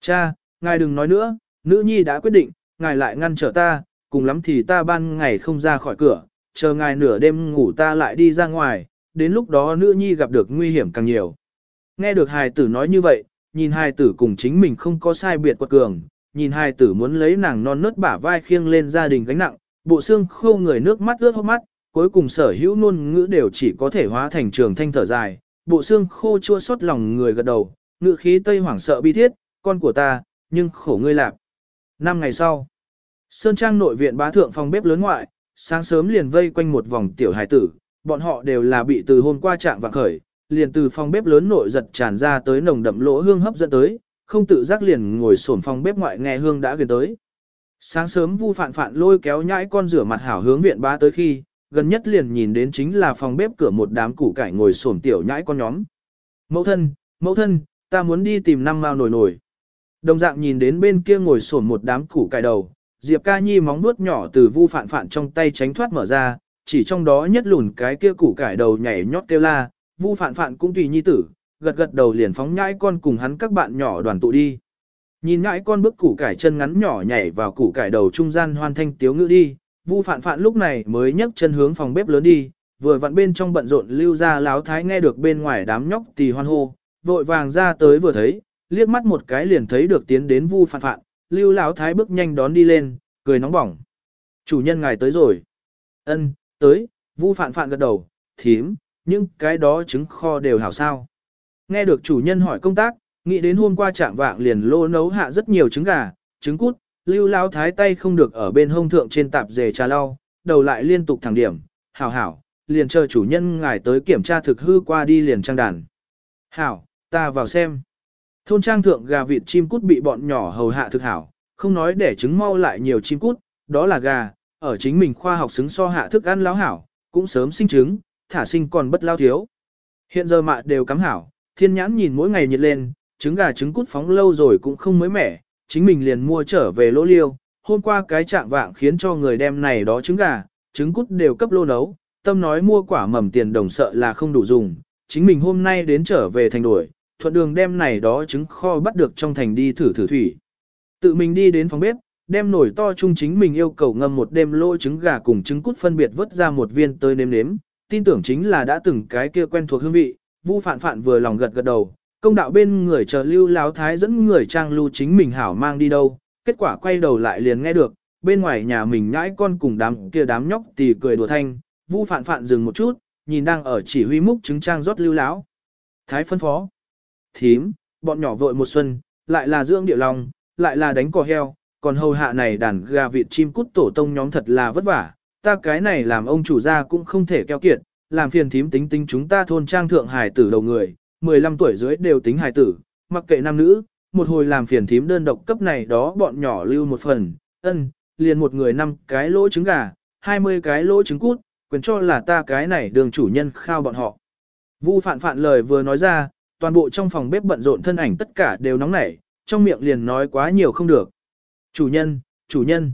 Speaker 1: cha, ngài đừng nói nữa, nữ nhi đã quyết định, ngài lại ngăn trở ta, cùng lắm thì ta ban ngày không ra khỏi cửa, chờ ngài nửa đêm ngủ ta lại đi ra ngoài, đến lúc đó nữ nhi gặp được nguy hiểm càng nhiều. Nghe được hài tử nói như vậy, nhìn hài tử cùng chính mình không có sai biệt quật cường, nhìn hài tử muốn lấy nàng non nớt bả vai khiêng lên gia đình gánh nặng, bộ xương khô người nước mắt ướt hốc mắt, cuối cùng sở hữu ngôn ngữ đều chỉ có thể hóa thành trường thanh thở dài, bộ xương khô chua xót lòng người gật đầu, ngữ khí tây hoảng sợ bi thiết, con của ta, nhưng khổ ngươi lạc. Năm ngày sau, Sơn Trang nội viện bá thượng phòng bếp lớn ngoại, sáng sớm liền vây quanh một vòng tiểu hải tử, bọn họ đều là bị từ hôm qua trạng vạng khởi, liền từ phòng bếp lớn nội giật tràn ra tới nồng đậm lỗ hương hấp dẫn tới, không tự giác liền ngồi xổm phòng bếp ngoại nghe hương đã gần tới. Sáng sớm Vu Phạn Phạn lôi kéo nhãi con rửa mặt hảo hướng viện bá tới khi, gần nhất liền nhìn đến chính là phòng bếp cửa một đám củ cải ngồi xổm tiểu nhãi con nhóm. Mẫu thân, mẫu thân, ta muốn đi tìm năm mao nổi nổi. Đồng dạng nhìn đến bên kia ngồi sổn một đám củ cải đầu, Diệp Ca Nhi móng nuốt nhỏ từ Vu Phạn Phạn trong tay tránh thoát mở ra, chỉ trong đó nhất lùn cái kia củ cải đầu nhảy nhót kêu la, Vu Phạn Phạn cũng tùy nhi tử, gật gật đầu liền phóng nhãi con cùng hắn các bạn nhỏ đoàn tụ đi. Nhìn nhãi con bước củ cải chân ngắn nhỏ nhảy vào củ cải đầu trung gian hoàn thanh tiếu ngữ đi, Vu Phạn Phạn lúc này mới nhấc chân hướng phòng bếp lớn đi, vừa vặn bên trong bận rộn lưu ra láo thái nghe được bên ngoài đám nhóc tì hoan hô, vội vàng ra tới vừa thấy, liếc mắt một cái liền thấy được tiến đến Vu Phạn Phạn, lưu lão thái bước nhanh đón đi lên, cười nóng bỏng. Chủ nhân ngài tới rồi. Ân, tới, Vu Phạn Phạn gật đầu, thím, nhưng cái đó trứng kho đều hảo sao. Nghe được chủ nhân hỏi công tác, nghĩ đến hôm qua trạng vạng liền lô nấu hạ rất nhiều trứng gà, trứng cút, lưu lão thái tay không được ở bên hông thượng trên tạp dề trà lau, đầu lại liên tục thẳng điểm, hảo hảo, liền chờ chủ nhân ngài tới kiểm tra thực hư qua đi liền trang đàn. Hảo, ta vào xem. Thôn trang thượng gà vịt chim cút bị bọn nhỏ hầu hạ thực hảo, không nói để trứng mau lại nhiều chim cút, đó là gà, ở chính mình khoa học xứng so hạ thức ăn láo hảo, cũng sớm sinh trứng, thả sinh còn bất lao thiếu. Hiện giờ mạ đều cắm hảo, thiên nhãn nhìn mỗi ngày nhiệt lên, trứng gà trứng cút phóng lâu rồi cũng không mới mẻ, chính mình liền mua trở về lỗ liêu, hôm qua cái trạng vạng khiến cho người đem này đó trứng gà, trứng cút đều cấp lô nấu, tâm nói mua quả mầm tiền đồng sợ là không đủ dùng, chính mình hôm nay đến trở về thành đuổi, thuận đường đem này đó trứng kho bắt được trong thành đi thử thử thủy. Tự mình đi đến phòng bếp, đem nồi to chung chính mình yêu cầu ngâm một đêm lô trứng gà cùng trứng cút phân biệt vớt ra một viên tới nếm nếm, tin tưởng chính là đã từng cái kia quen thuộc hương vị, Vu Phạn Phạn vừa lòng gật gật đầu, công đạo bên người chờ Lưu Láo Thái dẫn người trang lưu chính mình hảo mang đi đâu, kết quả quay đầu lại liền nghe được, bên ngoài nhà mình nhãi con cùng đám kia đám nhóc tì cười đùa thanh, Vu Phạn Phạn dừng một chút, nhìn đang ở chỉ huy múc trứng trang rót Lưu Láo. Thái phân phó. Thím, bọn nhỏ vội một xuân, lại là dưỡng địa lòng, lại là đánh cò heo, còn hầu hạ này đàn gà vịt chim cút tổ tông nhóm thật là vất vả, ta cái này làm ông chủ gia cũng không thể keo kiệt, làm phiền thím tính tính chúng ta thôn trang thượng hải tử đầu người, 15 tuổi dưới đều tính hải tử, mặc kệ nam nữ, một hồi làm phiền thím đơn độc cấp này đó bọn nhỏ lưu một phần, ân, liền một người năm cái lỗ trứng gà, 20 cái lỗ trứng cút, quyền cho là ta cái này đường chủ nhân khao bọn họ. Vu phạn phạn lời vừa nói ra, toàn bộ trong phòng bếp bận rộn thân ảnh tất cả đều nóng nảy, trong miệng liền nói quá nhiều không được. Chủ nhân, chủ nhân,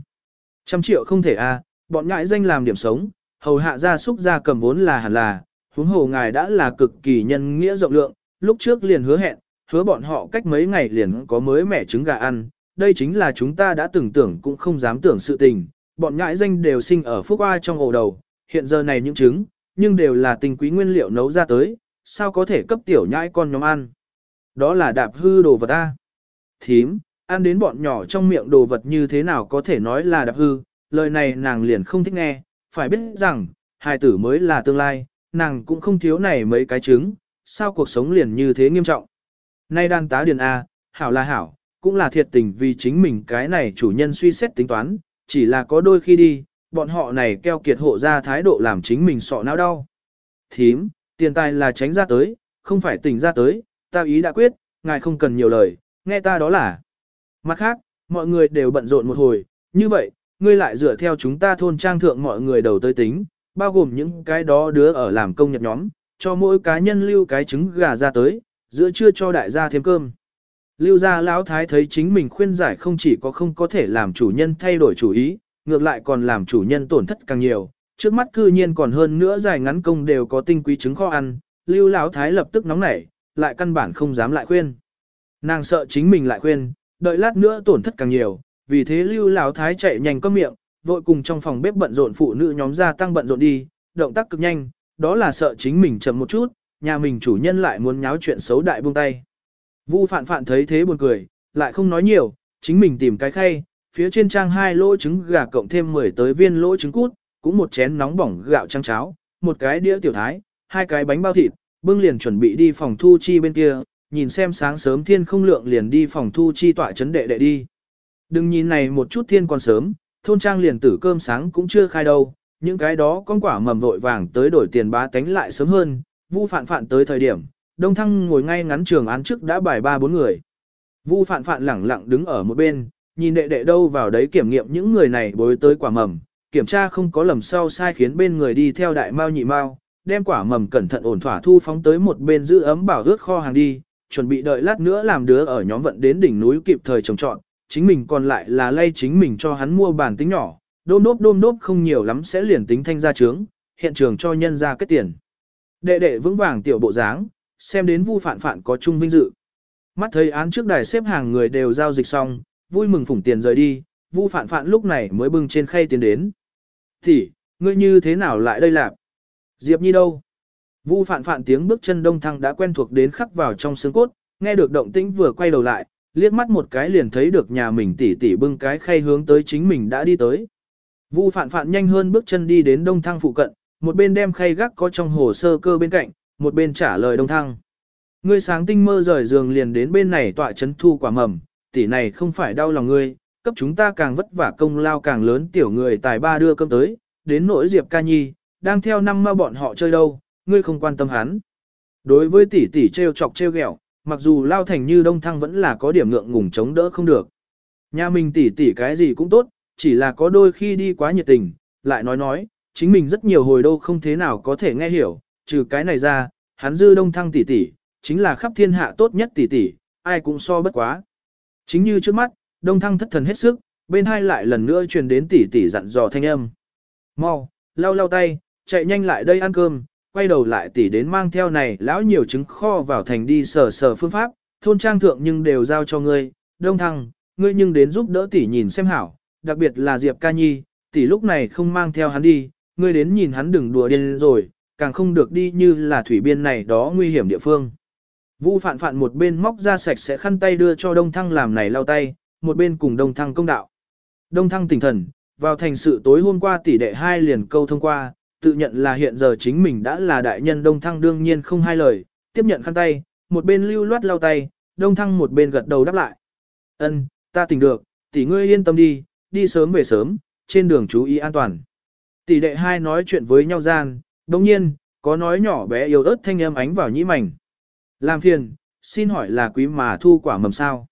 Speaker 1: trăm triệu không thể a, à, bọn ngại danh làm điểm sống, hầu hạ gia súc gia cầm vốn là hẳn là, huống hồ ngài đã là cực kỳ nhân nghĩa rộng lượng, lúc trước liền hứa hẹn, hứa bọn họ cách mấy ngày liền có mới mẻ trứng gà ăn, đây chính là chúng ta đã từng tưởng cũng không dám tưởng sự tình, bọn ngại danh đều sinh ở phúc oa trong ổ đầu, hiện giờ này những trứng, nhưng đều là tình quý nguyên liệu nấu ra tới, sao có thể cấp tiểu nhãi con nhóm ăn. Đó là đạp hư đồ vật ta. Thím, ăn đến bọn nhỏ trong miệng đồ vật như thế nào có thể nói là đạp hư, lời này nàng liền không thích nghe, phải biết rằng, hài tử mới là tương lai, nàng cũng không thiếu này mấy cái trứng, sao cuộc sống liền như thế nghiêm trọng. Nay đan tá điền A, hảo là hảo, cũng là thiệt tình vì chính mình cái này chủ nhân suy xét tính toán, chỉ là có đôi khi đi, bọn họ này keo kiệt hộ ra thái độ làm chính mình sọ não đau. Thím, tiền tài là tránh ra tới, không phải tỉnh ra tới, ta ý đã quyết, ngài không cần nhiều lời, nghe ta đó là. Mặt khác, mọi người đều bận rộn một hồi, như vậy, ngươi lại dựa theo chúng ta thôn trang thượng mọi người đầu tới tính, bao gồm những cái đó đứa ở làm công nhật nhóm, cho mỗi cá nhân lưu cái trứng gà ra tới, giữa trưa cho đại gia thêm cơm. Lưu gia lão thái thấy chính mình khuyên giải không chỉ có không có thể làm chủ nhân thay đổi chủ ý, ngược lại còn làm chủ nhân tổn thất càng nhiều, trước mắt cư nhiên còn hơn nữa dài ngắn công đều có tinh quý trứng kho ăn, Lưu lão thái lập tức nóng nảy, lại căn bản không dám lại khuyên. Nàng sợ chính mình lại khuyên, đợi lát nữa tổn thất càng nhiều, vì thế Lưu lão thái chạy nhanh cất miệng, vội cùng trong phòng bếp bận rộn phụ nữ nhóm gia tăng bận rộn đi, động tác cực nhanh, đó là sợ chính mình chậm một chút, nhà mình chủ nhân lại muốn nháo chuyện xấu đại buông tay. Vu phạn phạn thấy thế buồn cười, lại không nói nhiều, chính mình tìm cái khay, phía trên trang hai lỗ trứng gà cộng thêm 10 tới viên lỗ trứng cút, cũng một chén nóng bỏng gạo trắng cháo, một cái đĩa tiểu thái, hai cái bánh bao thịt, bưng liền chuẩn bị đi phòng thu chi bên kia, nhìn xem sáng sớm thiên không lượng liền đi phòng thu chi tọa chấn đệ đệ đi. Đừng nhìn này một chút thiên còn sớm, thôn trang liền tử cơm sáng cũng chưa khai đâu, những cái đó con quả mầm vội vàng tới đổi tiền bá tánh lại sớm hơn, vu phạn phạn tới thời điểm, đông thăng ngồi ngay ngắn trường án trước đã bài ba bốn người. Vu phạn phạn lẳng lặng đứng ở một bên, nhìn đệ đệ đâu vào đấy kiểm nghiệm những người này bối tới quả mầm, kiểm tra không có lầm sau sai khiến bên người đi theo đại mao nhị mao, đem quả mầm cẩn thận ổn thỏa thu phóng tới một bên giữ ấm bảo ướt kho hàng đi, chuẩn bị đợi lát nữa làm đứa ở nhóm vận đến đỉnh núi kịp thời trồng trọn, chính mình còn lại là lay chính mình cho hắn mua bản tính nhỏ, đôm đốp đôm đốp không nhiều lắm sẽ liền tính thanh ra trướng, hiện trường cho nhân ra kết tiền. Đệ đệ vững vàng tiểu bộ dáng, xem đến vu phản phản có chung vinh dự. Mắt thấy án trước đài xếp hàng người đều giao dịch xong, vui mừng phủng tiền rời đi, vu phản phản lúc này mới bưng trên khay tiền đến. Thì, ngươi như thế nào lại đây làm? Diệp Nhi đâu? Vu Phạn Phạn tiếng bước chân đông thăng đã quen thuộc đến khắc vào trong xương cốt, nghe được động tĩnh vừa quay đầu lại, liếc mắt một cái liền thấy được nhà mình tỉ tỉ bưng cái khay hướng tới chính mình đã đi tới. Vu Phạn Phạn nhanh hơn bước chân đi đến đông thăng phụ cận, một bên đem khay gác có trong hồ sơ cơ bên cạnh, một bên trả lời đông thăng. Ngươi sáng tinh mơ rời giường liền đến bên này tọa chấn thu quả mầm, tỷ này không phải đau lòng ngươi, cấp chúng ta càng vất vả công lao càng lớn tiểu người tài ba đưa cơm tới, đến nỗi Diệp ca nhi, đang theo năm ma bọn họ chơi đâu, ngươi không quan tâm hắn. Đối với tỷ tỷ treo chọc treo ghẹo, mặc dù lao thành như đông thăng vẫn là có điểm ngượng ngùng chống đỡ không được. Nhà mình tỷ tỷ cái gì cũng tốt, chỉ là có đôi khi đi quá nhiệt tình, lại nói nói, chính mình rất nhiều hồi đâu không thế nào có thể nghe hiểu, trừ cái này ra, hắn dư đông thăng tỷ tỷ, chính là khắp thiên hạ tốt nhất tỷ tỷ, ai cũng so bất quá. Chính như trước mắt, đông thăng thất thần hết sức, bên hai lại lần nữa truyền đến tỷ tỷ dặn dò thanh âm. Mau, lau lau tay, chạy nhanh lại đây ăn cơm, quay đầu lại tỷ đến mang theo này lão nhiều trứng kho vào thành đi sờ sờ phương pháp, thôn trang thượng nhưng đều giao cho ngươi, đông thăng, ngươi nhưng đến giúp đỡ tỷ nhìn xem hảo, đặc biệt là Diệp ca nhi, tỷ lúc này không mang theo hắn đi, ngươi đến nhìn hắn đừng đùa điên rồi, càng không được đi như là thủy biên này đó nguy hiểm địa phương. Vu phạn phạn một bên móc ra sạch sẽ khăn tay đưa cho Đông Thăng làm này lau tay, một bên cùng Đông Thăng công đạo. Đông Thăng tỉnh thần, vào thành sự tối hôm qua tỷ đệ hai liền câu thông qua, tự nhận là hiện giờ chính mình đã là đại nhân Đông Thăng đương nhiên không hai lời, tiếp nhận khăn tay, một bên lưu loát lau tay, Đông Thăng một bên gật đầu đáp lại. Ân, ta tỉnh được, tỷ ngươi yên tâm đi, đi sớm về sớm, trên đường chú ý an toàn. Tỷ đệ hai nói chuyện với nhau gian, đồng nhiên, có nói nhỏ bé yếu ớt thanh âm ánh vào nhĩ mảnh. Làm phiền, xin hỏi là quý mà thu quả mầm sao.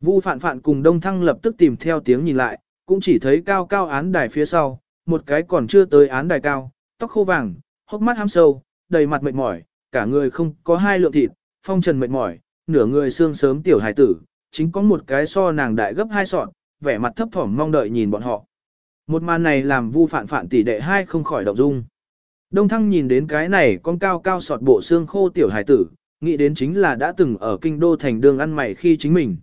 Speaker 1: Vu phạn phạn cùng đông thăng lập tức tìm theo tiếng nhìn lại, cũng chỉ thấy cao cao án đài phía sau, một cái còn chưa tới án đài cao, tóc khô vàng, hốc mắt hăm sâu, đầy mặt mệt mỏi, cả người không có hai lượng thịt, phong trần mệt mỏi, nửa người xương sớm tiểu hải tử, chính có một cái so nàng đại gấp hai sọn, vẻ mặt thấp thỏm mong đợi nhìn bọn họ. Một màn này làm vu phạn phạn tỷ đệ hai không khỏi động dung. Đông thăng nhìn đến cái này con cao cao sọt bộ xương khô tiểu hải tử, nghĩ đến chính là đã từng ở kinh đô thành đường ăn mày khi chính mình.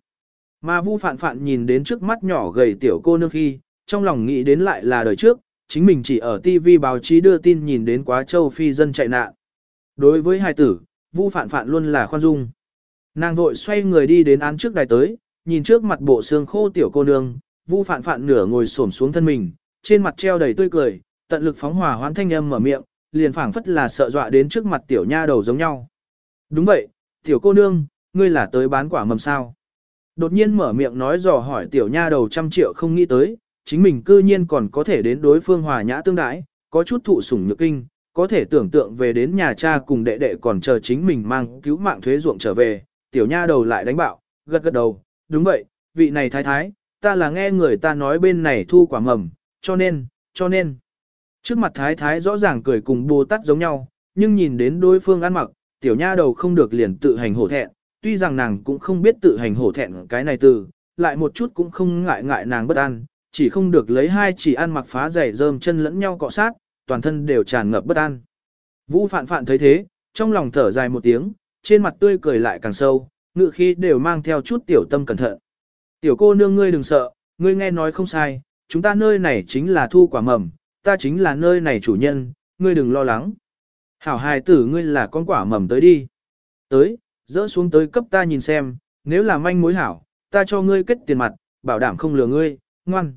Speaker 1: Mà vu phạn phạn nhìn đến trước mắt nhỏ gầy tiểu cô nương khi, trong lòng nghĩ đến lại là đời trước, chính mình chỉ ở TV báo chí đưa tin nhìn đến quá châu phi dân chạy nạn. Đối với hai tử, vu phạn phạn luôn là khoan dung. Nàng vội xoay người đi đến án trước đài tới, nhìn trước mặt bộ xương khô tiểu cô nương, vu phạn phạn nửa ngồi xổm xuống thân mình, trên mặt treo đầy tươi cười, tận lực phóng hỏa hoán thanh âm mở miệng, liền phảng phất là sợ dọa đến trước mặt tiểu nha đầu giống nhau. Đúng vậy, tiểu cô nương, ngươi là tới bán quả mầm sao. Đột nhiên mở miệng nói dò hỏi tiểu nha đầu trăm triệu không nghĩ tới, chính mình cư nhiên còn có thể đến đối phương hòa nhã tương đãi, có chút thụ sủng nhược kinh, có thể tưởng tượng về đến nhà cha cùng đệ đệ còn chờ chính mình mang cứu mạng thuế ruộng trở về, tiểu nha đầu lại đánh bạo, gật gật đầu, đúng vậy, vị này thái thái, ta là nghe người ta nói bên này thu quả mầm, cho nên, cho nên. Trước mặt thái thái rõ ràng cười cùng Bồ Tát giống nhau, nhưng nhìn đến đối phương ăn mặc, tiểu nha đầu không được liền tự hành hổ thẹn, tuy rằng nàng cũng không biết tự hành hổ thẹn cái này từ, lại một chút cũng không ngại ngại nàng bất an, chỉ không được lấy hai chỉ ăn mặc phá giày rơm chân lẫn nhau cọ sát, toàn thân đều tràn ngập bất an. Vũ phạn phạn thấy thế, trong lòng thở dài một tiếng, trên mặt tươi cười lại càng sâu, ngự khi đều mang theo chút tiểu tâm cẩn thận. Tiểu cô nương ngươi đừng sợ, ngươi nghe nói không sai, chúng ta nơi này chính là thu quả mầm, ta chính là nơi này chủ nhân, ngươi đừng lo lắng. Hảo hài tử ngươi là con quả mầm tới đi. Tới, dỡ xuống tới cấp ta nhìn xem, nếu là manh mối hảo, ta cho ngươi kết tiền mặt, bảo đảm không lừa ngươi, ngoan.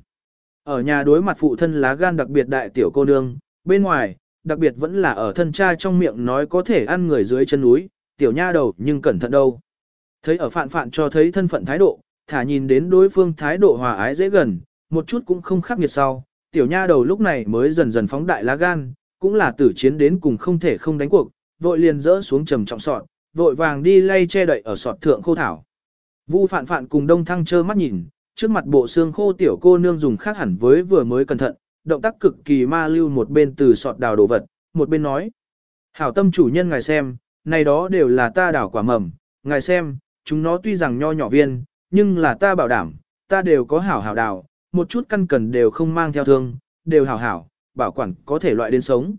Speaker 1: Ở nhà đối mặt phụ thân lá gan đặc biệt đại tiểu cô nương, bên ngoài, đặc biệt vẫn là ở thân cha trong miệng nói có thể ăn người dưới chân núi, tiểu nha đầu nhưng cẩn thận đâu. Thấy ở phạn phạn cho thấy thân phận thái độ, thả nhìn đến đối phương thái độ hòa ái dễ gần, một chút cũng không khắc nghiệt sau, tiểu nha đầu lúc này mới dần dần phóng đại lá gan, cũng là tử chiến đến cùng không thể không đánh cuộc, vội liền rỡ xuống trầm trọng sọn vội vàng đi lay che đậy ở sọt thượng khô thảo. Vu phạn phạn cùng đông thăng trơ mắt nhìn, trước mặt bộ xương khô tiểu cô nương dùng khác hẳn với vừa mới cẩn thận, động tác cực kỳ ma lưu một bên từ sọt đào đồ vật, một bên nói. Hảo tâm chủ nhân ngài xem, này đó đều là ta đảo quả mầm, ngài xem, chúng nó tuy rằng nho nhỏ viên, nhưng là ta bảo đảm, ta đều có hảo hảo đảo, một chút căn cần đều không mang theo thương, đều hảo hảo, bảo quản có thể loại đến sống.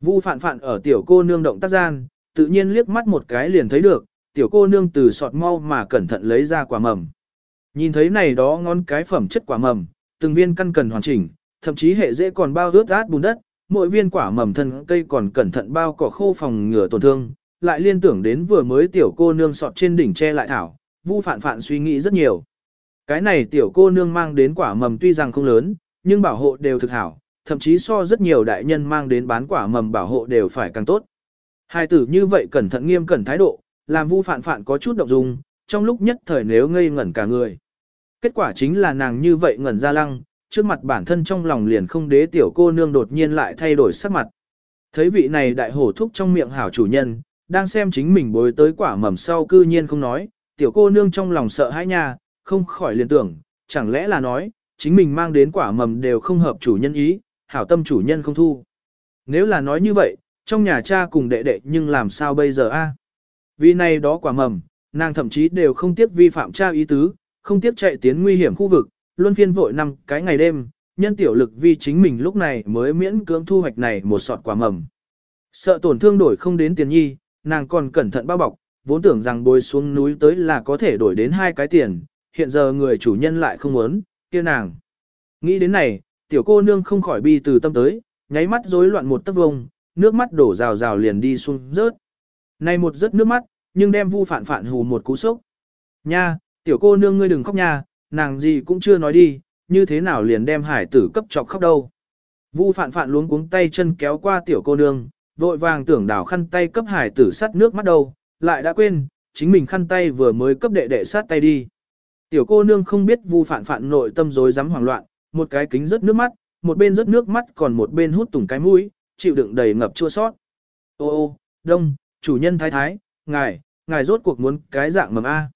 Speaker 1: Vu phạn phạn ở tiểu cô nương động tác gian, tự nhiên liếc mắt một cái liền thấy được, tiểu cô nương từ sọt mau mà cẩn thận lấy ra quả mầm. Nhìn thấy này đó ngon cái phẩm chất quả mầm, từng viên căn cần hoàn chỉnh, thậm chí hệ dễ còn bao rớt át bùn đất, mỗi viên quả mầm thân cây còn cẩn thận bao cỏ khô phòng ngừa tổn thương, lại liên tưởng đến vừa mới tiểu cô nương sọt trên đỉnh che lại thảo, Vu Phạn Phạn suy nghĩ rất nhiều. Cái này tiểu cô nương mang đến quả mầm tuy rằng không lớn, nhưng bảo hộ đều thực hảo, thậm chí so rất nhiều đại nhân mang đến bán quả mầm bảo hộ đều phải càng tốt. Hai tử như vậy cẩn thận nghiêm cẩn thái độ, làm Vu Phạn Phạn có chút động dung, trong lúc nhất thời nếu ngây ngẩn cả người. Kết quả chính là nàng như vậy ngẩn ra lăng, trước mặt bản thân trong lòng liền không đế tiểu cô nương đột nhiên lại thay đổi sắc mặt. Thấy vị này đại hổ thúc trong miệng hảo chủ nhân, đang xem chính mình bối tới quả mầm sau cư nhiên không nói, tiểu cô nương trong lòng sợ hãi nha, không khỏi liền tưởng, chẳng lẽ là nói, chính mình mang đến quả mầm đều không hợp chủ nhân ý, hảo tâm chủ nhân không thu. Nếu là nói như vậy, trong nhà cha cùng đệ đệ nhưng làm sao bây giờ a? Vì này đó quả mầm, nàng thậm chí đều không tiếc vi phạm cha ý tứ, không tiếc chạy tiến nguy hiểm khu vực, luôn phiên vội năm cái ngày đêm, nhân tiểu lực vi chính mình lúc này mới miễn cưỡng thu hoạch này một sọt quả mầm. Sợ tổn thương đổi không đến tiền nhi, nàng còn cẩn thận bao bọc, vốn tưởng rằng bồi xuống núi tới là có thể đổi đến hai cái tiền, hiện giờ người chủ nhân lại không muốn, kia nàng. Nghĩ đến này, tiểu cô nương không khỏi bi từ tâm tới, nháy mắt rối loạn một tấc vông, nước mắt đổ rào rào liền đi xuống rớt. Này một rớt nước mắt, nhưng đem vu phản phản hù một cú sốc. Nha, tiểu cô nương ngươi đừng khóc nha, nàng gì cũng chưa nói đi, như thế nào liền đem hải tử cấp chọc khóc đâu. Vu phản phản luống cuống tay chân kéo qua tiểu cô nương, vội vàng tưởng đảo khăn tay cấp hải tử sắt nước mắt đâu, lại đã quên, chính mình khăn tay vừa mới cấp đệ đệ sát tay đi. Tiểu cô nương không biết vu phản phản nội tâm rối rắm hoảng loạn, một cái kính rớt nước mắt, một bên rớt nước mắt còn một bên hút tùng cái mũi, chịu đựng đầy ngập chua sót. Ô ô, đông, chủ nhân thái thái, ngài, ngài rốt cuộc muốn cái dạng mầm A.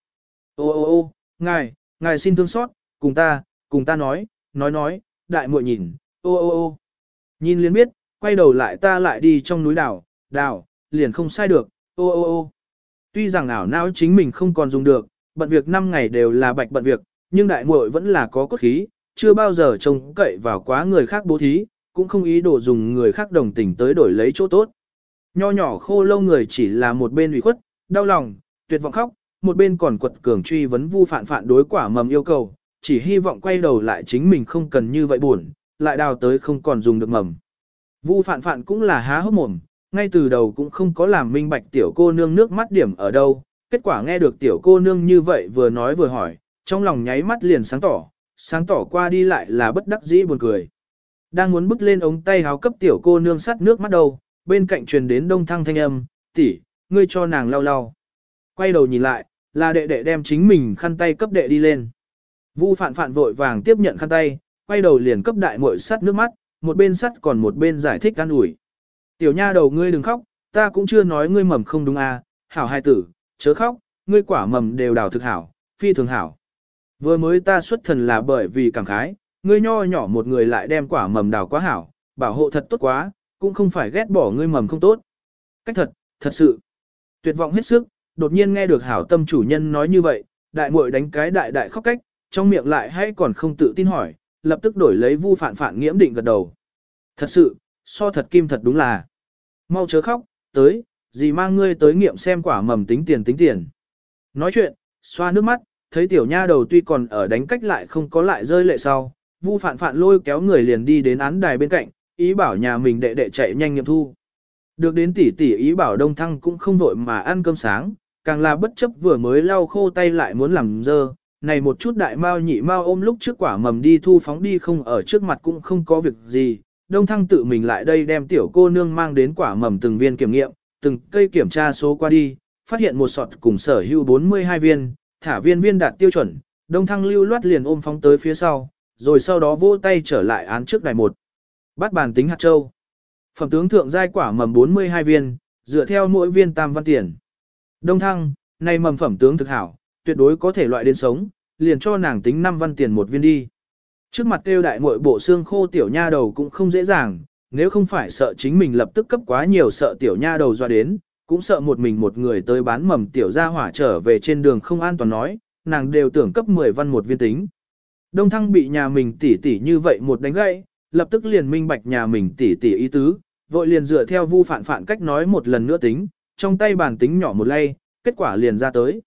Speaker 1: Ô ô ô, ngài, ngài xin thương xót, cùng ta, cùng ta nói, nói nói, đại muội nhìn, ô ô ô. Nhìn liền biết, quay đầu lại ta lại đi trong núi đảo, đảo, liền không sai được, ô ô ô. Tuy rằng ảo não chính mình không còn dùng được, bận việc 5 ngày đều là bạch bận việc, nhưng đại muội vẫn là có cốt khí, chưa bao giờ trông cậy vào quá người khác bố thí, cũng không ý đồ dùng người khác đồng tình tới đổi lấy chỗ tốt. Nho nhỏ khô lâu người chỉ là một bên ủy khuất, đau lòng, tuyệt vọng khóc, một bên còn quật cường truy vấn vu phản phản đối quả mầm yêu cầu, chỉ hy vọng quay đầu lại chính mình không cần như vậy buồn, lại đào tới không còn dùng được mầm. Vu phản phản cũng là há hốc mồm, ngay từ đầu cũng không có làm minh bạch tiểu cô nương nước mắt điểm ở đâu, kết quả nghe được tiểu cô nương như vậy vừa nói vừa hỏi, trong lòng nháy mắt liền sáng tỏ, sáng tỏ qua đi lại là bất đắc dĩ buồn cười. Đang muốn bước lên ống tay háo cấp tiểu cô nương sắt nước mắt đầu, bên cạnh truyền đến đông thăng thanh âm, tỷ, ngươi cho nàng lau lau. Quay đầu nhìn lại, là đệ đệ đem chính mình khăn tay cấp đệ đi lên. Vu phạn phạn vội vàng tiếp nhận khăn tay, quay đầu liền cấp đại muội sắt nước mắt, một bên sắt còn một bên giải thích an ủi. Tiểu nha đầu ngươi đừng khóc, ta cũng chưa nói ngươi mầm không đúng à, hảo hai tử, chớ khóc, ngươi quả mầm đều đào thực hảo, phi thường hảo. Vừa mới ta xuất thần là bởi vì cảm khái, ngươi nho nhỏ một người lại đem quả mầm đào quá hảo, bảo hộ thật tốt quá, cũng không phải ghét bỏ ngươi mầm không tốt. Cách thật, thật sự. Tuyệt vọng hết sức, đột nhiên nghe được hảo tâm chủ nhân nói như vậy, đại muội đánh cái đại đại khóc cách, trong miệng lại hay còn không tự tin hỏi, lập tức đổi lấy vu phản phản nghiễm định gật đầu. Thật sự, so thật kim thật đúng là. Mau chớ khóc, tới, gì mang ngươi tới nghiệm xem quả mầm tính tiền tính tiền. Nói chuyện, xoa nước mắt, thấy tiểu nha đầu tuy còn ở đánh cách lại không có lại rơi lệ sau, Vu Phạn Phạn lôi kéo người liền đi đến án đài bên cạnh, ý bảo nhà mình đệ đệ chạy nhanh nghiệm thu. Được đến tỷ tỷ ý bảo Đông Thăng cũng không vội mà ăn cơm sáng, càng là bất chấp vừa mới lau khô tay lại muốn làm dơ, này một chút đại mao nhị mao ôm lúc trước quả mầm đi thu phóng đi không ở trước mặt cũng không có việc gì, đông thăng tự mình lại đây đem tiểu cô nương mang đến quả mầm từng viên kiểm nghiệm, từng cây kiểm tra số qua đi, phát hiện một sọt cùng sở hữu 42 viên, thả viên viên đạt tiêu chuẩn, đông thăng lưu loát liền ôm phóng tới phía sau, rồi sau đó vỗ tay trở lại án trước đài một. Bắt bàn tính hạt châu. Phẩm tướng thượng giai quả mầm 42 viên, dựa theo mỗi viên tam văn tiền. Đông thăng, nay mầm phẩm tướng thực hảo, tuyệt đối có thể loại đến sống, liền cho nàng tính 5 văn tiền một viên đi. Trước mặt tiêu đại muội bộ xương khô tiểu nha đầu cũng không dễ dàng, nếu không phải sợ chính mình lập tức cấp quá nhiều sợ tiểu nha đầu doa đến, cũng sợ một mình một người tới bán mầm tiểu gia hỏa trở về trên đường không an toàn nói, nàng đều tưởng cấp 10 văn một viên tính. Đông thăng bị nhà mình tỉ tỉ như vậy một đánh gãy, lập tức liền minh bạch nhà mình tỉ tỉ ý tứ, vội liền dựa theo vu phản phản cách nói một lần nữa tính, trong tay bàn tính nhỏ một lay, kết quả liền ra tới.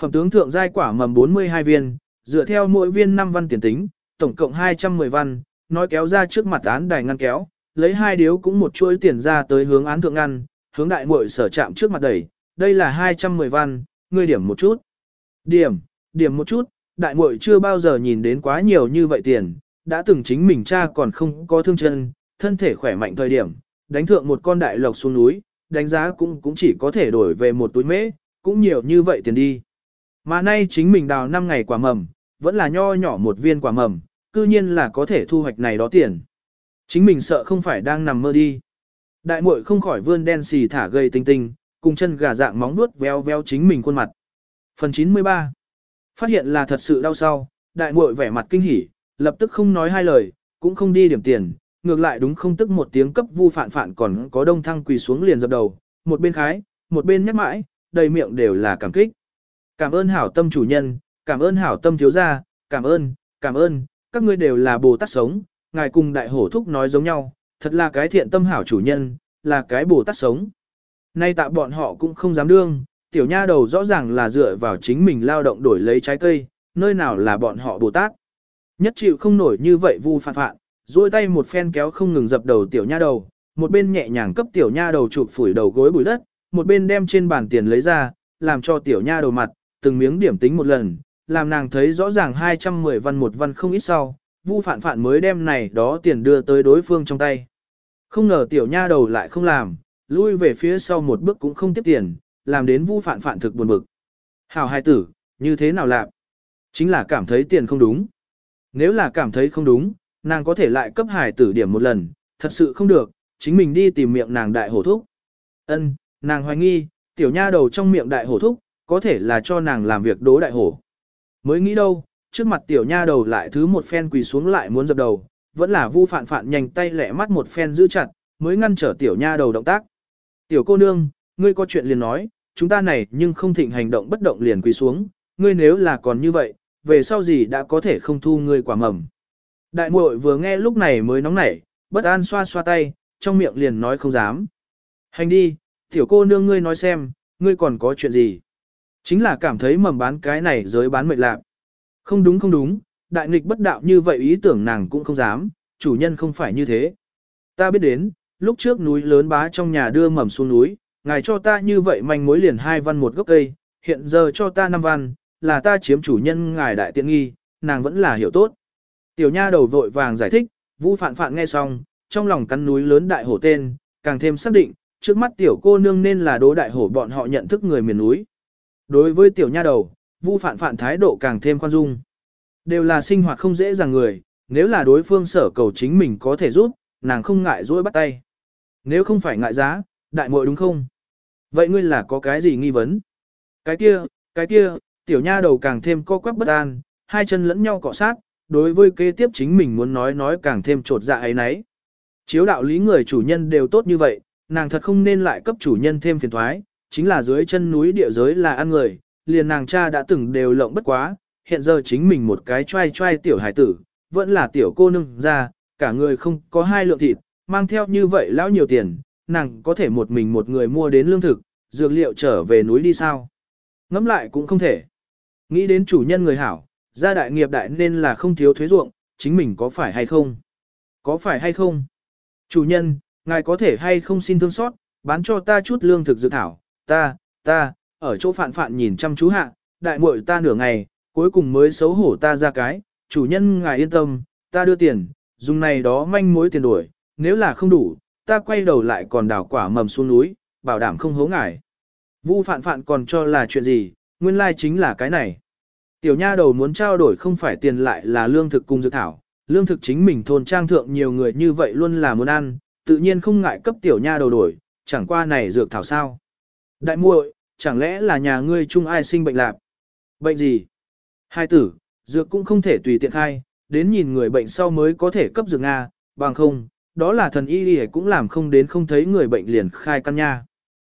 Speaker 1: Phẩm tướng thượng giai quả mầm 42 viên, dựa theo mỗi viên 5 văn tiền tính, tổng cộng 210 văn, nói kéo ra trước mặt án đài ngăn kéo, lấy hai điếu cũng một chuỗi tiền ra tới hướng án thượng ngăn, hướng đại muội sở chạm trước mặt đẩy, đây là 210 văn, ngươi điểm một chút. Điểm, điểm một chút, đại muội chưa bao giờ nhìn đến quá nhiều như vậy tiền, đã từng chính mình cha còn không có thương chân, thân thể khỏe mạnh thời điểm, đánh thượng một con đại lộc xuống núi, đánh giá cũng cũng chỉ có thể đổi về một túi mễ, cũng nhiều như vậy tiền đi. Mà nay chính mình đào 5 ngày quả mầm, vẫn là nho nhỏ một viên quả mầm, cư nhiên là có thể thu hoạch này đó tiền. Chính mình sợ không phải đang nằm mơ đi. Đại muội không khỏi vươn đen xì thả gây tinh tinh, cùng chân gà dạng móng nuốt véo véo chính mình khuôn mặt. Phần 93 Phát hiện là thật sự đau sau, đại muội vẻ mặt kinh hỉ, lập tức không nói hai lời, cũng không đi điểm tiền, ngược lại đúng không tức một tiếng cấp vu phản phản còn có đông thăng quỳ xuống liền dập đầu, một bên khái, một bên nhắc mãi, đầy miệng đều là cảm kích. Cảm ơn hảo tâm chủ nhân, cảm ơn hảo tâm thiếu gia, cảm ơn, cảm ơn, các ngươi đều là Bồ Tát sống, ngài cùng đại hổ thúc nói giống nhau, thật là cái thiện tâm hảo chủ nhân, là cái Bồ Tát sống. Nay tạ bọn họ cũng không dám đương, tiểu nha đầu rõ ràng là dựa vào chính mình lao động đổi lấy trái cây, nơi nào là bọn họ Bồ Tát. Nhất chịu không nổi như vậy vu phạn phạn, duỗi tay một phen kéo không ngừng dập đầu tiểu nha đầu, một bên nhẹ nhàng cấp tiểu nha đầu chụp phủi đầu gối bụi đất, một bên đem trên bàn tiền lấy ra, làm cho tiểu nha đầu mặt, từng miếng điểm tính một lần, làm nàng thấy rõ ràng 210 văn một văn không ít sau, Vu Phạn Phạn mới đem này đó tiền đưa tới đối phương trong tay. Không ngờ tiểu nha đầu lại không làm, lui về phía sau một bước cũng không tiếp tiền, làm đến Vu Phạn Phạn thực buồn bực. Hảo hai tử, như thế nào lạp? Chính là cảm thấy tiền không đúng. Nếu là cảm thấy không đúng, nàng có thể lại cấp hải tử điểm một lần, thật sự không được, chính mình đi tìm miệng nàng đại hổ thúc. Ân, nàng hoài nghi, tiểu nha đầu trong miệng đại hổ thúc, có thể là cho nàng làm việc đố đại hổ. Mới nghĩ đâu, trước mặt tiểu nha đầu lại thứ một phen quỳ xuống lại muốn dập đầu, vẫn là vu phạn phạn nhanh tay lẹ mắt một phen giữ chặt, mới ngăn trở tiểu nha đầu động tác. Tiểu cô nương, ngươi có chuyện liền nói, chúng ta này nhưng không thịnh hành động bất động liền quỳ xuống, ngươi nếu là còn như vậy, về sau gì đã có thể không thu ngươi quả mầm. Đại muội vừa nghe lúc này mới nóng nảy, bất an xoa xoa tay, trong miệng liền nói không dám. Hành đi, tiểu cô nương ngươi nói xem, ngươi còn có chuyện gì. Chính là cảm thấy mầm bán cái này giới bán mệt lạc. Không đúng không đúng, đại nghịch bất đạo như vậy ý tưởng nàng cũng không dám, chủ nhân không phải như thế. Ta biết đến, lúc trước núi lớn bá trong nhà đưa mầm xuống núi, ngài cho ta như vậy manh mối liền hai văn một gốc cây, hiện giờ cho ta năm văn, là ta chiếm chủ nhân ngài đại tiện nghi, nàng vẫn là hiểu tốt. Tiểu nha đầu vội vàng giải thích, Vu Phạn Phạn nghe xong, trong lòng cắn núi lớn đại hổ tên, càng thêm xác định, trước mắt tiểu cô nương nên là đố đại hổ bọn họ nhận thức người miền núi. Đối với tiểu nha đầu, Vu Phạn Phạn thái độ càng thêm khoan dung. Đều là sinh hoạt không dễ dàng người, nếu là đối phương sở cầu chính mình có thể giúp, nàng không ngại dối bắt tay. Nếu không phải ngại giá, đại muội đúng không? Vậy ngươi là có cái gì nghi vấn? Cái kia, cái kia, tiểu nha đầu càng thêm co quắp bất an, hai chân lẫn nhau cọ sát, đối với kế tiếp chính mình muốn nói nói càng thêm trột dạ ấy nấy. Chiếu đạo lý người chủ nhân đều tốt như vậy, nàng thật không nên lại cấp chủ nhân thêm phiền thoái, chính là dưới chân núi địa giới là ăn người, liền nàng cha đã từng đều lộng bất quá, hiện giờ chính mình một cái trai trai tiểu hải tử, vẫn là tiểu cô nương ra, cả người không có hai lượng thịt, mang theo như vậy lão nhiều tiền, nàng có thể một mình một người mua đến lương thực, dược liệu trở về núi đi sao. Ngắm lại cũng không thể. Nghĩ đến chủ nhân người hảo, gia đại nghiệp đại nên là không thiếu thuế ruộng, chính mình có phải hay không? Có phải hay không? Chủ nhân, ngài có thể hay không xin thương xót, bán cho ta chút lương thực dự thảo, ta, ta, ở chỗ phạn phạn nhìn chăm chú hạ, đại muội ta nửa ngày, cuối cùng mới xấu hổ ta ra cái, chủ nhân ngài yên tâm, ta đưa tiền, dùng này đó manh mối tiền đổi, nếu là không đủ, ta quay đầu lại còn đảo quả mầm xuống núi, bảo đảm không hố ngải Vu phạn phạn còn cho là chuyện gì, nguyên lai chính là cái này. Tiểu nha đầu muốn trao đổi không phải tiền lại là lương thực cùng dược thảo, lương thực chính mình thôn trang thượng nhiều người như vậy luôn là muốn ăn, tự nhiên không ngại cấp tiểu nha đầu đổi, chẳng qua này dược thảo sao. Đại muội, chẳng lẽ là nhà ngươi chung ai sinh bệnh lạc? Bệnh gì? Hai tử, dược cũng không thể tùy tiện khai, đến nhìn người bệnh sau mới có thể cấp dược Nga, bằng không, đó là thần y y cũng làm không đến không thấy người bệnh liền khai căn nha.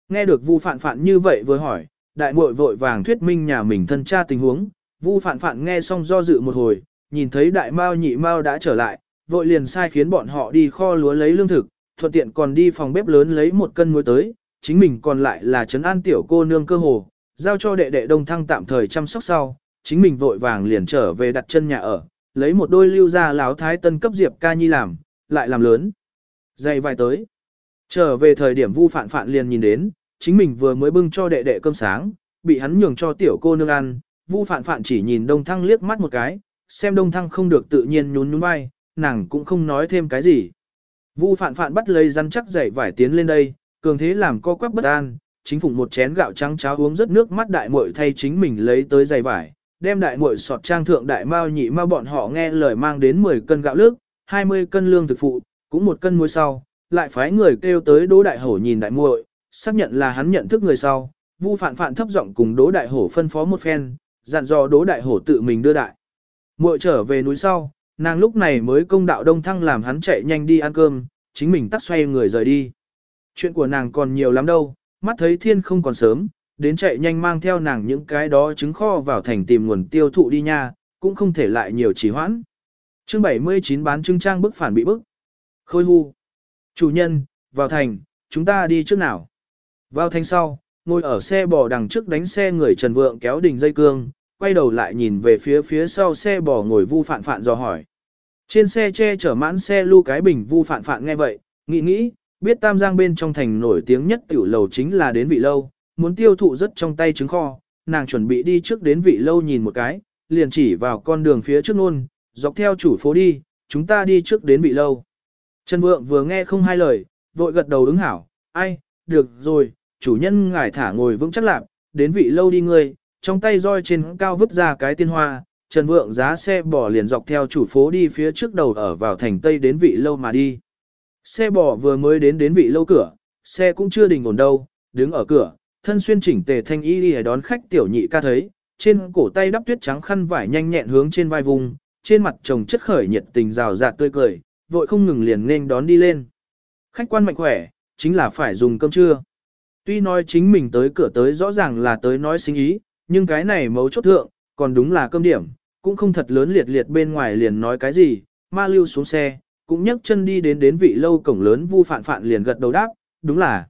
Speaker 1: Nghe được Vu Phạn Phạn như vậy vừa hỏi, đại muội vội vàng thuyết minh nhà mình thân cha tình huống, Vu Phạn Phạn nghe xong do dự một hồi, nhìn thấy đại mao nhị mao đã trở lại, vội liền sai khiến bọn họ đi kho lúa lấy lương thực, thuận tiện còn đi phòng bếp lớn lấy một cân muối tới, chính mình còn lại là trấn an tiểu cô nương cơ hồ, giao cho đệ đệ đông thăng tạm thời chăm sóc sau, chính mình vội vàng liền trở về đặt chân nhà ở, lấy một đôi lưu gia láo thái tân cấp diệp ca nhi làm, lại làm lớn. Dày vài tới. Trở về thời điểm vu phạn phạn liền nhìn đến, chính mình vừa mới bưng cho đệ đệ cơm sáng, bị hắn nhường cho tiểu cô nương ăn, vu phạn phạn chỉ nhìn đông thăng liếc mắt một cái, xem đông thăng không được tự nhiên nhún nhún vai, nàng cũng không nói thêm cái gì. Vu phạn phạn bắt lấy rắn chắc dậy vải tiến lên đây, cường thế làm co quắp bất an, chính phủ một chén gạo trắng cháo uống rất nước mắt đại muội thay chính mình lấy tới giày vải, đem đại muội sọt trang thượng đại mao nhị mao bọn họ nghe lời mang đến 10 cân gạo lức, 20 cân lương thực phụ, cũng một cân muối sau, lại phái người kêu tới Đỗ Đại Hổ nhìn đại muội, xác nhận là hắn nhận thức người sau, Vu Phạn Phạn thấp giọng cùng Đỗ Đại Hổ phân phó một phen, dặn dò Đỗ Đại Hổ tự mình đưa đại. Muội trở về núi sau, nàng lúc này mới công đạo Đông Thăng làm hắn chạy nhanh đi ăn cơm, chính mình tắt xoay người rời đi. Chuyện của nàng còn nhiều lắm đâu, mắt thấy thiên không còn sớm, đến chạy nhanh mang theo nàng những cái đó trứng kho vào thành tìm nguồn tiêu thụ đi nha, cũng không thể lại nhiều trì hoãn. Chương 79 bán trưng trang bức phản bị bức. Khôi hu. Chủ nhân, vào thành, chúng ta đi trước nào. Vào thành sau, ngồi ở xe bò đằng trước đánh xe người Trần Vượng kéo đình dây cương, quay đầu lại nhìn về phía phía sau xe bò ngồi vu phạn phạn dò hỏi. Trên xe che chở mãn xe lưu cái bình vu phạn phạn nghe vậy, nghĩ nghĩ, biết Tam Giang bên trong thành nổi tiếng nhất tiểu lầu chính là đến vị lâu, muốn tiêu thụ rất trong tay trứng kho, nàng chuẩn bị đi trước đến vị lâu nhìn một cái, liền chỉ vào con đường phía trước luôn dọc theo chủ phố đi, chúng ta đi trước đến vị lâu. Trần Vượng vừa nghe không hai lời, vội gật đầu ứng hảo, ai, được rồi, chủ nhân ngài thả ngồi vững chắc lạc, đến vị lâu đi ngươi, trong tay roi trên cao vứt ra cái tiên hoa, Trần Vượng giá xe bỏ liền dọc theo chủ phố đi phía trước đầu ở vào thành Tây đến vị lâu mà đi. Xe bò vừa mới đến đến vị lâu cửa, xe cũng chưa đình ổn đâu, đứng ở cửa, thân xuyên chỉnh tề thanh y đi đón khách tiểu nhị ca thấy, trên cổ tay đắp tuyết trắng khăn vải nhanh nhẹn hướng trên vai vùng, trên mặt chồng chất khởi nhiệt tình rào rạt tươi cười, vội không ngừng liền nên đón đi lên. Khách quan mạnh khỏe, chính là phải dùng cơm trưa. Tuy nói chính mình tới cửa tới rõ ràng là tới nói sinh ý, nhưng cái này mấu chốt thượng, còn đúng là cơm điểm, cũng không thật lớn liệt liệt bên ngoài liền nói cái gì, ma lưu xuống xe, cũng nhấc chân đi đến đến vị lâu cổng lớn vu phạn phạn liền gật đầu đáp, đúng là.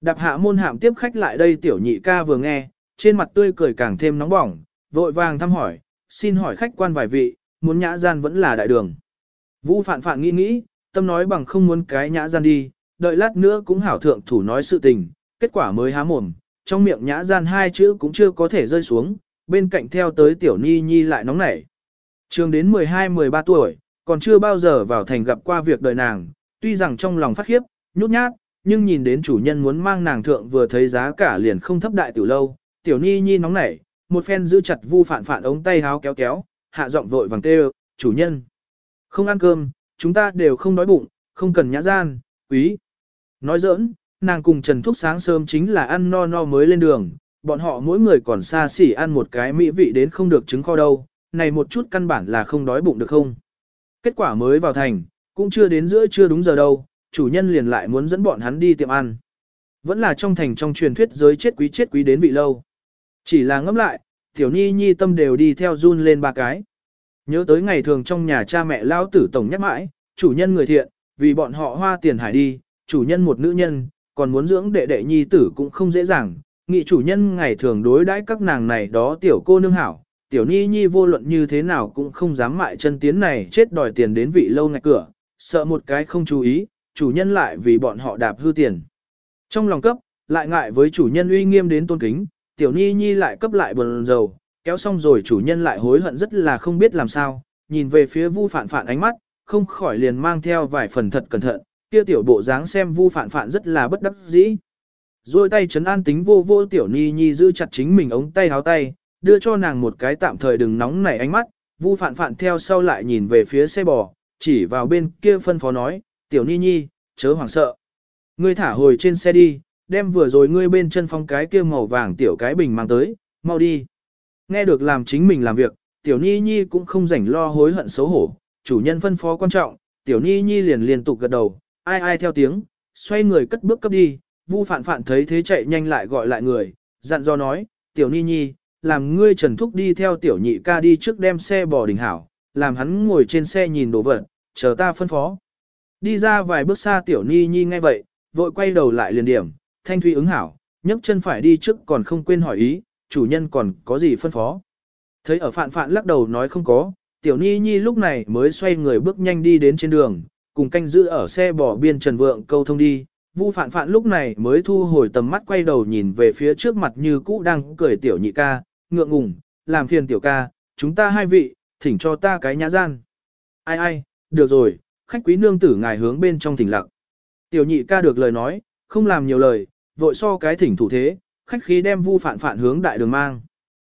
Speaker 1: Đạp hạ môn hạm tiếp khách lại đây tiểu nhị ca vừa nghe, trên mặt tươi cười càng thêm nóng bỏng, vội vàng thăm hỏi, xin hỏi khách quan vài vị, muốn nhã gian vẫn là đại đường. Vu phạn phạn nghĩ nghĩ, tâm nói bằng không muốn cái nhã gian đi, đợi lát nữa cũng hảo thượng thủ nói sự tình, kết quả mới há mồm, trong miệng nhã gian hai chữ cũng chưa có thể rơi xuống, bên cạnh theo tới tiểu ni nhi lại nóng nảy. Trường đến 12-13 tuổi, còn chưa bao giờ vào thành gặp qua việc đời nàng, tuy rằng trong lòng phát khiếp, nhút nhát, nhưng nhìn đến chủ nhân muốn mang nàng thượng vừa thấy giá cả liền không thấp đại tiểu lâu, tiểu ni nhi nóng nảy, một phen giữ chặt vu phản phản ống tay háo kéo kéo, hạ giọng vội vàng kêu, chủ nhân. Không ăn cơm, chúng ta đều không đói bụng, không cần nhã gian, quý. Nói giỡn, nàng cùng Trần Thúc sáng sớm chính là ăn no no mới lên đường, bọn họ mỗi người còn xa xỉ ăn một cái mỹ vị đến không được trứng kho đâu, này một chút căn bản là không đói bụng được không. Kết quả mới vào thành, cũng chưa đến giữa chưa đúng giờ đâu, chủ nhân liền lại muốn dẫn bọn hắn đi tiệm ăn. Vẫn là trong thành trong truyền thuyết giới chết quý chết quý đến vị lâu. Chỉ là ngẫm lại, tiểu ni nhi tâm đều đi theo run lên ba cái. Nhớ tới ngày thường trong nhà cha mẹ lao tử tổng nhắc mãi, chủ nhân người thiện, vì bọn họ hoa tiền hải đi, chủ nhân một nữ nhân, còn muốn dưỡng đệ đệ nhi tử cũng không dễ dàng. Nghị chủ nhân ngày thường đối đãi các nàng này đó tiểu cô nương hảo, tiểu ni nhi vô luận như thế nào cũng không dám mại chân tiến này chết đòi tiền đến vị lâu ngạch cửa, sợ một cái không chú ý, chủ nhân lại vì bọn họ đạp hư tiền. Trong lòng cấp, lại ngại với chủ nhân uy nghiêm đến tôn kính, tiểu ni nhi lại cấp lại bần dầu, kéo xong rồi chủ nhân lại hối hận rất là không biết làm sao, nhìn về phía vu phản phản ánh mắt, không khỏi liền mang theo vài phần thật cẩn thận, kia tiểu bộ dáng xem vu phản phản rất là bất đắc dĩ. Rồi tay chấn an tính vô vô tiểu ni nhi giữ chặt chính mình ống tay háo tay, đưa cho nàng một cái tạm thời đừng nóng nảy ánh mắt, vu phản phản theo sau lại nhìn về phía xe bò, chỉ vào bên kia phân phó nói, tiểu ni nhi, chớ hoảng sợ. Ngươi thả hồi trên xe đi, đem vừa rồi ngươi bên chân phong cái kia màu vàng tiểu cái bình mang tới, mau đi. Nghe được làm chính mình làm việc, tiểu ni nhi cũng không rảnh lo hối hận xấu hổ, chủ nhân phân phó quan trọng, tiểu ni nhi liền liên tục gật đầu, ai ai theo tiếng, xoay người cất bước cấp đi, vu phạn phạn thấy thế chạy nhanh lại gọi lại người, dặn do nói, tiểu ni nhi, làm ngươi trần thúc đi theo tiểu nhị ca đi trước đem xe bò đỉnh hảo, làm hắn ngồi trên xe nhìn đồ vật, chờ ta phân phó. Đi ra vài bước xa tiểu ni nhi ngay vậy, vội quay đầu lại liền điểm, thanh thủy ứng hảo, nhấc chân phải đi trước còn không quên hỏi ý, chủ nhân còn có gì phân phó. Thấy ở phạn phạn lắc đầu nói không có, tiểu ni nhi lúc này mới xoay người bước nhanh đi đến trên đường, cùng canh giữ ở xe bỏ biên trần vượng câu thông đi. Vu phạn phạn lúc này mới thu hồi tầm mắt quay đầu nhìn về phía trước mặt như cũ đang cười tiểu nhị ca, ngượng ngùng, làm phiền tiểu ca, chúng ta hai vị, thỉnh cho ta cái nhã gian. Ai ai, được rồi, khách quý nương tử ngài hướng bên trong thỉnh lặng. Tiểu nhị ca được lời nói, không làm nhiều lời, vội so cái thỉnh thủ thế, khách khí đem vu phạn phạn hướng đại đường mang.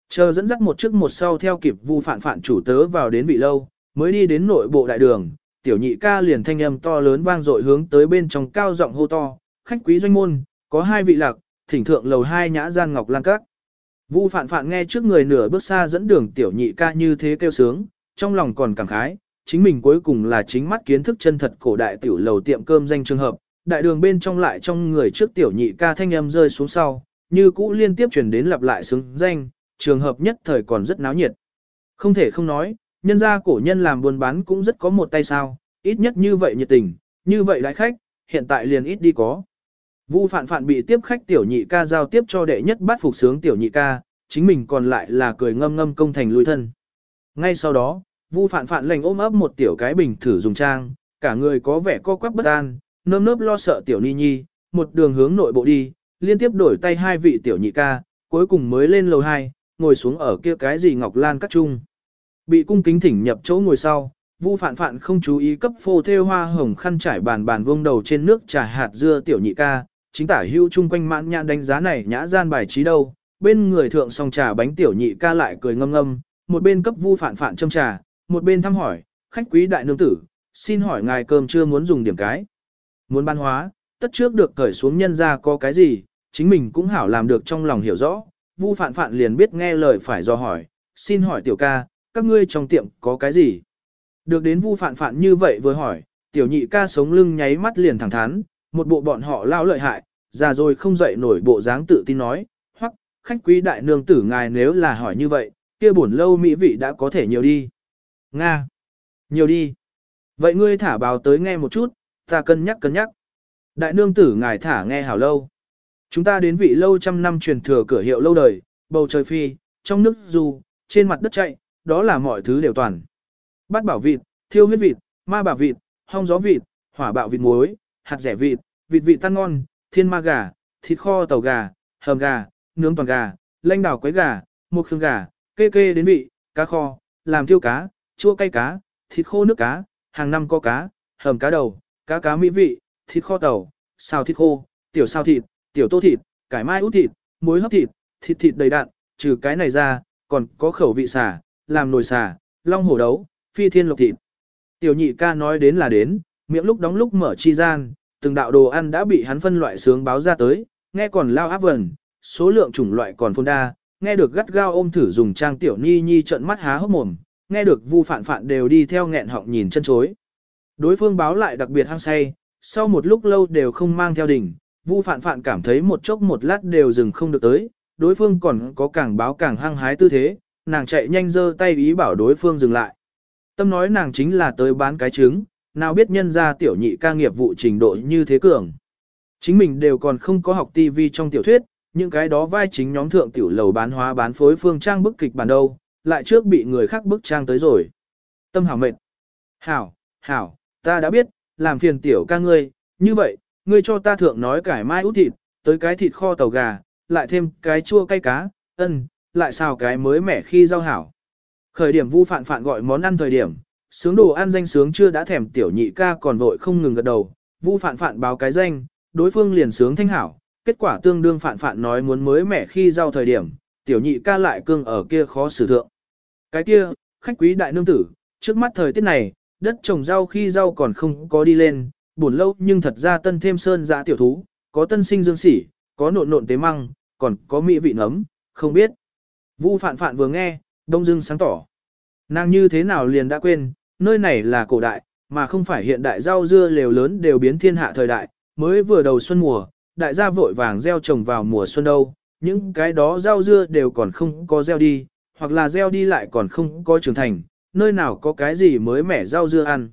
Speaker 1: Chờ dẫn dắt một trước một sau theo kịp vu phạn phạn chủ tớ vào đến vị lâu, mới đi đến nội bộ đại đường, tiểu nhị ca liền thanh âm to lớn vang dội hướng tới bên trong cao giọng hô to, khách quý doanh môn, có hai vị lạc, thỉnh thượng lầu hai nhã gian ngọc lan các. Vu phạn phạn nghe trước người nửa bước xa dẫn đường tiểu nhị ca như thế kêu sướng, trong lòng còn cảm khái, chính mình cuối cùng là chính mắt kiến thức chân thật cổ đại tiểu lầu tiệm cơm danh trường hợp, đại đường bên trong lại trong người trước tiểu nhị ca thanh âm rơi xuống sau, như cũ liên tiếp chuyển đến lặp lại xứng danh, trường hợp nhất thời còn rất náo nhiệt. Không thể không nói, nhân gia cổ nhân làm buôn bán cũng rất có một tay sao, ít nhất như vậy nhiệt tình, như vậy đại khách, hiện tại liền ít đi có. Vu phạn phạn bị tiếp khách tiểu nhị ca giao tiếp cho đệ nhất bắt phục sướng tiểu nhị ca, chính mình còn lại là cười ngâm ngâm công thành lui thân. Ngay sau đó, Vu phạn phạn lành ôm ấp một tiểu cái bình thử dùng trang, cả người có vẻ co quắp bất an, nơm nớp lo sợ tiểu ni nhi, một đường hướng nội bộ đi, liên tiếp đổi tay hai vị tiểu nhị ca, cuối cùng mới lên lầu 2, ngồi xuống ở kia cái gì ngọc lan cắt chung. Bị cung kính thỉnh nhập chỗ ngồi sau, Vu Phạn Phạn không chú ý cấp phô thêu hoa hồng khăn trải bàn bàn vuông đầu trên nước trà hạt dưa tiểu nhị ca, chính tả hưu chung quanh mãn nhãn đánh giá này nhã gian bài trí đâu, bên người thượng song trà bánh tiểu nhị ca lại cười ngâm ngâm, một bên cấp Vu Phạn Phạn châm trà, một bên thăm hỏi, khách quý đại nương tử, xin hỏi ngài cơm chưa muốn dùng điểm cái. Muốn ban hóa, tất trước được cởi xuống nhân ra có cái gì, chính mình cũng hảo làm được trong lòng hiểu rõ, Vu Phạn Phạn liền biết nghe lời phải do hỏi, xin hỏi tiểu ca, các ngươi trong tiệm có cái gì? Được đến Vu Phạn Phạn như vậy vừa hỏi, tiểu nhị ca sống lưng nháy mắt liền thẳng thắn, một bộ bọn họ lao lợi hại, già rồi không dậy nổi bộ dáng tự tin nói, hoặc, khách quý đại nương tử ngài nếu là hỏi như vậy, kia buồn lâu mỹ vị đã có thể nhiều đi. Nga. Nhiều đi. Vậy ngươi thả báo tới nghe một chút, ta cân nhắc cân nhắc. Đại nương tử ngài thả nghe hảo lâu. Chúng ta đến vị lâu trăm năm truyền thừa cửa hiệu lâu đời, bầu trời phi, trong nước du, trên mặt đất chạy, đó là mọi thứ đều toàn. Bát bảo vịt, thiêu huyết vịt, ma bảo vịt, hong gió vịt, hỏa bạo vịt muối, hạt rẻ vịt, vịt vị tan ngon, thiên ma gà, thịt kho tàu gà, hầm gà, nướng toàn gà, lanh đảo quấy gà, một khương gà, kê kê đến vị, cá kho, làm thiêu cá, chua cay cá, thịt khô nước cá, hàng năm có cá, hầm cá đầu, cá cá mỹ vị, thịt kho tàu, xào thịt khô, tiểu xào thịt, tiểu tô thịt, cải mai út thịt, muối hấp thịt, thịt thịt đầy đặn, trừ cái này ra, còn có khẩu vị xả, làm nồi xả, long hổ đấu, phi thiên lộc thịt. Tiểu nhị ca nói đến là đến, miệng lúc đóng lúc mở chi gian, từng đạo đồ ăn đã bị hắn phân loại sướng báo ra tới, nghe còn lao áp vần, số lượng chủng loại còn phong đa, nghe được gắt gao ôm thử dùng trang tiểu nhi nhi trận mắt há hốc mồm, nghe được vu phản phản đều đi theo nghẹn họng nhìn chân chối. Đối phương báo lại đặc biệt hăng say, sau một lúc lâu đều không mang theo đỉnh, vu phản phản cảm thấy một chốc một lát đều dừng không được tới, đối phương còn có càng báo càng hăng hái tư thế, nàng chạy nhanh giơ tay ý bảo đối phương dừng lại. Tâm nói nàng chính là tới bán cái trứng, nào biết nhân ra tiểu nhị ca nghiệp vụ trình độ như thế cường. Chính mình đều còn không có học TV trong tiểu thuyết, những cái đó vai chính nhóm thượng tiểu lầu bán hóa bán phối phương trang bức kịch bản đâu, lại trước bị người khác bức trang tới rồi. Tâm hảo mệt. Hảo, hảo, ta đã biết, làm phiền tiểu ca ngươi, như vậy, ngươi cho ta thượng nói cải mai út thịt, tới cái thịt kho tàu gà, lại thêm cái chua cay cá, ân, lại xào cái mới mẻ khi rau hảo. Khởi điểm vu phạn phạn gọi món ăn thời điểm, sướng đồ ăn danh sướng chưa đã thèm tiểu nhị ca còn vội không ngừng gật đầu, Vu Phạn Phạn báo cái danh, đối phương liền sướng thanh hảo, kết quả tương đương Phạn Phạn nói muốn mới mẻ khi giao thời điểm, tiểu nhị ca lại cương ở kia khó xử thượng. Cái kia, khách quý đại nương tử, trước mắt thời tiết này, đất trồng rau khi rau còn không có đi lên, buồn lâu nhưng thật ra tân thêm sơn dã tiểu thú, có tân sinh dương sỉ, có nộn nộn tế măng, còn có mỹ vị nấm, không biết. Vu Phạn Phạn vừa nghe, đông dưng sáng tỏ. Nàng như thế nào liền đã quên, nơi này là cổ đại, mà không phải hiện đại rau dưa lều lớn đều biến thiên hạ thời đại, mới vừa đầu xuân mùa, đại gia vội vàng gieo trồng vào mùa xuân đâu, những cái đó rau dưa đều còn không có gieo đi, hoặc là gieo đi lại còn không có trưởng thành, nơi nào có cái gì mới mẻ rau dưa ăn.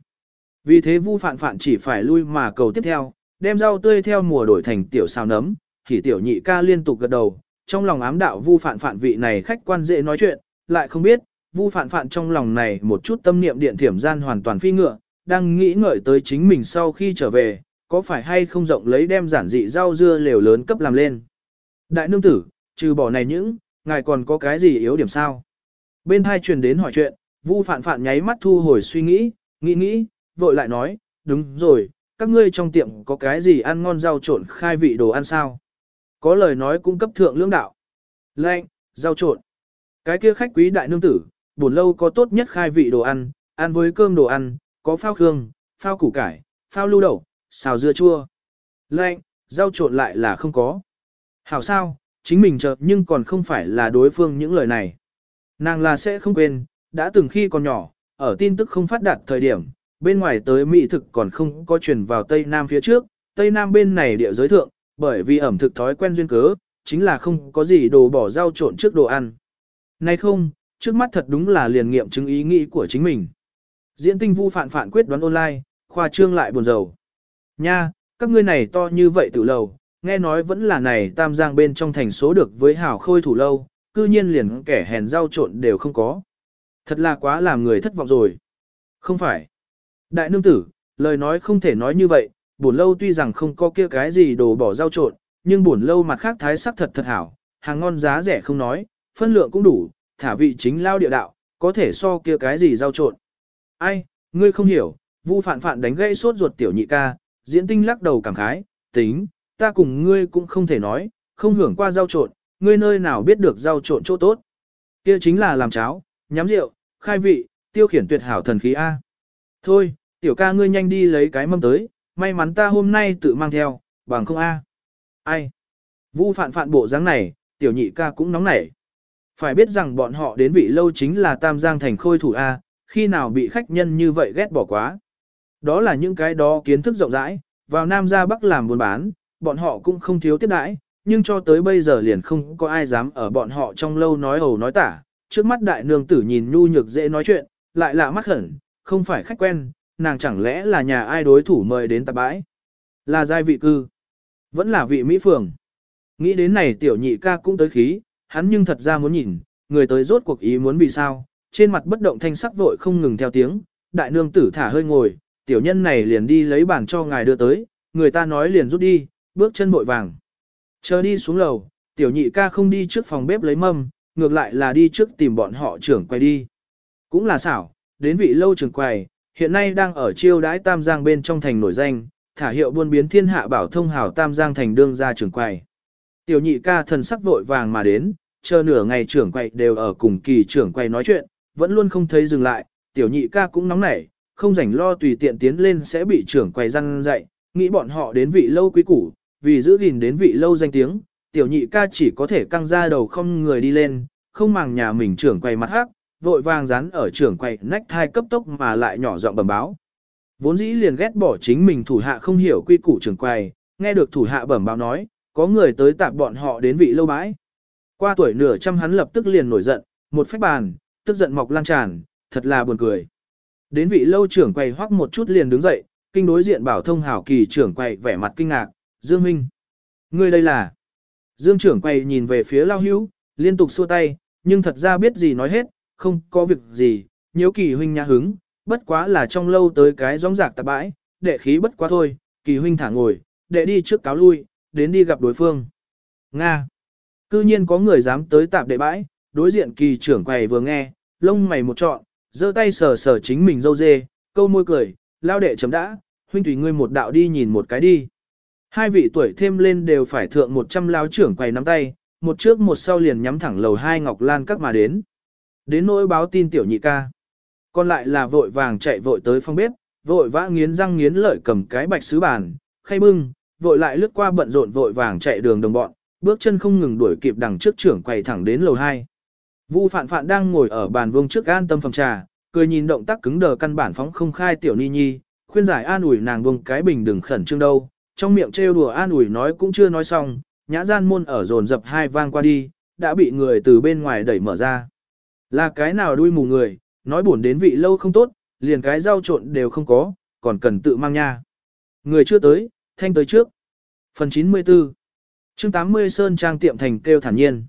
Speaker 1: Vì thế Vu Phạn Phạn chỉ phải lui mà cầu tiếp theo, đem rau tươi theo mùa đổi thành tiểu xào nấm, thì tiểu nhị ca liên tục gật đầu, trong lòng ám đạo Vu Phạn Phạn vị này khách quan dễ nói chuyện, lại không biết, Vu Phạn Phạn trong lòng này một chút tâm niệm điện thiểm gian hoàn toàn phi ngựa, đang nghĩ ngợi tới chính mình sau khi trở về, có phải hay không rộng lấy đem giản dị rau dưa lều lớn cấp làm lên. Đại nương tử, trừ bỏ này những, ngài còn có cái gì yếu điểm sao? Bên hai truyền đến hỏi chuyện, Vu Phạn Phạn nháy mắt thu hồi suy nghĩ, nghĩ nghĩ, vội lại nói, đúng rồi, các ngươi trong tiệm có cái gì ăn ngon rau trộn khai vị đồ ăn sao? Có lời nói cung cấp thượng lưỡng đạo. Lệnh, rau trộn. Cái kia khách quý đại nương tử, buồn lâu có tốt nhất khai vị đồ ăn, ăn với cơm đồ ăn, có phao khương, phao củ cải, phao lưu đậu, xào dưa chua. Lệnh, rau trộn lại là không có. Hảo sao, chính mình chợt nhưng còn không phải là đối phương những lời này. Nàng là sẽ không quên, đã từng khi còn nhỏ, ở tin tức không phát đạt thời điểm, bên ngoài tới Mỹ thực còn không có truyền vào Tây Nam phía trước, Tây Nam bên này địa giới thượng, bởi vì ẩm thực thói quen duyên cớ, chính là không có gì đồ bỏ rau trộn trước đồ ăn. Nay không, trước mắt thật đúng là liền nghiệm chứng ý nghĩ của chính mình. Diễn tinh vu phản phản quyết đoán online, khoa trương lại buồn rầu. Nha, các ngươi này to như vậy tự lầu, nghe nói vẫn là này tam giang bên trong thành số được với hảo khôi thủ lâu, cư nhiên liền kẻ hèn rau trộn đều không có. Thật là quá làm người thất vọng rồi. Không phải. Đại nương tử, lời nói không thể nói như vậy, buồn lâu tuy rằng không có kia cái gì đồ bỏ rau trộn, nhưng buồn lâu mặt khác thái sắc thật thật hảo, hàng ngon giá rẻ không nói, phân lượng cũng đủ, thả vị chính lao địa đạo, có thể so kia cái gì rau trộn. Ai, ngươi không hiểu, vu phạn phạn đánh gây sốt ruột tiểu nhị ca, diễn tinh lắc đầu cảm khái, tính, ta cùng ngươi cũng không thể nói, không hưởng qua rau trộn, ngươi nơi nào biết được rau trộn chỗ tốt. Kia chính là làm cháo, nhắm rượu, khai vị, tiêu khiển tuyệt hảo thần khí A. Thôi, tiểu ca ngươi nhanh đi lấy cái mâm tới, may mắn ta hôm nay tự mang theo, bằng không A. Ai? Vu phạn phạn bộ dáng này, tiểu nhị ca cũng nóng nảy. Phải biết rằng bọn họ đến vị lâu chính là Tam Giang thành khôi thủ A, khi nào bị khách nhân như vậy ghét bỏ quá. Đó là những cái đó kiến thức rộng rãi, vào Nam ra Bắc làm buôn bán, bọn họ cũng không thiếu tiếp đãi, nhưng cho tới bây giờ liền không có ai dám ở bọn họ trong lâu nói ẩu nói tả. Trước mắt đại nương tử nhìn nhu nhược dễ nói chuyện, lại lạ mắt khẩn, không phải khách quen, nàng chẳng lẽ là nhà ai đối thủ mời đến tạp bãi. Là giai vị cư, vẫn là vị Mỹ Phường. Nghĩ đến này tiểu nhị ca cũng tới khí, hắn nhưng thật ra muốn nhìn, người tới rốt cuộc ý muốn vì sao, trên mặt bất động thanh sắc vội không ngừng theo tiếng, đại nương tử thả hơi ngồi, tiểu nhân này liền đi lấy bàn cho ngài đưa tới, người ta nói liền rút đi, bước chân vội vàng. Chờ đi xuống lầu, tiểu nhị ca không đi trước phòng bếp lấy mâm, ngược lại là đi trước tìm bọn họ trưởng quay đi. Cũng là xảo, đến vị lâu trưởng quầy, hiện nay đang ở chiêu đãi Tam Giang bên trong thành nổi danh, thả hiệu buôn biến thiên hạ bảo thông hảo Tam Giang thành đương gia trưởng quầy. Tiểu nhị ca thần sắc vội vàng mà đến, chờ nửa ngày trưởng quầy đều ở cùng kỳ trưởng quầy nói chuyện, vẫn luôn không thấy dừng lại, tiểu nhị ca cũng nóng nảy, không rảnh lo tùy tiện tiến lên sẽ bị trưởng quầy răn dạy, nghĩ bọn họ đến vị lâu quý củ, vì giữ gìn đến vị lâu danh tiếng, tiểu nhị ca chỉ có thể căng ra đầu không người đi lên, không màng nhà mình trưởng quầy mặt hắc, vội vàng dán ở trưởng quầy nách thai cấp tốc mà lại nhỏ giọng bẩm báo. Vốn dĩ liền ghét bỏ chính mình thủ hạ không hiểu quy củ trưởng quầy, nghe được thủ hạ bẩm báo nói, có người tới tạp bọn họ đến vị lâu bãi. Qua tuổi nửa trăm hắn lập tức liền nổi giận, một phách bàn, tức giận mọc lan tràn, thật là buồn cười. Đến vị lâu trưởng quầy hoắc một chút liền đứng dậy, kinh đối diện bảo thông hảo kỳ trưởng quầy vẻ mặt kinh ngạc, Dương Minh. Ngươi đây là... Dương trưởng quầy nhìn về phía lao hữu, liên tục xua tay, nhưng thật ra biết gì nói hết, không có việc gì, nhiễu kỳ huynh nhà hứng, bất quá là trong lâu tới cái gióng giạc tạp bãi, đệ khí bất quá thôi, kỳ huynh thả ngồi, đệ đi trước cáo lui, đến đi gặp đối phương. Nga. Cư nhiên có người dám tới tạp đệ bãi, đối diện kỳ trưởng quầy vừa nghe, lông mày một trọn, giơ tay sờ sờ chính mình dâu dê, câu môi cười, lao đệ chấm đã, huynh tùy ngươi một đạo đi nhìn một cái đi. Hai vị tuổi thêm lên đều phải thượng 100 lao trưởng quầy nắm tay, một trước một sau liền nhắm thẳng lầu hai Ngọc Lan các mà đến. Đến nỗi báo tin tiểu nhị ca. Còn lại là vội vàng chạy vội tới phòng bếp, vội vã nghiến răng nghiến lợi cầm cái bạch sứ bàn, khay bưng, vội lại lướt qua bận rộn vội vàng chạy đường đồng bọn, bước chân không ngừng đuổi kịp đằng trước trưởng quầy thẳng đến lầu hai Vu Phạn Phạn đang ngồi ở bàn vuông trước an tâm phòng trà, cười nhìn động tác cứng đờ căn bản phóng không khai tiểu ni nhi, khuyên giải an ủi nàng buông cái bình đừng khẩn trương đâu, trong miệng trêu đùa an ủi nói cũng chưa nói xong, nhã gian môn ở dồn dập hai vang qua đi, đã bị người từ bên ngoài đẩy mở ra. Là cái nào đuôi mù người, nói buồn đến vị lâu không tốt, liền cái rau trộn đều không có, còn cần tự mang nha. Người chưa tới, thanh tới trước. Phần 94 chương 80 Sơn Trang tiệm thành kêu thản nhiên.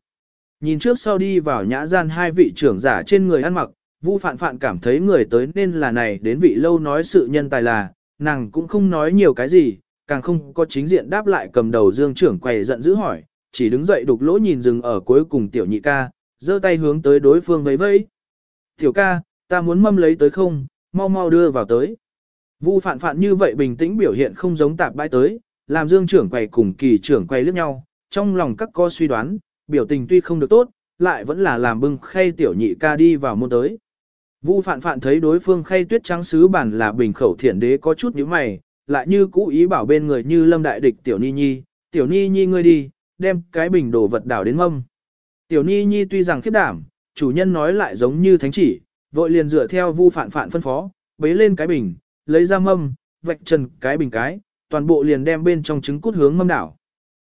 Speaker 1: Nhìn trước sau đi vào nhã gian hai vị trưởng giả trên người ăn mặc, Vu Phạn Phạn cảm thấy người tới nên là này đến vị lâu nói sự nhân tài là, nàng cũng không nói nhiều cái gì, càng không có chính diện đáp lại cầm đầu dương trưởng quầy giận dữ hỏi, chỉ đứng dậy đục lỗ nhìn dừng ở cuối cùng tiểu nhị ca, giơ tay hướng tới đối phương vẫy vẫy. Tiểu ca, ta muốn mâm lấy tới không, mau mau đưa vào tới. Vu Phạn Phạn như vậy bình tĩnh biểu hiện không giống tạp bãi tới, làm dương trưởng quầy cùng kỳ trưởng quầy liếc nhau, trong lòng các co suy đoán, biểu tình tuy không được tốt, lại vẫn là làm bưng khay tiểu nhị ca đi vào môn tới. Vu phạn phạn thấy đối phương khay tuyết trắng sứ bản là bình khẩu thiện đế có chút nhíu mày, lại như cũ ý bảo bên người như lâm đại địch tiểu ni nhi, tiểu ni nhi ngươi đi, đem cái bình đồ vật đảo đến mâm. Tiểu ni nhi tuy rằng khiếp đảm, chủ nhân nói lại giống như thánh chỉ, vội liền dựa theo vu phản phản phân phó, bế lên cái bình, lấy ra mâm, vạch trần cái bình cái, toàn bộ liền đem bên trong trứng cút hướng mâm đảo.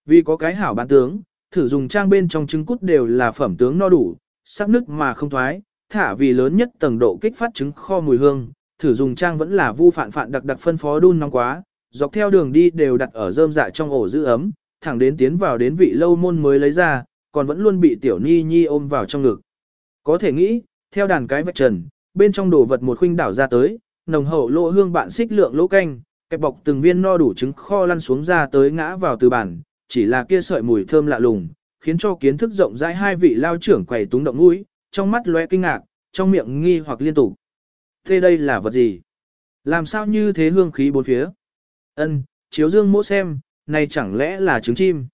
Speaker 1: Vì có cái hảo bán tướng, thử dùng trang bên trong trứng cút đều là phẩm tướng no đủ, sắc nước mà không thoái, thả vì lớn nhất tầng độ kích phát trứng kho mùi hương, thử dùng trang vẫn là vu phạn phạn đặc đặc phân phó đun nóng quá, dọc theo đường đi đều đặt ở rơm dạ trong ổ giữ ấm, thẳng đến tiến vào đến vị lâu môn mới lấy ra, còn vẫn luôn bị tiểu ni nhi ôm vào trong ngực. Có thể nghĩ, theo đàn cái vạch trần, bên trong đồ vật một khuynh đảo ra tới, nồng hậu lỗ hương bạn xích lượng lỗ canh, kẹp bọc từng viên no đủ trứng kho lăn xuống ra tới ngã vào từ bản, chỉ là kia sợi mùi thơm lạ lùng, khiến cho kiến thức rộng rãi hai vị lao trưởng quầy túng động mũi, trong mắt lóe kinh ngạc, trong miệng nghi hoặc liên tục. Thế đây là vật gì? Làm sao như thế hương khí bốn phía? Ân, chiếu dương mỗ xem, này chẳng lẽ là trứng chim?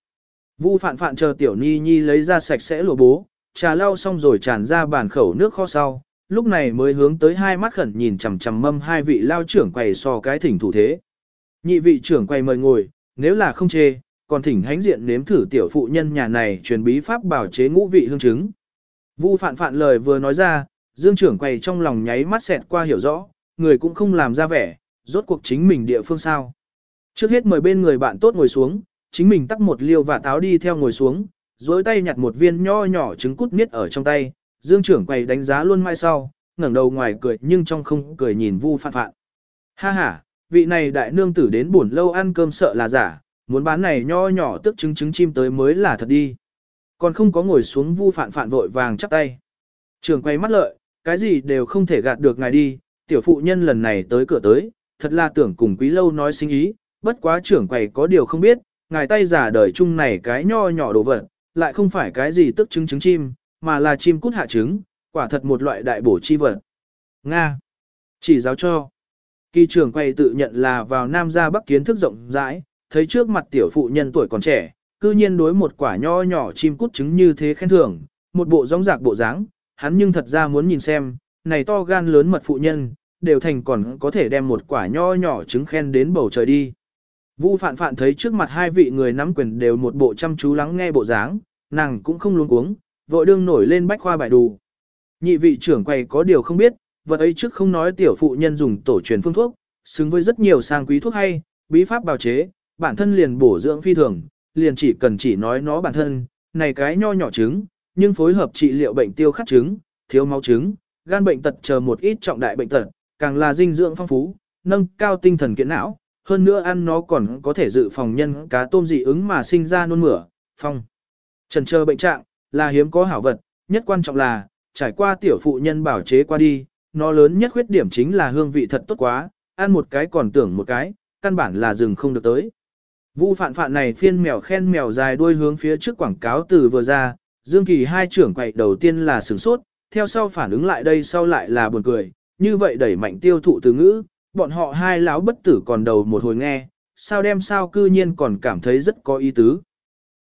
Speaker 1: Vu phạn phạn chờ tiểu ni nhi lấy ra sạch sẽ lụa bố, trà lau xong rồi tràn ra bàn khẩu nước kho sau, lúc này mới hướng tới hai mắt khẩn nhìn chằm chằm mâm hai vị lao trưởng quầy so cái thỉnh thủ thế. Nhị vị trưởng quầy mời ngồi, nếu là không chê, còn thỉnh hánh diện nếm thử tiểu phụ nhân nhà này truyền bí pháp bảo chế ngũ vị hương trứng. Vu phạn phạn lời vừa nói ra, dương trưởng quầy trong lòng nháy mắt xẹt qua hiểu rõ, người cũng không làm ra vẻ, rốt cuộc chính mình địa phương sao. Trước hết mời bên người bạn tốt ngồi xuống, chính mình tắt một liêu và táo đi theo ngồi xuống, dối tay nhặt một viên nho nhỏ trứng cút miết ở trong tay, dương trưởng quầy đánh giá luôn mai sau, ngẩng đầu ngoài cười nhưng trong không cười nhìn vu phạn phạn. Ha ha, vị này đại nương tử đến buồn lâu ăn cơm sợ là giả, muốn bán này nho nhỏ tức trứng trứng chim tới mới là thật đi. Còn không có ngồi xuống vu phạn phạn vội vàng chắp tay. Trường quay mắt lợi, cái gì đều không thể gạt được ngài đi, tiểu phụ nhân lần này tới cửa tới, thật là tưởng cùng quý lâu nói sinh ý, bất quá trưởng quầy có điều không biết, ngài tay giả đời chung này cái nho nhỏ đồ vật, lại không phải cái gì tức trứng trứng chim, mà là chim cút hạ trứng, quả thật một loại đại bổ chi vật. Nga. Chỉ giáo cho. Kỳ trưởng quầy tự nhận là vào Nam gia Bắc kiến thức rộng rãi, thấy trước mặt tiểu phụ nhân tuổi còn trẻ, cư nhiên đối một quả nho nhỏ chim cút trứng như thế khen thưởng, một bộ giống rạc bộ dáng, hắn nhưng thật ra muốn nhìn xem, này to gan lớn mật phụ nhân, đều thành còn có thể đem một quả nho nhỏ trứng khen đến bầu trời đi. Vu phạn phạn thấy trước mặt hai vị người nắm quyền đều một bộ chăm chú lắng nghe bộ dáng, nàng cũng không luống cuống, vội đương nổi lên bách khoa bài đù. Nhị vị trưởng quầy có điều không biết, vật ấy trước không nói tiểu phụ nhân dùng tổ truyền phương thuốc, xứng với rất nhiều sang quý thuốc hay, bí pháp bào chế, bản thân liền bổ dưỡng phi thường, liền chỉ cần chỉ nói nó bản thân, này cái nho nhỏ trứng, nhưng phối hợp trị liệu bệnh tiêu khát trứng, thiếu máu trứng, gan bệnh tật chờ một ít trọng đại bệnh tật, càng là dinh dưỡng phong phú, nâng cao tinh thần kiện não, hơn nữa ăn nó còn có thể dự phòng nhân cá tôm dị ứng mà sinh ra nôn mửa, phong. Trần chờ bệnh trạng, là hiếm có hảo vật, nhất quan trọng là, trải qua tiểu phụ nhân bảo chế qua đi, nó lớn nhất khuyết điểm chính là hương vị thật tốt quá, ăn một cái còn tưởng một cái, căn bản là dừng không được tới. Vu phạn phạn này phiên mèo khen mèo dài đuôi hướng phía trước quảng cáo từ vừa ra, Dương Kỳ hai trưởng quậy đầu tiên là sửng sốt, theo sau phản ứng lại đây sau lại là buồn cười, như vậy đẩy mạnh tiêu thụ từ ngữ, bọn họ hai lão bất tử còn đầu một hồi nghe, sao đem sao cư nhiên còn cảm thấy rất có ý tứ.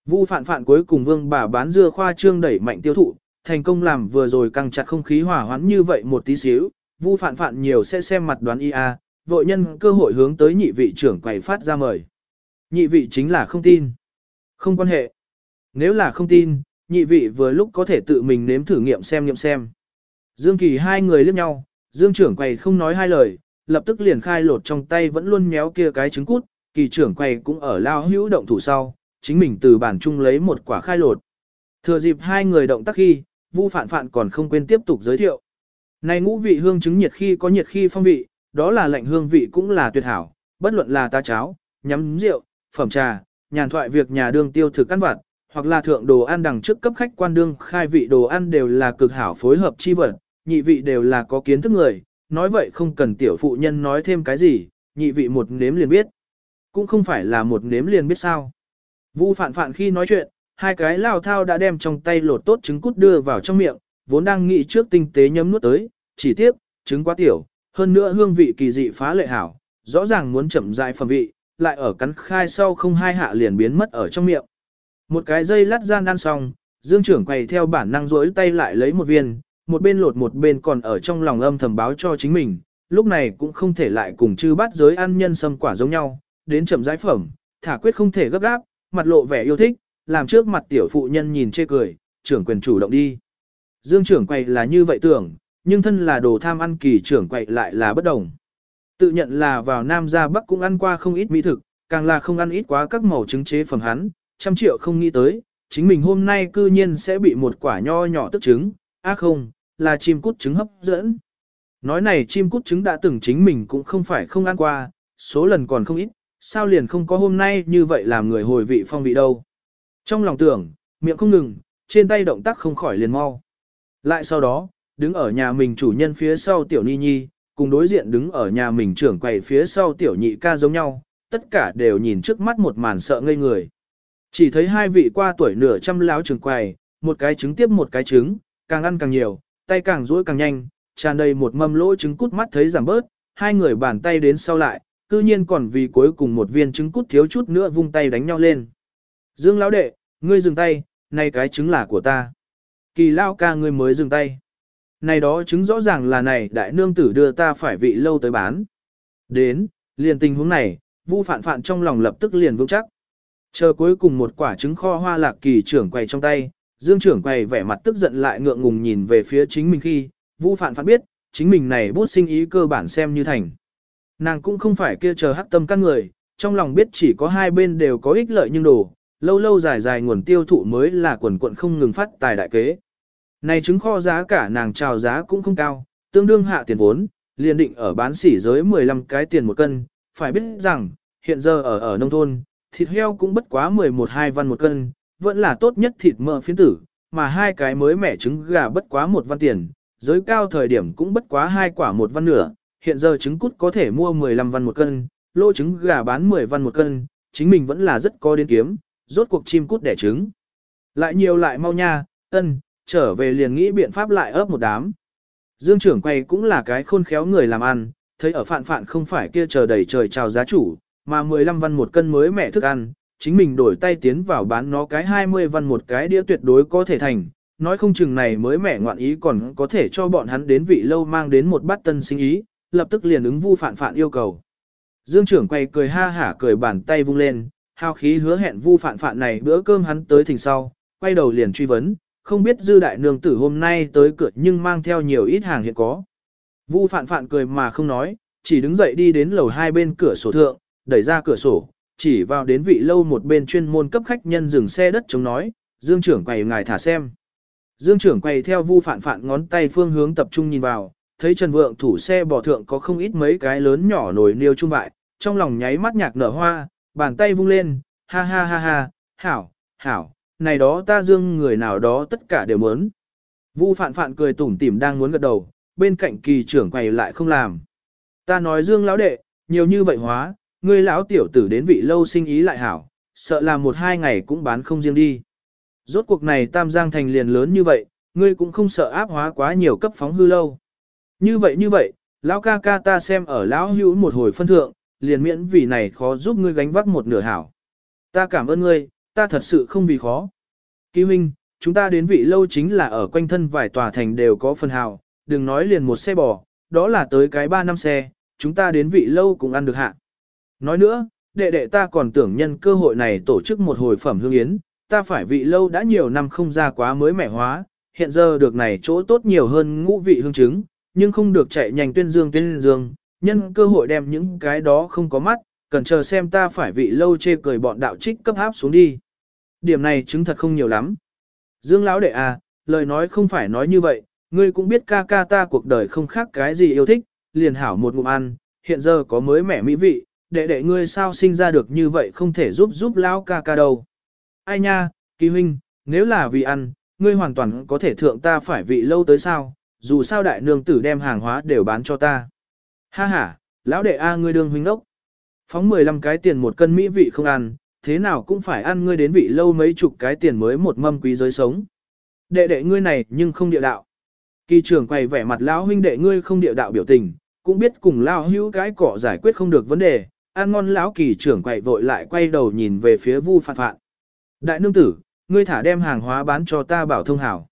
Speaker 1: Vu phản phản cuối cùng vương bà bán dưa khoa trương đẩy mạnh tiêu thụ, thành công làm vừa rồi căng chặt không khí hỏa hoãn như vậy một tí xíu, Vu phản phản nhiều sẽ xem mặt đoán IA, vội nhân cơ hội hướng tới nhị vị trưởng quầy phát ra mời. Nhị vị chính là không tin. Không quan hệ. Nếu là không tin, nhị vị vừa lúc có thể tự mình nếm thử nghiệm xem nghiệm xem. Dương Kỳ hai người liếc nhau, Dương trưởng quầy không nói hai lời, lập tức liền khai lột trong tay vẫn luôn méo kia cái trứng cút, kỳ trưởng quầy cũng ở lao hữu động thủ sau, chính mình từ bản chung lấy một quả khai lột. Thừa dịp hai người động tác khi, Vu Phạn Phạn còn không quên tiếp tục giới thiệu. Này ngũ vị hương trứng nhiệt khi có nhiệt khi phong vị, đó là lạnh hương vị cũng là tuyệt hảo, bất luận là ta cháo, nhắm rượu, phẩm trà, nhàn thoại việc nhà đương tiêu thực căn vặt, hoặc là thượng đồ ăn đằng trước cấp khách quan đương khai vị đồ ăn đều là cực hảo phối hợp chi vật, nhị vị đều là có kiến thức người, nói vậy không cần tiểu phụ nhân nói thêm cái gì, nhị vị một nếm liền biết. Cũng không phải là một nếm liền biết sao. Vu phạn phạn khi nói chuyện, hai cái lao thao đã đem trong tay lột tốt trứng cút đưa vào trong miệng, vốn đang nghĩ trước tinh tế nhấm nuốt tới, chỉ tiếp, trứng quá tiểu, hơn nữa hương vị kỳ dị phá lệ hảo, rõ ràng muốn chậm rãi phẩm vị, lại ở cắn khai sau không hai hạ liền biến mất ở trong miệng. Một cái dây lát gian ăn xong, Dương trưởng quay theo bản năng rỗi tay lại lấy một viên, một bên lột một bên còn ở trong lòng âm thầm báo cho chính mình, lúc này cũng không thể lại cùng chư bát giới ăn nhân sâm quả giống nhau, đến chậm giải phẩm, thả quyết không thể gấp gáp, mặt lộ vẻ yêu thích, làm trước mặt tiểu phụ nhân nhìn chê cười, trưởng quyền chủ động đi. Dương trưởng quay là như vậy tưởng, nhưng thân là đồ tham ăn kỳ trưởng quậy lại là bất đồng. Tự nhận là vào Nam ra Bắc cũng ăn qua không ít mỹ thực, càng là không ăn ít quá các màu trứng chế phẩm hắn, trăm triệu không nghĩ tới, chính mình hôm nay cư nhiên sẽ bị một quả nho nhỏ tức trứng, á à không, là chim cút trứng hấp dẫn. Nói này chim cút trứng đã từng chính mình cũng không phải không ăn qua, số lần còn không ít, sao liền không có hôm nay như vậy làm người hồi vị phong vị đâu. Trong lòng tưởng, miệng không ngừng, trên tay động tác không khỏi liền mau. Lại sau đó, đứng ở nhà mình chủ nhân phía sau tiểu ni nhi, cùng đối diện đứng ở nhà mình trưởng quầy phía sau tiểu nhị ca giống nhau, tất cả đều nhìn trước mắt một màn sợ ngây người. Chỉ thấy hai vị qua tuổi nửa trăm láo trưởng quầy, một cái trứng tiếp một cái trứng, càng ăn càng nhiều, tay càng duỗi càng nhanh, tràn đầy một mâm lỗ trứng cút mắt thấy giảm bớt, hai người bàn tay đến sau lại, cư nhiên còn vì cuối cùng một viên trứng cút thiếu chút nữa vung tay đánh nhau lên. Dương lão đệ, ngươi dừng tay, nay cái trứng là của ta. Kỳ lao ca ngươi mới dừng tay. Này đó trứng rõ ràng là này đại nương tử đưa ta phải vị lâu tới bán. Đến, liền tình huống này, vu phạn phạn trong lòng lập tức liền vững chắc. Chờ cuối cùng một quả trứng kho hoa lạc kỳ trưởng quầy trong tay, dương trưởng quầy vẻ mặt tức giận lại ngượng ngùng nhìn về phía chính mình khi, vu phạn phạn biết, chính mình này bút sinh ý cơ bản xem như thành. Nàng cũng không phải kia chờ hắc tâm các người, trong lòng biết chỉ có hai bên đều có ích lợi nhưng đủ lâu lâu dài dài nguồn tiêu thụ mới là quần quận không ngừng phát tài đại kế. Này trứng kho giá cả nàng chào giá cũng không cao, tương đương hạ tiền vốn, liền định ở bán sỉ giới 15 cái tiền một cân, phải biết rằng, hiện giờ ở ở nông thôn, thịt heo cũng bất quá 11-2 văn một cân, vẫn là tốt nhất thịt mỡ phiến tử, mà hai cái mới mẻ trứng gà bất quá một văn tiền, giới cao thời điểm cũng bất quá hai quả một văn nửa, hiện giờ trứng cút có thể mua 15 văn một cân, lô trứng gà bán 10 văn một cân, chính mình vẫn là rất có đến kiếm, rốt cuộc chim cút đẻ trứng. Lại nhiều lại mau nha, ân, trở về liền nghĩ biện pháp lại ấp một đám. Dương trưởng quay cũng là cái khôn khéo người làm ăn, thấy ở phạn phạn không phải kia chờ đầy trời chào giá chủ, mà 15 văn một cân mới mẹ thức ăn, chính mình đổi tay tiến vào bán nó cái 20 văn một cái đĩa tuyệt đối có thể thành, nói không chừng này mới mẹ ngoạn ý còn có thể cho bọn hắn đến vị lâu mang đến một bát tân sinh ý, lập tức liền ứng vu phản phản yêu cầu. Dương trưởng quay cười ha hả cười bàn tay vung lên, hao khí hứa hẹn vu phản phản này bữa cơm hắn tới thỉnh sau, quay đầu liền truy vấn, không biết dư đại nương tử hôm nay tới cửa nhưng mang theo nhiều ít hàng hiện có. Vu phản phản cười mà không nói, chỉ đứng dậy đi đến lầu hai bên cửa sổ thượng, đẩy ra cửa sổ, chỉ vào đến vị lâu một bên chuyên môn cấp khách nhân dừng xe đất chống nói, Dương trưởng quầy ngài thả xem. Dương trưởng quầy theo Vu phạn phạn ngón tay phương hướng tập trung nhìn vào, thấy Trần Vượng thủ xe bỏ thượng có không ít mấy cái lớn nhỏ nồi niêu trung vại, trong lòng nháy mắt nhạc nở hoa, bàn tay vung lên, ha ha ha ha, hảo, hảo, này đó ta dương người nào đó tất cả đều muốn. Vu phạn phạn cười tủm tỉm đang muốn gật đầu, bên cạnh kỳ trưởng quầy lại không làm. Ta nói dương lão đệ, nhiều như vậy hóa, ngươi lão tiểu tử đến vị lâu sinh ý lại hảo, sợ là một hai ngày cũng bán không riêng đi. Rốt cuộc này tam giang thành liền lớn như vậy, ngươi cũng không sợ áp hóa quá nhiều cấp phóng hư lâu. Như vậy như vậy, Lão ca ca ta xem ở lão hữu một hồi phân thượng, liền miễn vì này khó giúp ngươi gánh vác một nửa hảo. Ta cảm ơn ngươi, ta thật sự không vì khó. Kỳ huynh, chúng ta đến vị lâu chính là ở quanh thân vài tòa thành đều có phân hào, đừng nói liền một xe bò, đó là tới cái ba năm xe, chúng ta đến vị lâu cũng ăn được hạ. Nói nữa, đệ đệ ta còn tưởng nhân cơ hội này tổ chức một hồi phẩm hương yến, ta phải vị lâu đã nhiều năm không ra quá mới mẻ hóa, hiện giờ được này chỗ tốt nhiều hơn ngũ vị hương trứng, nhưng không được chạy nhanh tuyên dương tuyên dương, nhân cơ hội đem những cái đó không có mắt, cần chờ xem ta phải vị lâu chê cười bọn đạo trích cấp áp xuống đi. Điểm này chứng thật không nhiều lắm. Dương lão đệ à, lời nói không phải nói như vậy, ngươi cũng biết ca ca ta cuộc đời không khác cái gì yêu thích, liền hảo một ngụm ăn, hiện giờ có mới mẻ mỹ vị, đệ đệ ngươi sao sinh ra được như vậy không thể giúp giúp lão ca ca đâu. Ai nha, kỳ huynh, nếu là vì ăn, ngươi hoàn toàn có thể thượng ta phải vị lâu tới sao, dù sao đại nương tử đem hàng hóa đều bán cho ta. Ha ha, lão đệ A ngươi đương huynh đốc. Phóng 15 cái tiền một cân mỹ vị không ăn, thế nào cũng phải ăn ngươi đến vị lâu mấy chục cái tiền mới một mâm quý giới sống. Đệ đệ ngươi này nhưng không địa đạo. Kỳ trưởng quay vẻ mặt lão huynh đệ ngươi không địa đạo biểu tình, cũng biết cùng lão hữu cái cỏ giải quyết không được vấn đề, ăn ngon lão kỳ trưởng quay vội lại quay đầu nhìn về phía vu phạn phạn. Đại nương tử, ngươi thả đem hàng hóa bán cho ta bảo thông hảo.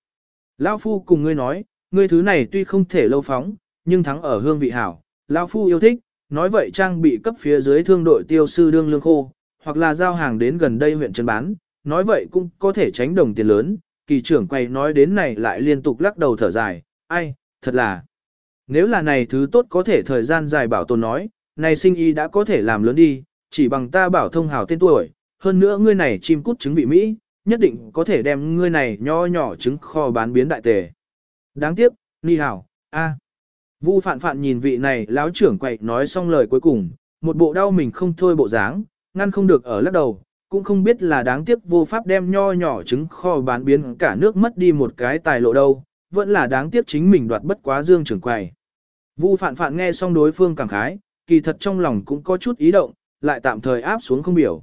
Speaker 1: Lão phu cùng ngươi nói, ngươi thứ này tuy không thể lâu phóng, nhưng thắng ở hương vị hảo, lão phu yêu thích, nói vậy trang bị cấp phía dưới thương đội tiêu sư đương lương khô, hoặc là giao hàng đến gần đây huyện trấn bán, nói vậy cũng có thể tránh đồng tiền lớn, kỳ trưởng quay nói đến này lại liên tục lắc đầu thở dài, ai, thật là, nếu là này thứ tốt có thể thời gian dài bảo tồn nói, này sinh y đã có thể làm lớn đi, chỉ bằng ta bảo thông hào tên tuổi, hơn nữa ngươi này chim cút trứng vị Mỹ, nhất định có thể đem ngươi này nho nhỏ trứng kho bán biến đại tề. Đáng tiếc, ni hảo, a. Vu phạn phạn nhìn vị này láo trưởng quậy nói xong lời cuối cùng, một bộ đau mình không thôi bộ dáng, ngăn không được ở lắc đầu, cũng không biết là đáng tiếc vô pháp đem nho nhỏ trứng kho bán biến cả nước mất đi một cái tài lộ đâu, vẫn là đáng tiếc chính mình đoạt bất quá dương trưởng quầy. Vu phạn phạn nghe xong đối phương cảm khái, kỳ thật trong lòng cũng có chút ý động, lại tạm thời áp xuống không biểu.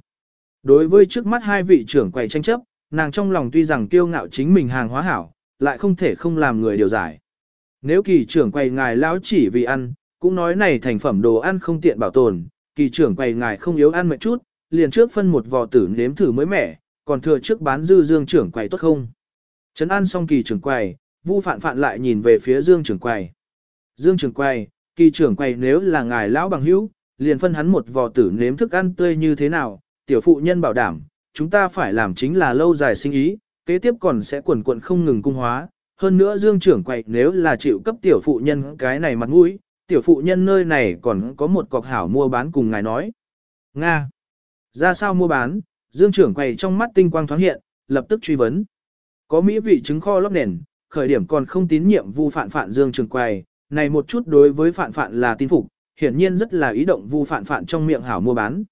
Speaker 1: Đối với trước mắt hai vị trưởng quầy tranh chấp, nàng trong lòng tuy rằng kiêu ngạo chính mình hàng hóa hảo, lại không thể không làm người điều giải. Nếu kỳ trưởng quầy ngài lão chỉ vì ăn, cũng nói này thành phẩm đồ ăn không tiện bảo tồn, kỳ trưởng quầy ngài không yếu ăn mệt chút, liền trước phân một vò tử nếm thử mới mẻ, còn thừa trước bán dư dương trưởng quầy tốt không. Trấn ăn xong kỳ trưởng quầy, vu phạn phạn lại nhìn về phía dương trưởng quầy. Dương trưởng quầy, kỳ trưởng quầy nếu là ngài lão bằng hữu, liền phân hắn một vò tử nếm thức ăn tươi như thế nào, tiểu phụ nhân bảo đảm, chúng ta phải làm chính là lâu dài sinh ý, kế tiếp còn sẽ quần quận không ngừng cung hóa. Hơn nữa dương trưởng quậy nếu là chịu cấp tiểu phụ nhân cái này mặt mũi, tiểu phụ nhân nơi này còn có một cọc hảo mua bán cùng ngài nói. Nga. Ra sao mua bán, dương trưởng quầy trong mắt tinh quang thoáng hiện, lập tức truy vấn. Có mỹ vị trứng kho lóc nền, khởi điểm còn không tín nhiệm vu phạn phạn dương trưởng quầy, này một chút đối với phạn phạn là tin phục, hiển nhiên rất là ý động vu phạn phạn trong miệng hảo mua bán.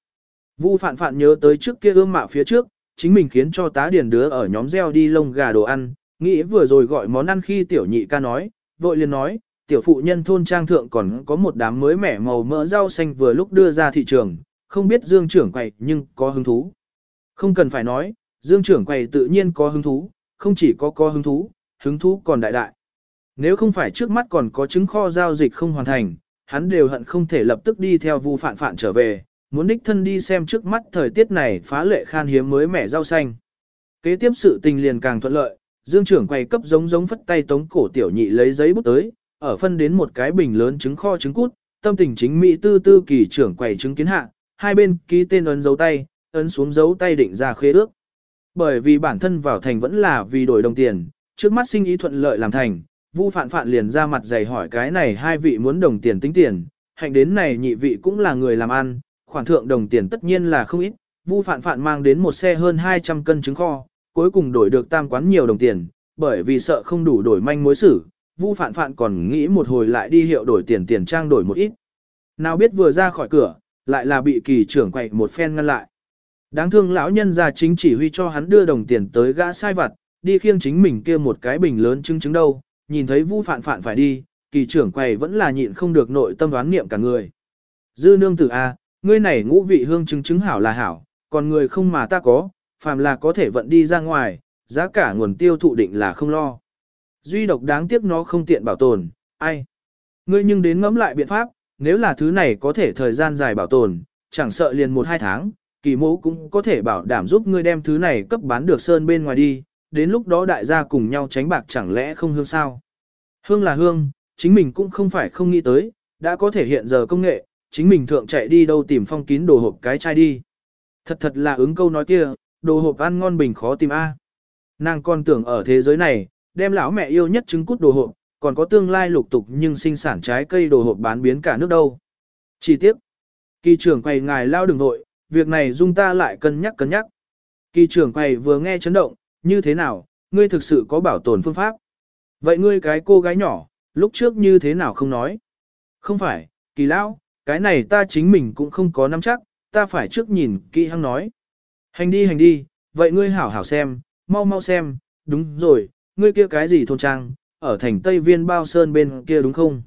Speaker 1: Vu phạn phạn nhớ tới trước kia ươm mạo phía trước, chính mình khiến cho tá điền đứa ở nhóm gieo đi lông gà đồ ăn, nghĩ vừa rồi gọi món ăn khi tiểu nhị ca nói, vội liền nói, tiểu phụ nhân thôn trang thượng còn có một đám mới mẻ màu mỡ rau xanh vừa lúc đưa ra thị trường, không biết dương trưởng quầy nhưng có hứng thú. Không cần phải nói, dương trưởng quầy tự nhiên có hứng thú, không chỉ có có hứng thú, hứng thú còn đại đại. Nếu không phải trước mắt còn có chứng kho giao dịch không hoàn thành, hắn đều hận không thể lập tức đi theo vu phạn phạn trở về, muốn đích thân đi xem trước mắt thời tiết này phá lệ khan hiếm mới mẻ rau xanh. Kế tiếp sự tình liền càng thuận lợi, Dương trưởng quay cấp giống giống phất tay tống cổ tiểu nhị lấy giấy bút tới, ở phân đến một cái bình lớn trứng kho trứng cút, tâm tình chính mỹ tư tư kỳ trưởng quầy trứng kiến hạ, hai bên ký tên ấn dấu tay, ấn xuống dấu tay định ra khế ước. Bởi vì bản thân vào thành vẫn là vì đổi đồng tiền, trước mắt sinh ý thuận lợi làm thành, Vu Phạn Phạn liền ra mặt dày hỏi cái này hai vị muốn đồng tiền tính tiền, hạnh đến này nhị vị cũng là người làm ăn, khoản thượng đồng tiền tất nhiên là không ít, Vu Phạn Phạn mang đến một xe hơn 200 cân trứng kho, cuối cùng đổi được tam quán nhiều đồng tiền, bởi vì sợ không đủ đổi manh mối xử, Vu Phạn Phạn còn nghĩ một hồi lại đi hiệu đổi tiền tiền trang đổi một ít. Nào biết vừa ra khỏi cửa, lại là bị kỳ trưởng quậy một phen ngăn lại. Đáng thương lão nhân ra chính chỉ huy cho hắn đưa đồng tiền tới gã sai vặt, đi khiêng chính mình kia một cái bình lớn trứng trứng đâu, nhìn thấy Vu Phạn Phạn phải đi, kỳ trưởng quầy vẫn là nhịn không được nội tâm đoán niệm cả người. Dư nương tử a, ngươi này ngũ vị hương chứng chứng hảo là hảo, còn người không mà ta có, phàm là có thể vận đi ra ngoài, giá cả nguồn tiêu thụ định là không lo. Duy độc đáng tiếc nó không tiện bảo tồn, ai. Ngươi nhưng đến ngẫm lại biện pháp, nếu là thứ này có thể thời gian dài bảo tồn, chẳng sợ liền một hai tháng, kỳ mẫu cũng có thể bảo đảm giúp ngươi đem thứ này cấp bán được sơn bên ngoài đi, đến lúc đó đại gia cùng nhau tránh bạc chẳng lẽ không hương sao. Hương là hương, chính mình cũng không phải không nghĩ tới, đã có thể hiện giờ công nghệ, chính mình thượng chạy đi đâu tìm phong kín đồ hộp cái chai đi. Thật thật là ứng câu nói kia, đồ hộp ăn ngon bình khó tìm A. Nàng còn tưởng ở thế giới này, đem lão mẹ yêu nhất trứng cút đồ hộp, còn có tương lai lục tục nhưng sinh sản trái cây đồ hộp bán biến cả nước đâu. Chỉ tiếc, Kỳ trưởng quầy ngài lao đường nội, việc này dung ta lại cân nhắc cân nhắc. Kỳ trưởng quầy vừa nghe chấn động, như thế nào, ngươi thực sự có bảo tồn phương pháp. Vậy ngươi cái cô gái nhỏ, lúc trước như thế nào không nói? Không phải, kỳ lão, cái này ta chính mình cũng không có nắm chắc, ta phải trước nhìn kỹ hăng nói. Hành đi hành đi, vậy ngươi hảo hảo xem, mau mau xem, đúng rồi, ngươi kia cái gì thôn trang, ở thành Tây Viên Bao Sơn bên kia đúng không?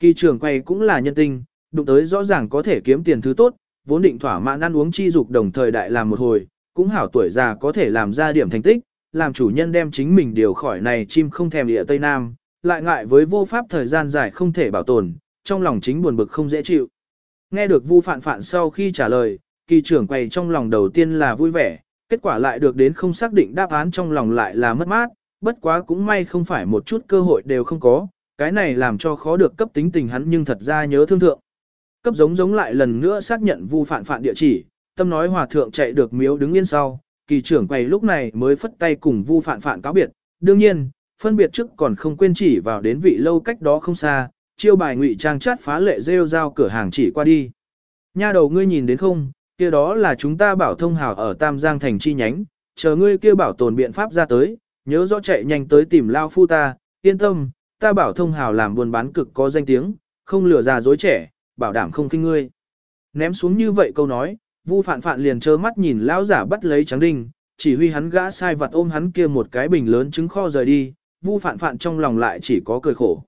Speaker 1: Kỳ trưởng quay cũng là nhân tinh, đụng tới rõ ràng có thể kiếm tiền thứ tốt, vốn định thỏa mãn ăn uống chi dục đồng thời đại làm một hồi, cũng hảo tuổi già có thể làm ra điểm thành tích, làm chủ nhân đem chính mình điều khỏi này chim không thèm địa Tây Nam, lại ngại với vô pháp thời gian dài không thể bảo tồn, trong lòng chính buồn bực không dễ chịu. Nghe được Vu Phạn Phạn sau khi trả lời, kỳ trưởng quầy trong lòng đầu tiên là vui vẻ, kết quả lại được đến không xác định đáp án trong lòng lại là mất mát, bất quá cũng may không phải một chút cơ hội đều không có, cái này làm cho khó được cấp tính tình hắn nhưng thật ra nhớ thương thượng. Cấp giống giống lại lần nữa xác nhận Vu Phạn Phạn địa chỉ, tâm nói hòa thượng chạy được miếu đứng yên sau, kỳ trưởng quầy lúc này mới phất tay cùng Vu Phạn Phạn cáo biệt, đương nhiên, phân biệt trước còn không quên chỉ vào đến vị lâu cách đó không xa, chiêu bài ngụy trang chát phá lệ rêu rao cửa hàng chỉ qua đi. Nha đầu ngươi nhìn đến không, kia đó là chúng ta bảo thông hào ở Tam Giang thành chi nhánh, chờ ngươi kia bảo tồn biện pháp ra tới, nhớ rõ chạy nhanh tới tìm lao phu ta, yên tâm, ta bảo thông hào làm buôn bán cực có danh tiếng, không lừa già dối trẻ, bảo đảm không kinh ngươi. Ném xuống như vậy câu nói, Vu Phạn Phạn liền trơ mắt nhìn lão giả bắt lấy trắng đinh, chỉ huy hắn gã sai vật ôm hắn kia một cái bình lớn trứng kho rời đi, Vu Phạn Phạn trong lòng lại chỉ có cười khổ.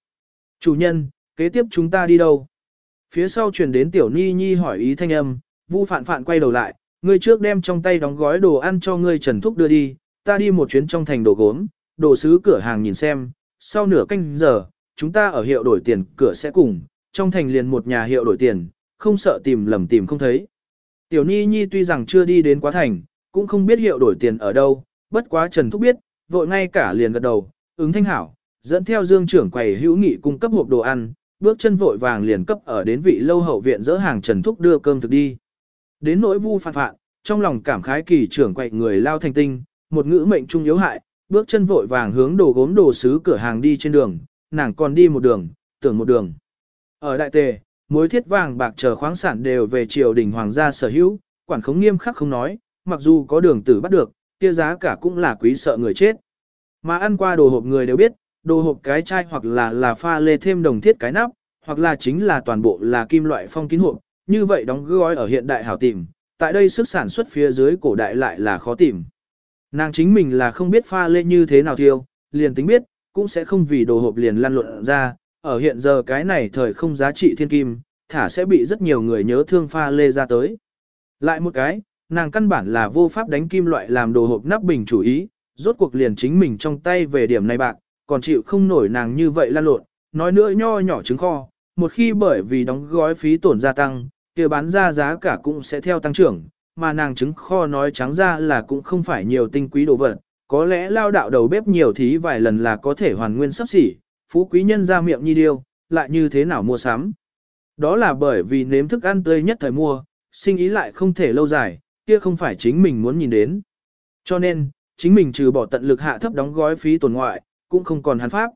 Speaker 1: Chủ nhân, kế tiếp chúng ta đi đâu? Phía sau truyền đến tiểu ni nhi hỏi ý thanh âm, Vu Phạn Phạn quay đầu lại, ngươi trước đem trong tay đóng gói đồ ăn cho ngươi Trần Thúc đưa đi, ta đi một chuyến trong thành đồ gốm, đồ sứ cửa hàng nhìn xem, sau nửa canh giờ, chúng ta ở hiệu đổi tiền cửa sẽ cùng, trong thành liền một nhà hiệu đổi tiền, không sợ tìm lầm tìm không thấy. Tiểu Ni Nhi tuy rằng chưa đi đến quá thành, cũng không biết hiệu đổi tiền ở đâu, bất quá Trần Thúc biết, vội ngay cả liền gật đầu, ứng thanh hảo, dẫn theo dương trưởng quầy hữu nghị cung cấp hộp đồ ăn, bước chân vội vàng liền cấp ở đến vị lâu hậu viện dỡ hàng Trần Thúc đưa cơm thực đi. Đến nỗi vu phạt phạn, trong lòng cảm khái kỳ trưởng quậy người lao thành tinh, một ngữ mệnh trung yếu hại, bước chân vội vàng hướng đồ gốm đồ sứ cửa hàng đi trên đường, nàng còn đi một đường, tưởng một đường. Ở đại tề, mối thiết vàng bạc chờ khoáng sản đều về triều đình hoàng gia sở hữu, quản khống nghiêm khắc không nói, mặc dù có đường tử bắt được, kia giá cả cũng là quý sợ người chết. Mà ăn qua đồ hộp người đều biết, đồ hộp cái chai hoặc là là pha lê thêm đồng thiết cái nắp, hoặc là chính là toàn bộ là kim loại phong kín hộp, như vậy đóng gói ở hiện đại hảo tìm, tại đây sức sản xuất phía dưới cổ đại lại là khó tìm. Nàng chính mình là không biết pha lê như thế nào thiêu, liền tính biết, cũng sẽ không vì đồ hộp liền lăn lộn ra, ở hiện giờ cái này thời không giá trị thiên kim, thả sẽ bị rất nhiều người nhớ thương pha lê ra tới. Lại một cái, nàng căn bản là vô pháp đánh kim loại làm đồ hộp nắp bình chủ ý, rốt cuộc liền chính mình trong tay về điểm này bạn còn chịu không nổi nàng như vậy lan lộn, nói nữa nho nhỏ trứng kho, một khi bởi vì đóng gói phí tổn gia tăng, kia bán ra giá cả cũng sẽ theo tăng trưởng, mà nàng trứng kho nói trắng ra là cũng không phải nhiều tinh quý đồ vật, có lẽ lao đạo đầu bếp nhiều thí vài lần là có thể hoàn nguyên sắp xỉ, phú quý nhân ra miệng nhi điêu, lại như thế nào mua sắm. Đó là bởi vì nếm thức ăn tươi nhất thời mua, sinh ý lại không thể lâu dài, kia không phải chính mình muốn nhìn đến. Cho nên, chính mình trừ bỏ tận lực hạ thấp đóng gói phí tổn ngoại, cũng không còn hắn pháp.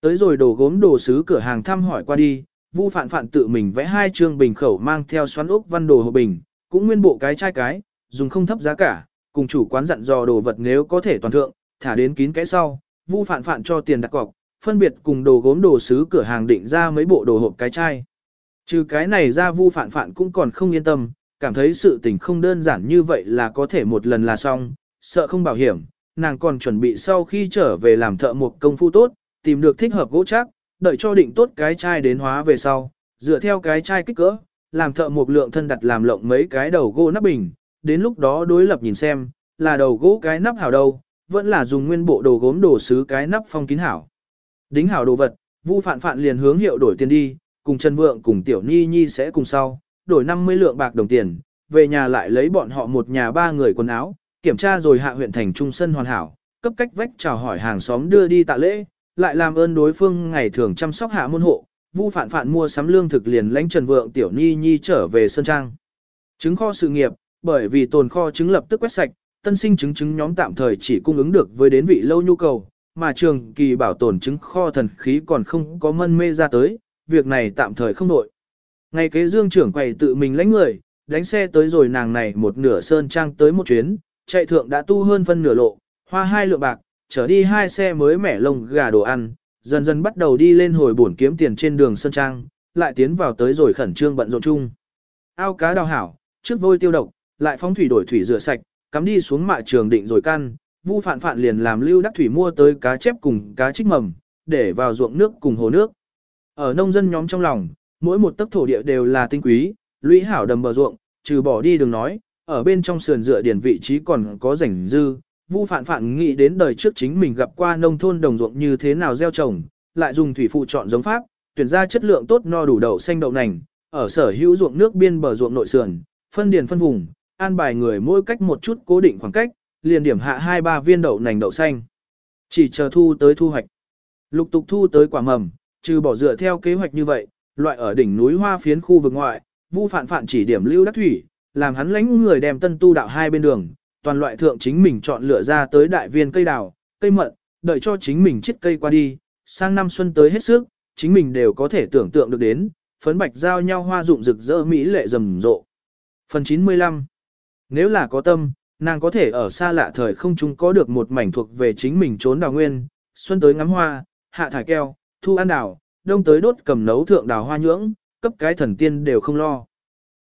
Speaker 1: Tới rồi đồ gốm đồ sứ cửa hàng thăm hỏi qua đi, Vu Phạn Phạn tự mình vẽ hai chương bình khẩu mang theo xoắn ốc văn đồ hộp bình, cũng nguyên bộ cái chai cái, dùng không thấp giá cả, cùng chủ quán dặn dò đồ vật nếu có thể toàn thượng, thả đến kín cái sau, Vu Phạn Phạn cho tiền đặt cọc, phân biệt cùng đồ gốm đồ sứ cửa hàng định ra mấy bộ đồ hộp cái chai. Trừ cái này ra Vu phản phản cũng còn không yên tâm, cảm thấy sự tình không đơn giản như vậy là có thể một lần là xong, sợ không bảo hiểm, nàng còn chuẩn bị sau khi trở về làm thợ một công phu tốt, tìm được thích hợp gỗ chắc, đợi cho định tốt cái chai đến hóa về sau, dựa theo cái chai kích cỡ, làm thợ một lượng thân đặt làm lộng mấy cái đầu gỗ nắp bình, đến lúc đó đối lập nhìn xem, là đầu gỗ cái nắp hảo đâu, vẫn là dùng nguyên bộ đồ gốm đồ sứ cái nắp phong kín hảo. Đính hảo đồ vật, Vu Phạn Phạn liền hướng hiệu đổi tiền đi, cùng Trần Vượng cùng Tiểu Ni Nhi sẽ cùng sau, đổi 50 lượng bạc đồng tiền, về nhà lại lấy bọn họ một nhà ba người quần áo, kiểm tra rồi hạ huyện thành trung sân hoàn hảo, cấp cách vách chào hỏi hàng xóm đưa đi tạ lễ, lại làm ơn đối phương ngày thường chăm sóc hạ môn hộ, Vu Phạn Phạn mua sắm lương thực liền lãnh Trần Vượng Tiểu Ni Nhi trở về sơn trang. Trứng kho sự nghiệp, bởi vì tồn kho trứng lập tức quét sạch, tân sinh trứng trứng nhóm tạm thời chỉ cung ứng được với đến vị lâu nhu cầu, mà trường kỳ bảo tồn chứng kho thần khí còn không có mân mê ra tới, việc này tạm thời không đổi. Ngày kế dương trưởng quầy tự mình lãnh người, đánh xe tới rồi nàng này một nửa sơn trang tới một chuyến, chạy thượng đã tu hơn phân nửa lộ, hoa hai lượng bạc, trở đi hai xe mới mẻ lông gà đồ ăn, dần dần bắt đầu đi lên hồi bổn kiếm tiền trên đường sơn trang, lại tiến vào tới rồi khẩn trương bận rộn chung. Ao cá đào hảo, trước vôi tiêu độc, lại phóng thủy đổi thủy rửa sạch, cắm đi xuống mạ trường định rồi căn, Vu Phạn Phạn liền làm Lưu Đắc Thủy mua tới cá chép cùng cá trích mầm, để vào ruộng nước cùng hồ nước. Ở nông dân nhóm trong lòng, mỗi một tấc thổ địa đều là tinh quý, lũy hảo đầm bờ ruộng, trừ bỏ đi đường nói, ở bên trong sườn dựa điển vị trí còn có rảnh dư. Vu Phạn Phạn nghĩ đến đời trước chính mình gặp qua nông thôn đồng ruộng như thế nào gieo trồng, lại dùng thủy phụ chọn giống pháp, tuyển ra chất lượng tốt no đủ đậu xanh đậu nành, ở sở hữu ruộng nước biên bờ ruộng nội sườn, phân điền phân vùng, an bài người mỗi cách một chút cố định khoảng cách, liền điểm hạ hai ba viên đậu nành đậu xanh. Chỉ chờ thu tới thu hoạch. Lục tục thu tới quả mầm, trừ bỏ dựa theo kế hoạch như vậy, loại ở đỉnh núi hoa phiến khu vực ngoại, Vu Phạn Phạn chỉ điểm lưu đắc thủy, làm hắn lãnh người đem tân tu đạo hai bên đường, toàn loại thượng chính mình chọn lựa ra tới đại viên cây đào, cây mận, đợi cho chính mình chết cây qua đi, sang năm xuân tới hết sức, chính mình đều có thể tưởng tượng được đến, phấn bạch giao nhau hoa dụng rực rỡ mỹ lệ rầm rộ. Phần 95 Nếu là có tâm, nàng có thể ở xa lạ thời không chúng có được một mảnh thuộc về chính mình trốn đào nguyên, xuân tới ngắm hoa, hạ thải keo, thu ăn đào, đông tới đốt cầm nấu thượng đào hoa nhưỡng, cấp cái thần tiên đều không lo.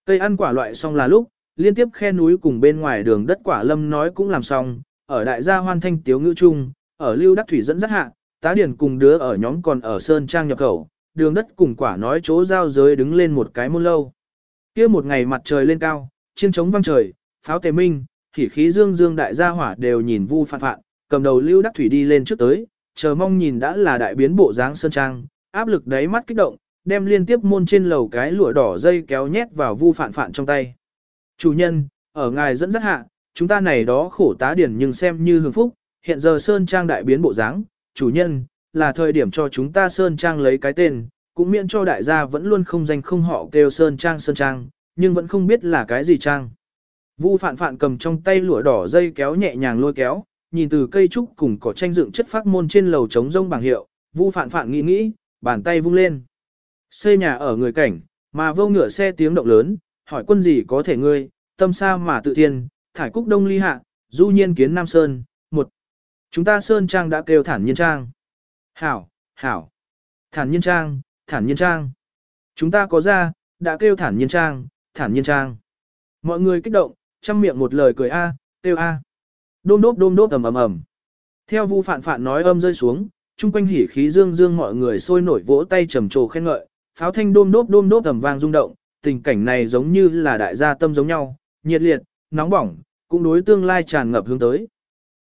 Speaker 1: Cây ăn quả loại xong là lúc, liên tiếp khe núi cùng bên ngoài đường đất quả lâm nói cũng làm xong, ở đại gia hoan thanh tiếu ngữ trung, ở lưu đắc thủy dẫn dắt hạ, tá điển cùng đứa ở nhóm còn ở sơn trang nhập khẩu, đường đất cùng quả nói chỗ giao giới đứng lên một cái môn lâu. kia một ngày mặt trời lên cao, chiên trống vang trời, pháo tề minh, khỉ khí dương dương đại gia hỏa đều nhìn vu phạn phạn, cầm đầu lưu đắc thủy đi lên trước tới, chờ mong nhìn đã là đại biến bộ dáng sơn trang, áp lực đáy mắt kích động, đem liên tiếp môn trên lầu cái lụa đỏ dây kéo nhét vào vu phạn phạn trong tay. Chủ nhân, ở ngài dẫn dắt hạ, chúng ta này đó khổ tá điển nhưng xem như hưởng phúc, hiện giờ sơn trang đại biến bộ dáng, chủ nhân, là thời điểm cho chúng ta sơn trang lấy cái tên, cũng miễn cho đại gia vẫn luôn không danh không họ kêu sơn trang sơn trang, nhưng vẫn không biết là cái gì trang. Vu phạn phạn cầm trong tay lụa đỏ dây kéo nhẹ nhàng lôi kéo, nhìn từ cây trúc cùng cỏ tranh dựng chất phát môn trên lầu trống rông bảng hiệu, Vu phạn phạn nghĩ nghĩ, bàn tay vung lên. Xây nhà ở người cảnh, mà vô ngựa xe tiếng động lớn, hỏi quân gì có thể ngươi, tâm sa mà tự thiên, thải cúc đông ly hạ, du nhiên kiến Nam Sơn, một. Chúng ta Sơn Trang đã kêu thản nhiên trang. Hảo, hảo. Thản nhiên trang, thản nhiên trang. Chúng ta có ra, đã kêu thản nhiên trang, thản nhiên trang. Mọi người kích động, chăm miệng một lời cười a, tiêu a. Đôm đốp đôm đốp ầm ầm ầm. Theo Vu Phạn Phạn nói âm rơi xuống, trung quanh hỉ khí dương dương mọi người sôi nổi vỗ tay trầm trồ khen ngợi, pháo thanh đôm đốp đôm đốp ầm vang rung động, tình cảnh này giống như là đại gia tâm giống nhau, nhiệt liệt, nóng bỏng, cũng đối tương lai tràn ngập hướng tới.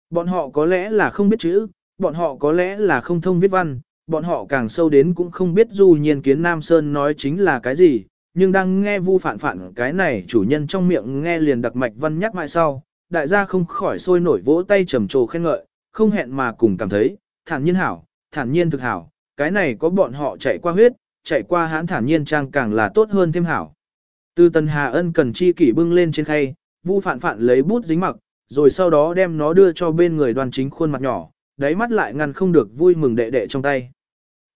Speaker 1: Bọn họ có lẽ là không biết chữ, bọn họ có lẽ là không thông viết văn, bọn họ càng sâu đến cũng không biết du nhiên kiến Nam Sơn nói chính là cái gì, nhưng đang nghe vu phản phản cái này chủ nhân trong miệng nghe liền đặc mạch văn nhắc mãi sau, đại gia không khỏi sôi nổi vỗ tay trầm trồ khen ngợi, không hẹn mà cùng cảm thấy, thản nhiên hảo, thản nhiên thực hảo, cái này có bọn họ chạy qua huyết, chạy qua hãn thản nhiên trang càng là tốt hơn thêm hảo. Từ tần hà ân cần chi kỷ bưng lên trên khay, vu phản phản lấy bút dính mặc, rồi sau đó đem nó đưa cho bên người đoàn chính khuôn mặt nhỏ, đáy mắt lại ngăn không được vui mừng đệ đệ trong tay.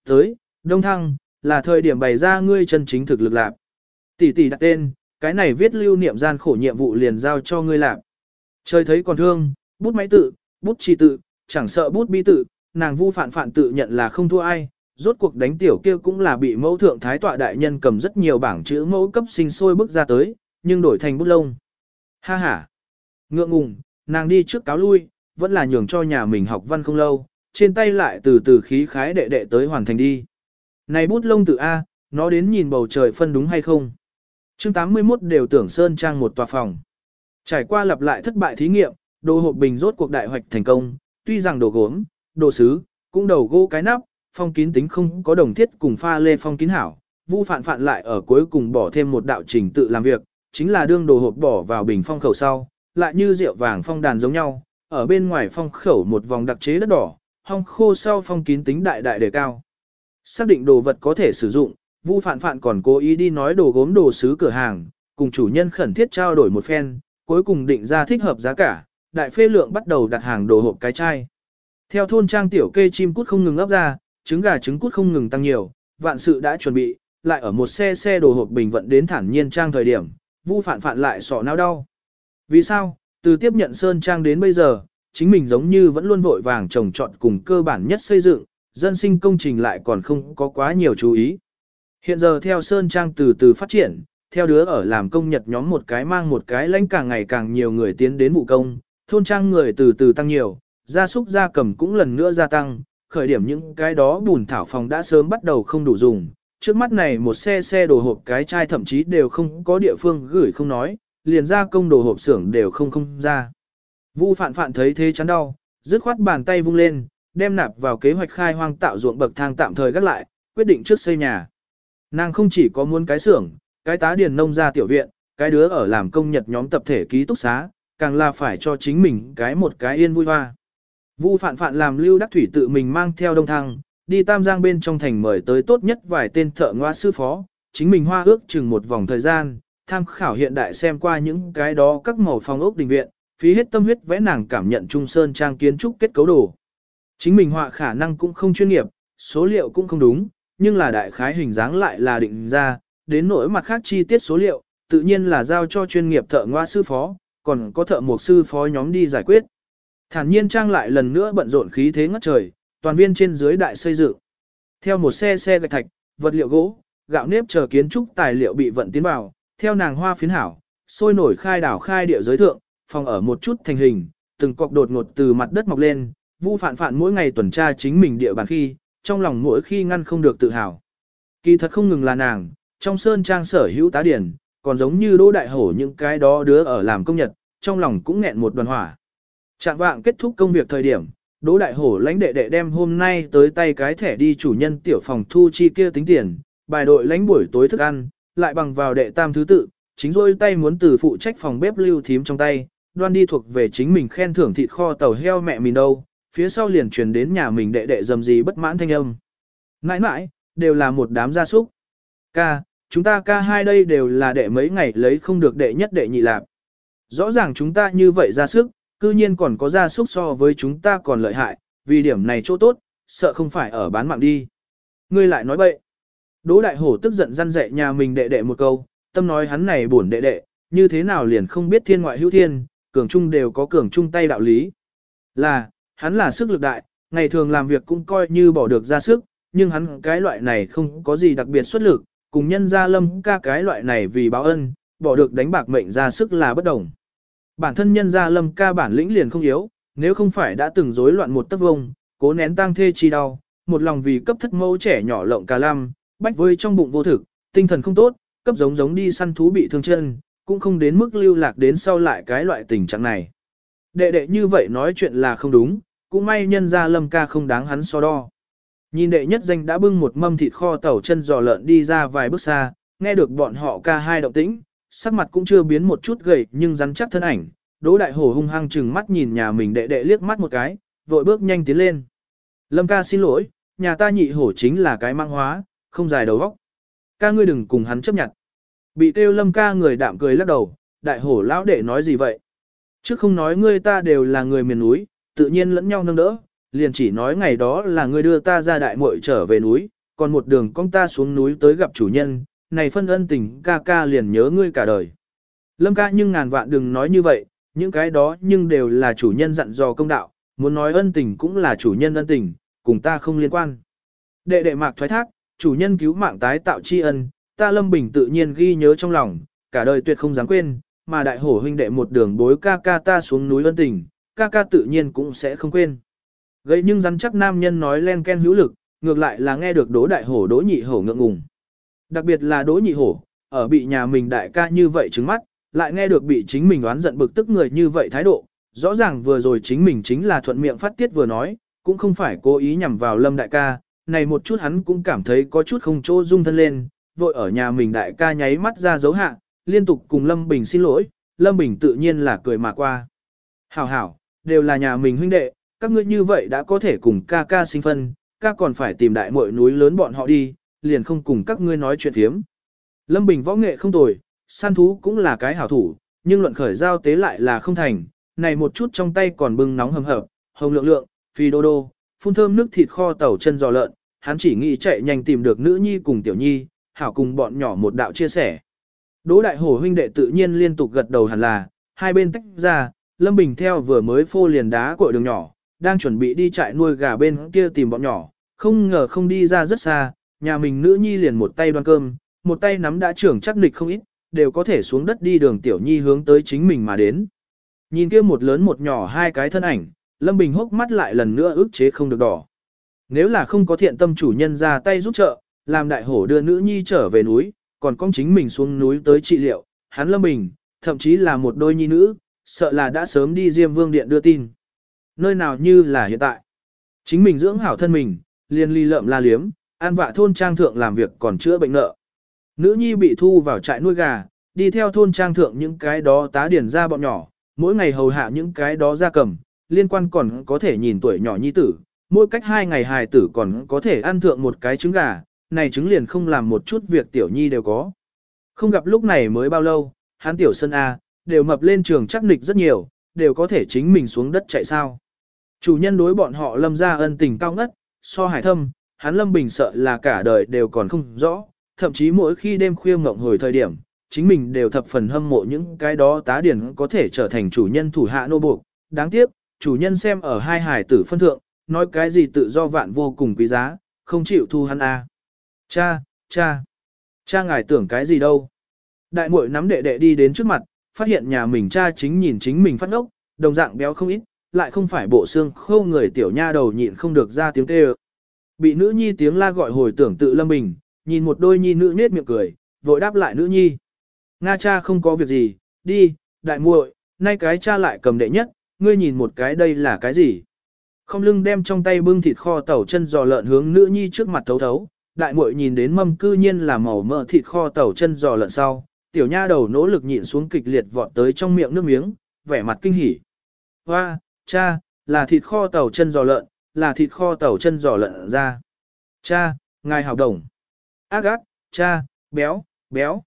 Speaker 1: Tới, Đông Thăng, là thời điểm bày ra ngươi chân chính thực lực lạc. Tỷ tỷ đặt tên, cái này viết lưu niệm gian khổ nhiệm vụ liền giao cho ngươi làm. Trời thấy còn thương, bút máy tự, bút trì tự, chẳng sợ bút bi tự, nàng vu phản phản tự nhận là không thua ai, rốt cuộc đánh tiểu kia cũng là bị mẫu thượng thái tọa đại nhân cầm rất nhiều bảng chữ mẫu cấp sinh sôi bước ra tới, nhưng đổi thành bút lông. Ha ha! Ngượng ngùng, nàng đi trước cáo lui, vẫn là nhường cho nhà mình học văn không lâu, trên tay lại từ từ khí khái đệ đệ tới hoàn thành đi. Này bút lông tự A, nó đến nhìn bầu trời phân đúng hay không? Chương 81 đều tưởng Sơn Trang một tòa phòng. Trải qua lặp lại thất bại thí nghiệm, đồ hộp bình rốt cuộc đại hoạch thành công, tuy rằng đồ gốm, đồ sứ, cũng đầu gỗ cái nắp, phong kín tính không có đồng thiết cùng pha lê phong kín hảo. Vu phạn phạn lại ở cuối cùng bỏ thêm một đạo trình tự làm việc, chính là đương đồ hộp bỏ vào bình phong khẩu sau, lại như rượu vàng phong đàn giống nhau, ở bên ngoài phong khẩu một vòng đặc chế đất đỏ, hong khô sau phong kín tính đại đại đề cao. Xác định đồ vật có thể sử dụng, Vu Phạn Phạn còn cố ý đi nói đồ gốm đồ sứ cửa hàng, cùng chủ nhân khẩn thiết trao đổi một phen, cuối cùng định ra thích hợp giá cả, đại phê lượng bắt đầu đặt hàng đồ hộp cái chai. Theo thôn trang tiểu kê chim cút không ngừng ấp ra, trứng gà trứng cút không ngừng tăng nhiều, vạn sự đã chuẩn bị, lại ở một xe xe đồ hộp bình vận đến thản nhiên trang thời điểm, Vu Phạn Phạn lại sọ não đau. Vì sao? Từ tiếp nhận sơn trang đến bây giờ, chính mình giống như vẫn luôn vội vàng trồng trọt cùng cơ bản nhất xây dựng, dân sinh công trình lại còn không có quá nhiều chú ý. Hiện giờ theo Sơn Trang từ từ phát triển, theo đứa ở làm công nhật nhóm một cái mang một cái lãnh càng ngày càng nhiều người tiến đến vụ công, thôn trang người từ từ tăng nhiều, gia súc gia cầm cũng lần nữa gia tăng, khởi điểm những cái đó bùn thảo phòng đã sớm bắt đầu không đủ dùng. Trước mắt này một xe xe đồ hộp cái chai thậm chí đều không có địa phương gửi không nói, liền ra công đồ hộp xưởng đều không không ra. Vu phạn phạn thấy thế chán đau, dứt khoát bàn tay vung lên, đem nạp vào kế hoạch khai hoang tạo ruộng bậc thang tạm thời gác lại, quyết định trước xây nhà. Nàng không chỉ có muốn cái xưởng, cái tá điền nông ra tiểu viện, cái đứa ở làm công nhật nhóm tập thể ký túc xá, càng là phải cho chính mình cái một cái yên vui hoa. Vu phạn phạn làm lưu đắc thủy tự mình mang theo đông thăng, đi tam giang bên trong thành mời tới tốt nhất vài tên thợ ngoa sư phó, chính mình hoa ước chừng một vòng thời gian, tham khảo hiện đại xem qua những cái đó các màu phòng ốc đình viện, phí hết tâm huyết vẽ nàng cảm nhận trung sơn trang kiến trúc kết cấu đồ. Chính mình họa khả năng cũng không chuyên nghiệp, số liệu cũng không đúng, nhưng là đại khái hình dáng lại là định ra, đến nỗi mặt khác chi tiết số liệu, tự nhiên là giao cho chuyên nghiệp thợ ngoa sư phó, còn có thợ mộc sư phó nhóm đi giải quyết. Thản nhiên trang lại lần nữa bận rộn khí thế ngất trời, toàn viên trên dưới đại xây dựng. Theo một xe xe gạch thạch, vật liệu gỗ, gạo nếp chờ kiến trúc tài liệu bị vận tiến vào, theo nàng hoa phiến hảo, sôi nổi khai đảo khai địa giới thượng, phòng ở một chút thành hình, từng cọc đột ngột từ mặt đất mọc lên, Vu Phạn Phạn mỗi ngày tuần tra chính mình địa bàn khi, trong lòng mỗi khi ngăn không được tự hào. Kỳ thật không ngừng là nàng, trong sơn trang sở hữu tá điển, còn giống như đỗ đại hổ những cái đó đứa ở làm công nhật, trong lòng cũng nghẹn một đoàn hỏa. Trạng vạng kết thúc công việc thời điểm, đỗ đại hổ lãnh đệ đệ đem hôm nay tới tay cái thẻ đi chủ nhân tiểu phòng thu chi kia tính tiền, bài đội lãnh buổi tối thức ăn, lại bằng vào đệ tam thứ tự, chính rôi tay muốn từ phụ trách phòng bếp lưu thím trong tay, đoan đi thuộc về chính mình khen thưởng thịt kho tàu heo mẹ mình đâu, phía sau liền truyền đến nhà mình đệ đệ dầm gì bất mãn thanh âm. Mãi mãi, đều là một đám gia súc. Ca, chúng ta ca hai đây đều là đệ mấy ngày lấy không được đệ nhất đệ nhị lạp. Rõ ràng chúng ta như vậy ra sức, cư nhiên còn có gia súc so với chúng ta còn lợi hại, vì điểm này chỗ tốt, sợ không phải ở bán mạng đi. Ngươi lại nói bậy. Đỗ đại hổ tức giận răn dạy nhà mình đệ đệ một câu, tâm nói hắn này buồn đệ đệ, như thế nào liền không biết thiên ngoại hữu thiên, cường trung đều có cường trung tay đạo lý. Là, hắn là sức lực đại, ngày thường làm việc cũng coi như bỏ được ra sức, nhưng hắn cái loại này không có gì đặc biệt xuất lực, cùng nhân gia lâm ca cái loại này vì báo ân, bỏ được đánh bạc mệnh ra sức là bất đồng. Bản thân nhân gia lâm ca bản lĩnh liền không yếu, nếu không phải đã từng rối loạn một tấc vông, cố nén tang thê chi đau, một lòng vì cấp thất mẫu trẻ nhỏ lộng cà lam, bách vơi trong bụng vô thực, tinh thần không tốt, cấp giống giống đi săn thú bị thương chân, cũng không đến mức lưu lạc đến sau lại cái loại tình trạng này. Đệ đệ như vậy nói chuyện là không đúng, cũng may nhân ra lâm ca không đáng hắn so đo. Nhìn đệ nhất danh đã bưng một mâm thịt kho tẩu chân giò lợn đi ra vài bước xa, nghe được bọn họ ca hai động tĩnh, sắc mặt cũng chưa biến một chút gầy nhưng rắn chắc thân ảnh. Đỗ đại hổ hung hăng chừng mắt nhìn nhà mình đệ đệ liếc mắt một cái, vội bước nhanh tiến lên. Lâm ca xin lỗi, nhà ta nhị hổ chính là cái mang hóa, không dài đầu vóc. Ca ngươi đừng cùng hắn chấp nhận. Bị tiêu lâm ca người đạm cười lắc đầu, đại hổ lão đệ nói gì vậy? Chứ không nói ngươi ta đều là người miền núi, tự nhiên lẫn nhau nâng đỡ, liền chỉ nói ngày đó là ngươi đưa ta ra đại muội trở về núi, còn một đường con ta xuống núi tới gặp chủ nhân, này phân ân tình ca ca liền nhớ ngươi cả đời. Lâm ca nhưng ngàn vạn đừng nói như vậy, những cái đó nhưng đều là chủ nhân dặn dò công đạo, muốn nói ân tình cũng là chủ nhân ân tình, cùng ta không liên quan. Đệ đệ mạc thoái thác, chủ nhân cứu mạng tái tạo tri ân, ta Lâm Bình tự nhiên ghi nhớ trong lòng, cả đời tuyệt không dám quên, mà đại hổ huynh đệ một đường bối ca ca ta xuống núi ân tình, ca ca tự nhiên cũng sẽ không quên. Gây nhưng rắn chắc nam nhân nói len ken hữu lực, ngược lại là nghe được đỗ đại hổ đỗ nhị hổ ngượng ngùng. Đặc biệt là đỗ nhị hổ, ở bị nhà mình đại ca như vậy trứng mắt, lại nghe được bị chính mình đoán giận bực tức người như vậy thái độ, rõ ràng vừa rồi chính mình chính là thuận miệng phát tiết vừa nói, cũng không phải cố ý nhằm vào lâm đại ca, này một chút hắn cũng cảm thấy có chút không chỗ dung thân lên, vội ở nhà mình đại ca nháy mắt ra dấu hạ, liên tục cùng Lâm Bình xin lỗi, Lâm Bình tự nhiên là cười mà qua. Hảo hảo, đều là nhà mình huynh đệ, các ngươi như vậy đã có thể cùng ca ca sinh phân, ca còn phải tìm đại muội núi lớn bọn họ đi, liền không cùng các ngươi nói chuyện thiếm. Lâm Bình võ nghệ không tồi, săn thú cũng là cái hảo thủ, nhưng luận khởi giao tế lại là không thành, này một chút trong tay còn bưng nóng hầm hập, hồng lượng lượng, phi đô đô, phun thơm nước thịt kho tàu chân giò lợn, hắn chỉ nghĩ chạy nhanh tìm được nữ nhi cùng tiểu nhi, hảo cùng bọn nhỏ một đạo chia sẻ. Đỗ đại hổ huynh đệ tự nhiên liên tục gật đầu hẳn là, hai bên tách ra, Lâm Bình theo vừa mới phô liền đá cội đường nhỏ, đang chuẩn bị đi chạy nuôi gà bên kia tìm bọn nhỏ, không ngờ không đi ra rất xa, nhà mình nữ nhi liền một tay đoan cơm, một tay nắm đã trưởng chắc nịch không ít, đều có thể xuống đất đi đường tiểu nhi hướng tới chính mình mà đến. Nhìn kia một lớn một nhỏ hai cái thân ảnh, Lâm Bình hốc mắt lại lần nữa ức chế không được đỏ. Nếu là không có thiện tâm chủ nhân ra tay giúp trợ, làm đại hổ đưa nữ nhi trở về núi, còn con chính mình xuống núi tới trị liệu, hắn Lâm Bình, thậm chí là một đôi nhi nữ, sợ là đã sớm đi Diêm Vương Điện đưa tin. Nơi nào như là hiện tại. Chính mình dưỡng hảo thân mình, liền ly lợm la liếm, an vạ thôn trang thượng làm việc còn chữa bệnh nợ. Nữ nhi bị thu vào trại nuôi gà, đi theo thôn trang thượng những cái đó tá điển ra bọn nhỏ, mỗi ngày hầu hạ những cái đó ra cầm, liên quan còn có thể nhìn tuổi nhỏ nhi tử, mỗi cách hai ngày hài tử còn có thể ăn thượng một cái trứng gà, này trứng liền không làm một chút việc tiểu nhi đều có. Không gặp lúc này mới bao lâu, hắn tiểu sân A, đều mập lên trường chắc nịch rất nhiều, đều có thể chính mình xuống đất chạy sao. Chủ nhân đối bọn họ lâm ra ân tình cao ngất, so hải thâm, hắn lâm bình sợ là cả đời đều còn không rõ, thậm chí mỗi khi đêm khuya ngộng hồi thời điểm, chính mình đều thập phần hâm mộ những cái đó tá điển có thể trở thành chủ nhân thủ hạ nô buộc. Đáng tiếc, chủ nhân xem ở hai hải tử phân thượng, nói cái gì tự do vạn vô cùng quý giá, không chịu thu hắn a. Cha, cha, cha ngài tưởng cái gì đâu. Đại muội nắm đệ đệ đi đến trước mặt, phát hiện nhà mình cha chính nhìn chính mình phát ngốc, đồng dạng béo không ít, lại không phải bộ xương khâu người tiểu nha đầu nhịn không được ra tiếng kêu. Bị nữ nhi tiếng la gọi hồi tưởng tự lâm bình, nhìn một đôi nhi nữ nết miệng cười, vội đáp lại nữ nhi. Nga cha không có việc gì, đi, đại muội, nay cái cha lại cầm đệ nhất, ngươi nhìn một cái đây là cái gì? Không lưng đem trong tay bưng thịt kho tàu chân giò lợn hướng nữ nhi trước mặt thấu thấu, đại muội nhìn đến mâm cư nhiên là màu mỡ thịt kho tàu chân giò lợn sau, tiểu nha đầu nỗ lực nhịn xuống kịch liệt vọt tới trong miệng nước miếng, vẻ mặt kinh hỉ. Hoa, cha, là thịt kho tàu chân giò lợn, là thịt kho tàu chân giò lợn ra. Cha, ngài hào đồng. Ác ác, cha, béo, béo.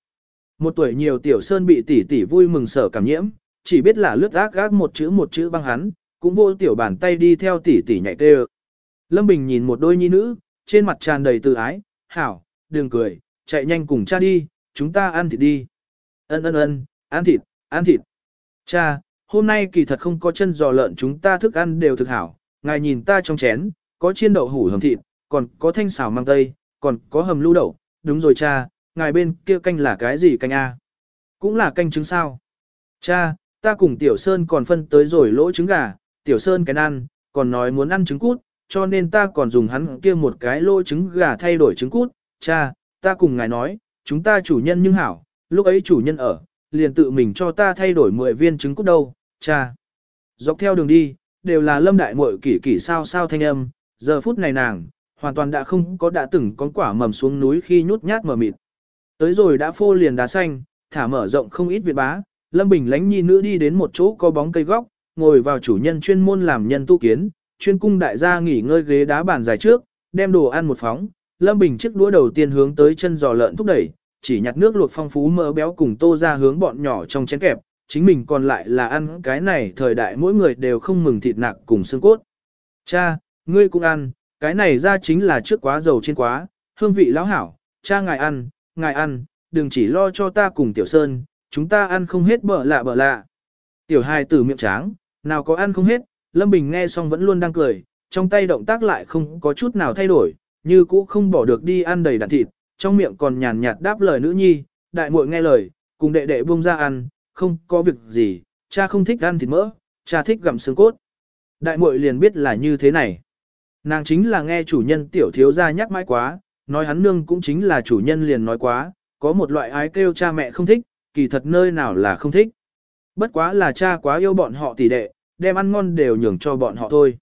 Speaker 1: Một tuổi nhiều tiểu sơn bị tỷ tỷ vui mừng sở cảm nhiễm, chỉ biết là lướt ác ác một chữ một chữ băng hắn, cũng vô tiểu bàn tay đi theo tỷ tỷ nhảy tê Lâm Bình nhìn một đôi nhi nữ, trên mặt tràn đầy từ ái, hảo, đừng cười, chạy nhanh cùng cha đi, chúng ta ăn thịt đi. Ân ân ân, ăn thịt, ăn thịt. Cha, hôm nay kỳ thật không có chân giò lợn chúng ta thức ăn đều thực hảo, ngài nhìn ta trong chén, có chiên đậu hủ hầm thịt, còn có thanh xào mang tây, còn có hầm lưu đậu, đúng rồi cha, ngài bên kia canh là cái gì canh a? Cũng là canh trứng sao? Cha, ta cùng Tiểu Sơn còn phân tới rồi lỗ trứng gà, Tiểu Sơn cái ăn, còn nói muốn ăn trứng cút, cho nên ta còn dùng hắn kia một cái lô trứng gà thay đổi trứng cút. Cha, ta cùng ngài nói, chúng ta chủ nhân nhưng hảo, lúc ấy chủ nhân ở, liền tự mình cho ta thay đổi 10 viên trứng cút đâu, cha. Dọc theo đường đi, đều là lâm đại muội kỷ kỷ sao sao thanh âm, giờ phút này nàng, hoàn toàn đã không có đã từng con quả mầm xuống núi khi nhút nhát mờ mịt. Tới rồi đã phô liền đá xanh, thả mở rộng không ít việt bá, lâm bình lánh nhi nữ đi đến một chỗ có bóng cây góc, ngồi vào chủ nhân chuyên môn làm nhân tu kiến, chuyên cung đại gia nghỉ ngơi ghế đá bàn dài trước, đem đồ ăn một phóng, lâm bình chiếc đũa đầu tiên hướng tới chân giò lợn thúc đẩy, chỉ nhặt nước luộc phong phú mỡ béo cùng tô ra hướng bọn nhỏ trong chén kẹp, chính mình còn lại là ăn cái này thời đại mỗi người đều không mừng thịt nạc cùng xương cốt. Cha, ngươi cũng ăn, cái này ra chính là trước quá dầu trên quá, hương vị lão hảo, cha ngài ăn, ngài ăn, đừng chỉ lo cho ta cùng tiểu sơn, chúng ta ăn không hết bở lạ bở lạ. Tiểu hai tử miệng tráng, nào có ăn không hết, Lâm Bình nghe xong vẫn luôn đang cười, trong tay động tác lại không có chút nào thay đổi, như cũ không bỏ được đi ăn đầy đạn thịt, trong miệng còn nhàn nhạt đáp lời nữ nhi, đại muội nghe lời, cùng đệ đệ buông ra ăn, không có việc gì, cha không thích ăn thịt mỡ, cha thích gặm xương cốt. Đại muội liền biết là như thế này. Nàng chính là nghe chủ nhân tiểu thiếu gia nhắc mãi quá, nói hắn nương cũng chính là chủ nhân liền nói quá, có một loại ái kêu cha mẹ không thích, kỳ thật nơi nào là không thích. Bất quá là cha quá yêu bọn họ tỷ đệ, đem ăn ngon đều nhường cho bọn họ thôi.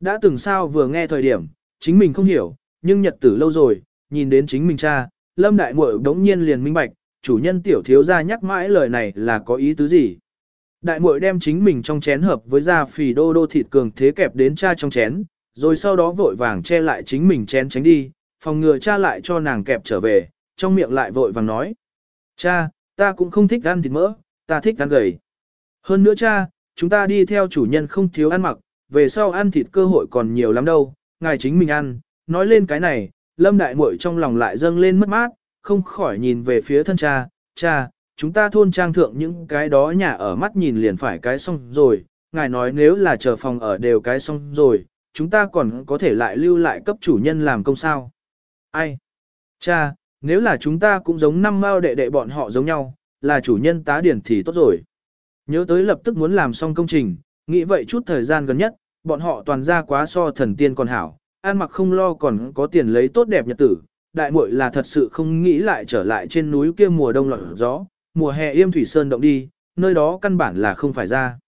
Speaker 1: Đã từng sao vừa nghe thời điểm, chính mình không hiểu, nhưng nhật tử lâu rồi, nhìn đến chính mình cha, lâm đại muội đống nhiên liền minh bạch, chủ nhân tiểu thiếu gia nhắc mãi lời này là có ý tứ gì. Đại muội đem chính mình trong chén hợp với da phì đô đô thịt cường thế kẹp đến cha trong chén, rồi sau đó vội vàng che lại chính mình chén tránh đi, phòng ngừa cha lại cho nàng kẹp trở về, trong miệng lại vội vàng nói. Cha, ta cũng không thích ăn thịt mỡ, ta thích ăn gầy. Hơn nữa cha, chúng ta đi theo chủ nhân không thiếu ăn mặc, về sau ăn thịt cơ hội còn nhiều lắm đâu, ngài chính mình ăn. Nói lên cái này, lâm đại muội trong lòng lại dâng lên mất mát, không khỏi nhìn về phía thân cha, cha, chúng ta thôn trang thượng những cái đó nhà ở mắt nhìn liền phải cái xong rồi, ngài nói nếu là chờ phòng ở đều cái xong rồi, chúng ta còn có thể lại lưu lại cấp chủ nhân làm công sao. Ai? Cha, nếu là chúng ta cũng giống năm mao đệ đệ bọn họ giống nhau, là chủ nhân tá điển thì tốt rồi. Nhớ tới lập tức muốn làm xong công trình, nghĩ vậy chút thời gian gần nhất, bọn họ toàn ra quá so thần tiên còn hảo, ăn mặc không lo còn có tiền lấy tốt đẹp nhật tử. Đại muội là thật sự không nghĩ lại trở lại trên núi kia mùa đông lạnh gió, mùa hè yêm thủy sơn động đi, nơi đó căn bản là không phải ra.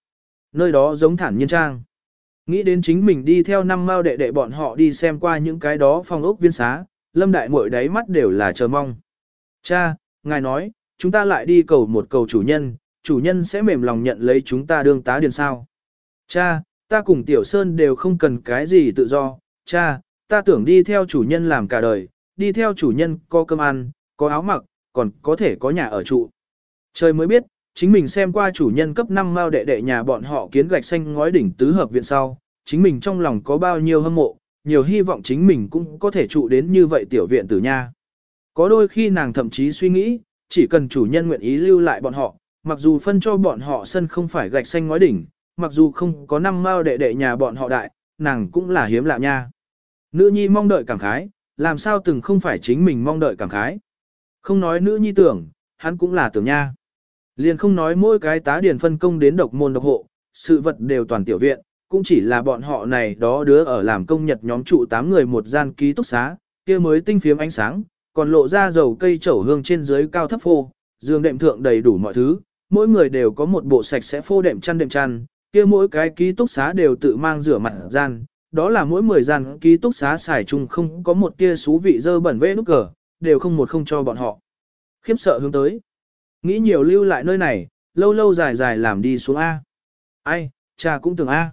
Speaker 1: Nơi đó giống thản nhiên trang. Nghĩ đến chính mình đi theo năm mao đệ đệ bọn họ đi xem qua những cái đó phong ốc viên xá, lâm đại muội đáy mắt đều là chờ mong. Cha, ngài nói, chúng ta lại đi cầu một cầu chủ nhân, chủ nhân sẽ mềm lòng nhận lấy chúng ta đương tá điền sao. Cha, ta cùng Tiểu Sơn đều không cần cái gì tự do, cha, ta tưởng đi theo chủ nhân làm cả đời, đi theo chủ nhân có cơm ăn, có áo mặc, còn có thể có nhà ở trụ. Trời mới biết, chính mình xem qua chủ nhân cấp 5 mao đệ đệ nhà bọn họ kiến gạch xanh ngói đỉnh tứ hợp viện sau, chính mình trong lòng có bao nhiêu hâm mộ, nhiều hy vọng chính mình cũng có thể trụ đến như vậy tiểu viện tử nha. Có đôi khi nàng thậm chí suy nghĩ, chỉ cần chủ nhân nguyện ý lưu lại bọn họ, mặc dù phân cho bọn họ sân không phải gạch xanh ngói đỉnh, mặc dù không có năm mao đệ đệ nhà bọn họ đại, nàng cũng là hiếm lạ nha. Nữ nhi mong đợi cảm khái, làm sao từng không phải chính mình mong đợi cảm khái. Không nói nữ nhi tưởng, hắn cũng là tưởng nha. Liền không nói mỗi cái tá điền phân công đến độc môn độc hộ, sự vật đều toàn tiểu viện, cũng chỉ là bọn họ này đó đứa ở làm công nhật nhóm trụ 8 người một gian ký túc xá, kia mới tinh phiếm ánh sáng, còn lộ ra dầu cây chẩu hương trên dưới cao thấp phô, giường đệm thượng đầy đủ mọi thứ, mỗi người đều có một bộ sạch sẽ phô đệm chăn đệm chăn, kia mỗi cái ký túc xá đều tự mang rửa mặt gian, đó là mỗi 10 gian ký túc xá xài chung không có một tia xú vị dơ bẩn vệ nút cờ, đều không một không cho bọn họ. Khiếp sợ hướng tới. Nghĩ nhiều lưu lại nơi này, lâu lâu dài dài làm đi xuống A. Ai, cha cũng tưởng A.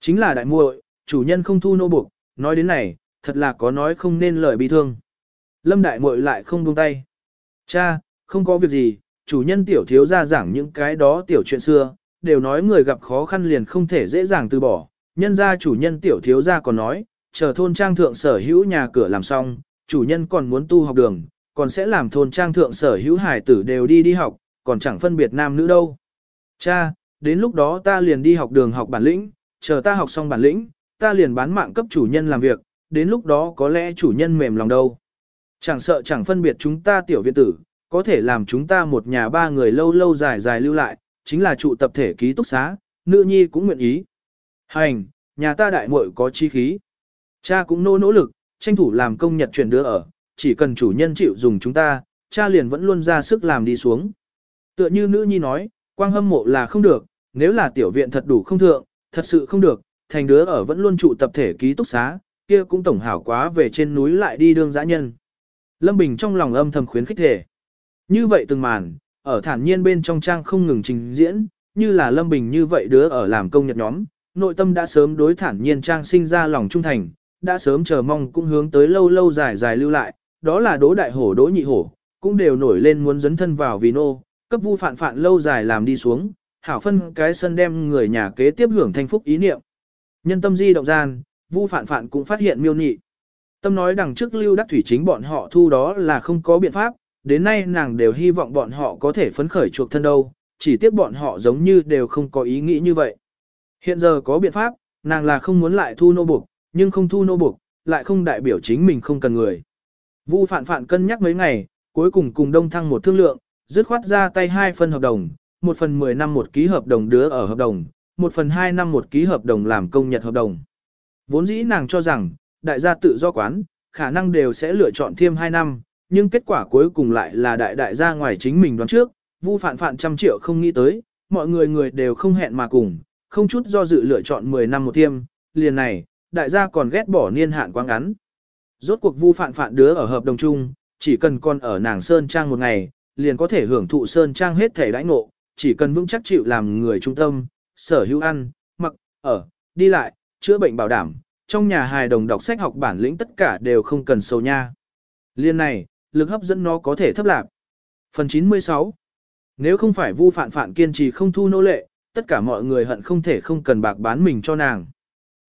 Speaker 1: Chính là đại muội, chủ nhân không thu nô buộc, nói đến này, thật là có nói không nên lời bi thương. Lâm đại muội lại không buông tay. Cha, không có việc gì, chủ nhân tiểu thiếu ra giảng những cái đó tiểu chuyện xưa, đều nói người gặp khó khăn liền không thể dễ dàng từ bỏ. Nhân ra chủ nhân tiểu thiếu ra còn nói, chờ thôn trang thượng sở hữu nhà cửa làm xong, chủ nhân còn muốn tu học đường, còn sẽ làm thôn trang thượng sở hữu hải tử đều đi đi học, còn chẳng phân biệt nam nữ đâu. Cha, đến lúc đó ta liền đi học đường học bản lĩnh, chờ ta học xong bản lĩnh, ta liền bán mạng cấp chủ nhân làm việc, đến lúc đó có lẽ chủ nhân mềm lòng đâu. Chẳng sợ chẳng phân biệt chúng ta tiểu viện tử, có thể làm chúng ta một nhà ba người lâu lâu dài dài lưu lại, chính là trụ tập thể ký túc xá, nữ nhi cũng nguyện ý. Hành, nhà ta đại muội có chi khí. Cha cũng nỗ nỗ lực, tranh thủ làm công nhật chuyển đưa ở, chỉ cần chủ nhân chịu dùng chúng ta, cha liền vẫn luôn ra sức làm đi xuống. Tựa như nữ nhi nói, quang hâm mộ là không được, nếu là tiểu viện thật đủ không thượng, thật sự không được, thành đứa ở vẫn luôn trụ tập thể ký túc xá, kia cũng tổng hảo quá về trên núi lại đi đương dã nhân. Lâm Bình trong lòng âm thầm khuyến khích thể. Như vậy từng màn, ở thản nhiên bên trong trang không ngừng trình diễn, như là Lâm Bình như vậy đứa ở làm công nhật nhóm, nội tâm đã sớm đối thản nhiên trang sinh ra lòng trung thành, đã sớm chờ mong cũng hướng tới lâu lâu dài dài lưu lại, đó là đỗ đại hổ đỗ nhị hổ, cũng đều nổi lên muốn dấn thân vào vì nô, cấp vu phản phản lâu dài làm đi xuống, hảo phân cái sân đem người nhà kế tiếp hưởng thanh phúc ý niệm. Nhân tâm di động gian, vu phản phản cũng phát hiện miêu nhị. Tâm nói đằng trước lưu đắc thủy chính bọn họ thu đó là không có biện pháp, đến nay nàng đều hy vọng bọn họ có thể phấn khởi chuộc thân đâu, chỉ tiếc bọn họ giống như đều không có ý nghĩ như vậy. Hiện giờ có biện pháp, nàng là không muốn lại thu nô buộc, nhưng không thu nô buộc, lại không đại biểu chính mình không cần người. Vu phản phản cân nhắc mấy ngày, cuối cùng cùng đông thăng một thương lượng, dứt khoát ra tay hai phần hợp đồng, một phần 10 năm một ký hợp đồng đứa ở hợp đồng, một phần 2 năm một ký hợp đồng làm công nhật hợp đồng. Vốn dĩ nàng cho rằng, đại gia tự do quán, khả năng đều sẽ lựa chọn thêm 2 năm, nhưng kết quả cuối cùng lại là đại đại gia ngoài chính mình đoán trước, vu phản phản trăm triệu không nghĩ tới, mọi người người đều không hẹn mà cùng, không chút do dự lựa chọn 10 năm một tiêm, liền này, đại gia còn ghét bỏ niên hạn quá ngắn. Rốt cuộc vu phản phản đứa ở hợp đồng chung, chỉ cần con ở nàng Sơn Trang một ngày, liền có thể hưởng thụ Sơn Trang hết thể đãi ngộ, chỉ cần vững chắc chịu làm người trung tâm, sở hữu ăn, mặc, ở, đi lại, chữa bệnh bảo đảm, trong nhà hài đồng đọc sách học bản lĩnh tất cả đều không cần sâu nha. Liên này, lực hấp dẫn nó có thể thấp lạc. Phần 96 Nếu không phải vu phạn phạn kiên trì không thu nô lệ, tất cả mọi người hận không thể không cần bạc bán mình cho nàng.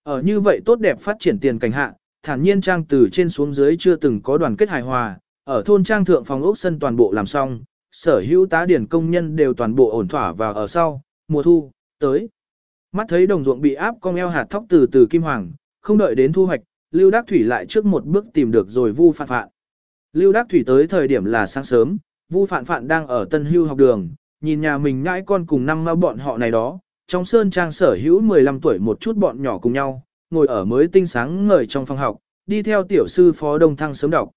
Speaker 1: Ở như vậy tốt đẹp phát triển tiền cảnh hạ, thản nhiên trang từ trên xuống dưới chưa từng có đoàn kết hài hòa, ở thôn trang thượng phòng ốc sân toàn bộ làm xong, sở hữu tá điển công nhân đều toàn bộ ổn thỏa vào ở sau, mùa thu, tới. Mắt thấy đồng ruộng bị áp cong eo hạt thóc từ từ kim hoàng, không đợi đến thu hoạch, Lưu Đắc Thủy lại trước một bước tìm được rồi Vu Phạn Phạn. Lưu Đắc Thủy tới thời điểm là sáng sớm, Vu Phạn Phạn đang ở Tân Hưu học đường, nhìn nhà mình ngãi con cùng năm ma bọn họ này đó, trong sơn trang sở hữu 15 tuổi một chút bọn nhỏ cùng nhau, ngồi ở mới tinh sáng ngời trong phòng học, đi theo tiểu sư phó Đông Thăng sớm đọc.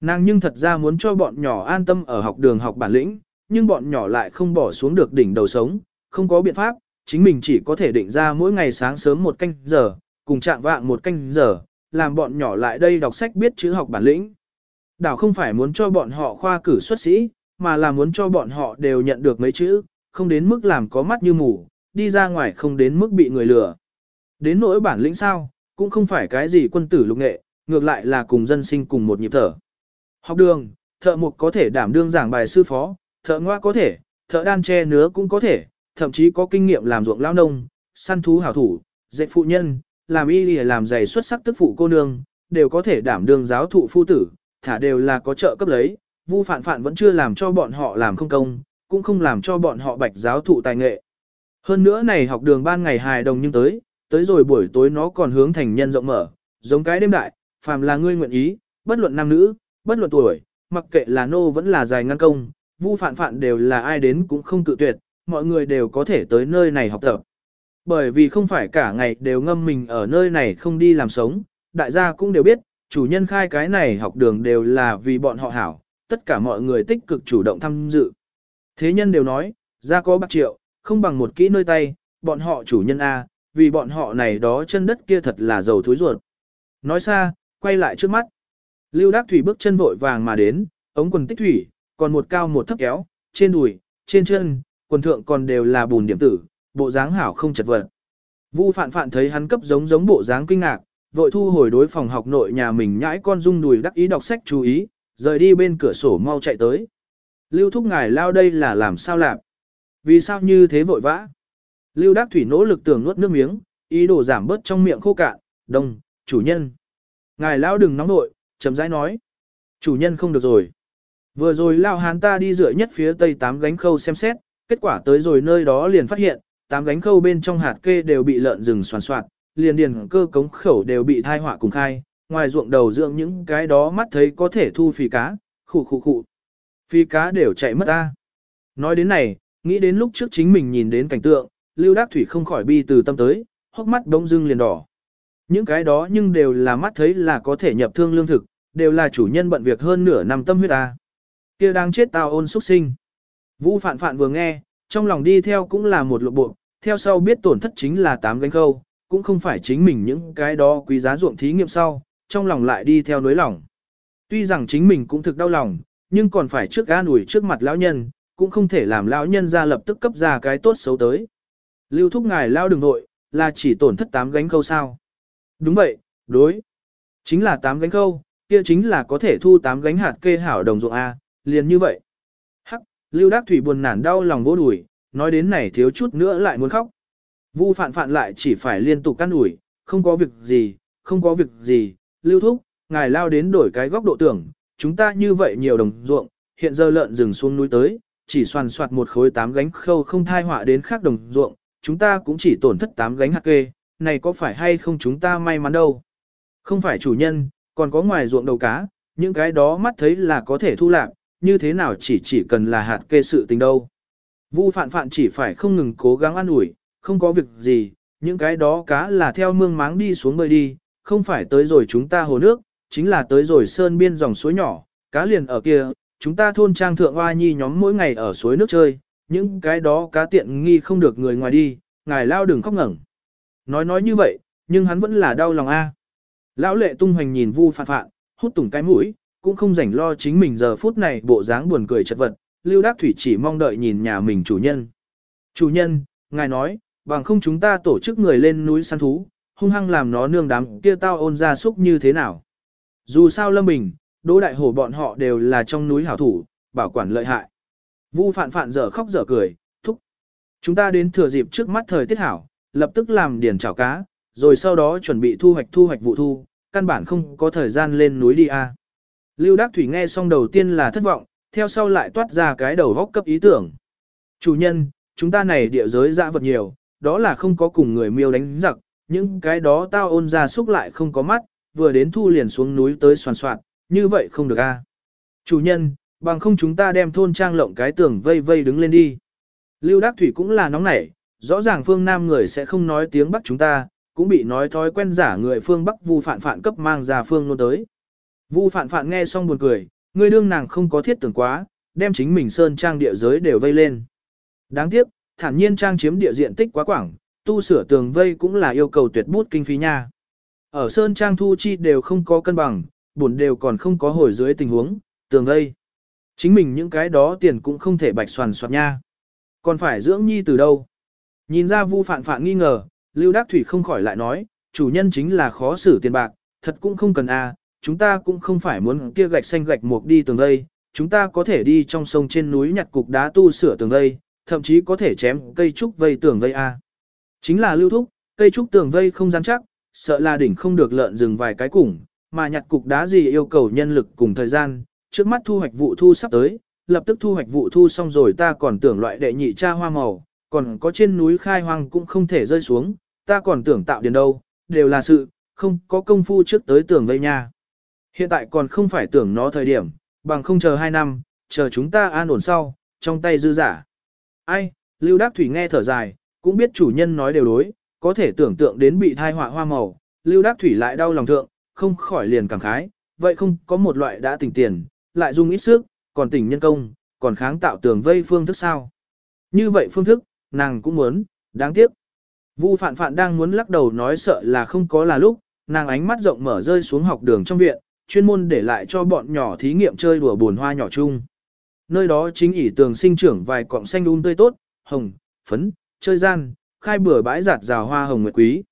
Speaker 1: Nàng nhưng thật ra muốn cho bọn nhỏ an tâm ở học đường học bản lĩnh, nhưng bọn nhỏ lại không bỏ xuống được đỉnh đầu sống, không có biện pháp, chính mình chỉ có thể định ra mỗi ngày sáng sớm một canh giờ, cùng trạng vạng một canh giờ, làm bọn nhỏ lại đây đọc sách biết chữ học bản lĩnh. Đảo không phải muốn cho bọn họ khoa cử xuất sĩ, mà là muốn cho bọn họ đều nhận được mấy chữ, không đến mức làm có mắt như mù, đi ra ngoài không đến mức bị người lừa. Đến nỗi bản lĩnh sao, cũng không phải cái gì quân tử lục nghệ, ngược lại là cùng dân sinh cùng một nhịp thở. Học đường, thợ mục có thể đảm đương giảng bài sư phó, thợ ngoa có thể, thợ đan tre nứa cũng có thể, thậm chí có kinh nghiệm làm ruộng lao nông, săn thú hảo thủ, dạy phụ nhân, làm y lìa làm giày xuất sắc tức phụ cô nương, đều có thể đảm đương giáo thụ phu tử, thả đều là có trợ cấp lấy, vu phản phản vẫn chưa làm cho bọn họ làm không công, cũng không làm cho bọn họ bạch giáo thụ tài nghệ. Hơn nữa này học đường ban ngày hài đồng nhưng tới, tới rồi buổi tối nó còn hướng thành nhân rộng mở, giống cái đêm đại, phàm là ngươi nguyện ý, bất luận nam nữ, bất luận tuổi, mặc kệ là nô vẫn là dài ngăn công, vu phản phản đều là ai đến cũng không cự tuyệt, mọi người đều có thể tới nơi này học tập. Bởi vì không phải cả ngày đều ngâm mình ở nơi này không đi làm sống, đại gia cũng đều biết, chủ nhân khai cái này học đường đều là vì bọn họ hảo, tất cả mọi người tích cực chủ động tham dự. Thế nhân đều nói, ra có bạc triệu, không bằng một kỹ nơi tay, bọn họ chủ nhân A, vì bọn họ này đó chân đất kia thật là giàu thối ruột. Nói xa, quay lại trước mắt. Lưu Đắc Thủy bước chân vội vàng mà đến, ống quần tích thủy, còn một cao một thấp kéo, trên đùi, trên chân, quần thượng còn đều là bùn điểm tử, bộ dáng hảo không chật vật. Vu Phạn Phạn thấy hắn cấp giống giống bộ dáng kinh ngạc, vội thu hồi đối phòng học nội nhà mình nhãi con dung đùi đắc ý đọc sách chú ý, rời đi bên cửa sổ mau chạy tới. Lưu thúc ngài lao đây là làm sao làm? Vì sao như thế vội vã? Lưu Đắc Thủy nỗ lực tưởng nuốt nước miếng, ý đồ giảm bớt trong miệng khô cạn, đông, chủ nhân. Ngài lao đừng nóng nội, chậm rãi nói. Chủ nhân không được rồi. Vừa rồi lao hán ta đi dựa nhất phía tây tám gánh khâu xem xét, kết quả tới rồi nơi đó liền phát hiện, tám gánh khâu bên trong hạt kê đều bị lợn rừng soàn soạt, liền điền cơ cống khẩu đều bị thai họa cùng khai, ngoài ruộng đầu dưỡng những cái đó mắt thấy có thể thu phì cá, khụ khụ khụ. Phì cá đều chạy mất ta. Nói đến này, nghĩ đến lúc trước chính mình nhìn đến cảnh tượng, Lưu Đắc Thủy không khỏi bi từ tâm tới, hốc mắt đông dưng liền đỏ. Những cái đó nhưng đều là mắt thấy là có thể nhập thương lương thực, đều là chủ nhân bận việc hơn nửa năm tâm huyết ta. kia đang chết tao ôn xuất sinh. Vũ phạn phạn vừa nghe, trong lòng đi theo cũng là một lộ bộ, theo sau biết tổn thất chính là tám gánh khâu, cũng không phải chính mình những cái đó quý giá ruộng thí nghiệm sau, trong lòng lại đi theo nối lòng. Tuy rằng chính mình cũng thực đau lòng, nhưng còn phải trước an ủi trước mặt lão nhân, cũng không thể làm lão nhân ra lập tức cấp ra cái tốt xấu tới. Lưu thúc ngài lao đường nội, là chỉ tổn thất tám gánh khâu sao. Đúng vậy, đối. Chính là tám gánh khâu, kia chính là có thể thu tám gánh hạt kê hảo đồng ruộng A, liền như vậy. Hắc, Lưu Đắc Thủy buồn nản đau lòng vô đùi, nói đến này thiếu chút nữa lại muốn khóc. Vu phạn phạn lại chỉ phải liên tục căn ủi, không có việc gì, không có việc gì, lưu thúc, ngài lao đến đổi cái góc độ tưởng, chúng ta như vậy nhiều đồng ruộng, hiện giờ lợn rừng xuống núi tới, chỉ soàn soạt một khối tám gánh khâu không thai họa đến khác đồng ruộng, chúng ta cũng chỉ tổn thất tám gánh hạt kê, này có phải hay không chúng ta may mắn đâu. Không phải chủ nhân, còn có ngoài ruộng đầu cá, những cái đó mắt thấy là có thể thu lạc, như thế nào chỉ chỉ cần là hạt kê sự tình đâu. Vu phạn phạn chỉ phải không ngừng cố gắng ăn ủi, không có việc gì, những cái đó cá là theo mương máng đi xuống bơi đi, không phải tới rồi chúng ta hồ nước, chính là tới rồi sơn biên dòng suối nhỏ, cá liền ở kia, chúng ta thôn trang thượng hoa nhi nhóm mỗi ngày ở suối nước chơi, những cái đó cá tiện nghi không được người ngoài đi, ngài lao đừng khóc ngẩng. Nói nói như vậy, nhưng hắn vẫn là đau lòng a. Lão lệ tung hoành nhìn vu phạn phạn, hút tùng cái mũi, cũng không rảnh lo chính mình giờ phút này bộ dáng buồn cười chật vật, Lưu Đắc Thủy chỉ mong đợi nhìn nhà mình chủ nhân. Chủ nhân, ngài nói, bằng không chúng ta tổ chức người lên núi săn thú, hung hăng làm nó nương đám kia tao ôn ra súc như thế nào. Dù sao Lâm Bình, Đỗ Đại Hổ bọn họ đều là trong núi hảo thủ, bảo quản lợi hại. Vu phạn phạn dở khóc dở cười, thúc. Chúng ta đến thừa dịp trước mắt thời tiết hảo, lập tức làm điển chảo cá, rồi sau đó chuẩn bị thu hoạch thu hoạch vụ thu, căn bản không có thời gian lên núi đi a. Lưu Đắc Thủy nghe xong đầu tiên là thất vọng, theo sau lại toát ra cái đầu góc cấp ý tưởng. Chủ nhân, chúng ta này địa giới dã vật nhiều, đó là không có cùng người miêu đánh giặc, những cái đó tao ôn ra xúc lại không có mắt, vừa đến thu liền xuống núi tới soàn soạn, như vậy không được a. Chủ nhân, bằng không chúng ta đem thôn trang lộng cái tường vây vây đứng lên đi. Lưu Đắc Thủy cũng là nóng nảy, rõ ràng phương Nam người sẽ không nói tiếng Bắc chúng ta, cũng bị nói thói quen giả người phương Bắc vu phản phản cấp mang ra phương luôn tới. Vu phản phản nghe xong buồn cười, người đương nàng không có thiết tưởng quá, đem chính mình sơn trang địa giới đều vây lên. Đáng tiếc, thản nhiên trang chiếm địa diện tích quá quảng, tu sửa tường vây cũng là yêu cầu tuyệt bút kinh phí nha. Ở sơn trang thu chi đều không có cân bằng, buồn đều còn không có hồi dưới tình huống, tường vây. Chính mình những cái đó tiền cũng không thể bạch soàn soạt nha. Còn phải dưỡng nhi từ đâu? Nhìn ra vu phạn phạn nghi ngờ, Lưu Đắc Thủy không khỏi lại nói, chủ nhân chính là khó xử tiền bạc, thật cũng không cần a, chúng ta cũng không phải muốn kia gạch xanh gạch mục đi tường vây, chúng ta có thể đi trong sông trên núi nhặt cục đá tu sửa tường vây, thậm chí có thể chém cây trúc vây tường vây a. Chính là lưu thúc, cây trúc tường vây không rắn chắc, sợ là đỉnh không được lợn rừng vài cái củng mà nhặt cục đá gì yêu cầu nhân lực cùng thời gian, trước mắt thu hoạch vụ thu sắp tới, lập tức thu hoạch vụ thu xong rồi ta còn tưởng loại đệ nhị cha hoa màu, còn có trên núi khai hoang cũng không thể rơi xuống, ta còn tưởng tạo điền đâu, đều là sự, không có công phu trước tới tưởng vây nha. Hiện tại còn không phải tưởng nó thời điểm, bằng không chờ 2 năm, chờ chúng ta an ổn sau, trong tay dư giả. Ai, Lưu Đắc Thủy nghe thở dài, cũng biết chủ nhân nói đều đối, có thể tưởng tượng đến bị thai họa hoa màu, Lưu Đắc Thủy lại đau lòng thượng, không khỏi liền cảm khái, vậy không có một loại đã tỉnh tiền, lại dùng ít sức, còn tỉnh nhân công, còn kháng tạo tường vây phương thức sao. Như vậy phương thức, nàng cũng muốn, đáng tiếc. Vu phạn phạn đang muốn lắc đầu nói sợ là không có là lúc, nàng ánh mắt rộng mở rơi xuống học đường trong viện, chuyên môn để lại cho bọn nhỏ thí nghiệm chơi đùa buồn hoa nhỏ chung. Nơi đó chính ỉ tường sinh trưởng vài cọng xanh um tươi tốt, hồng, phấn, chơi gian, khai bừa bãi giạt rào hoa hồng nguyệt quý.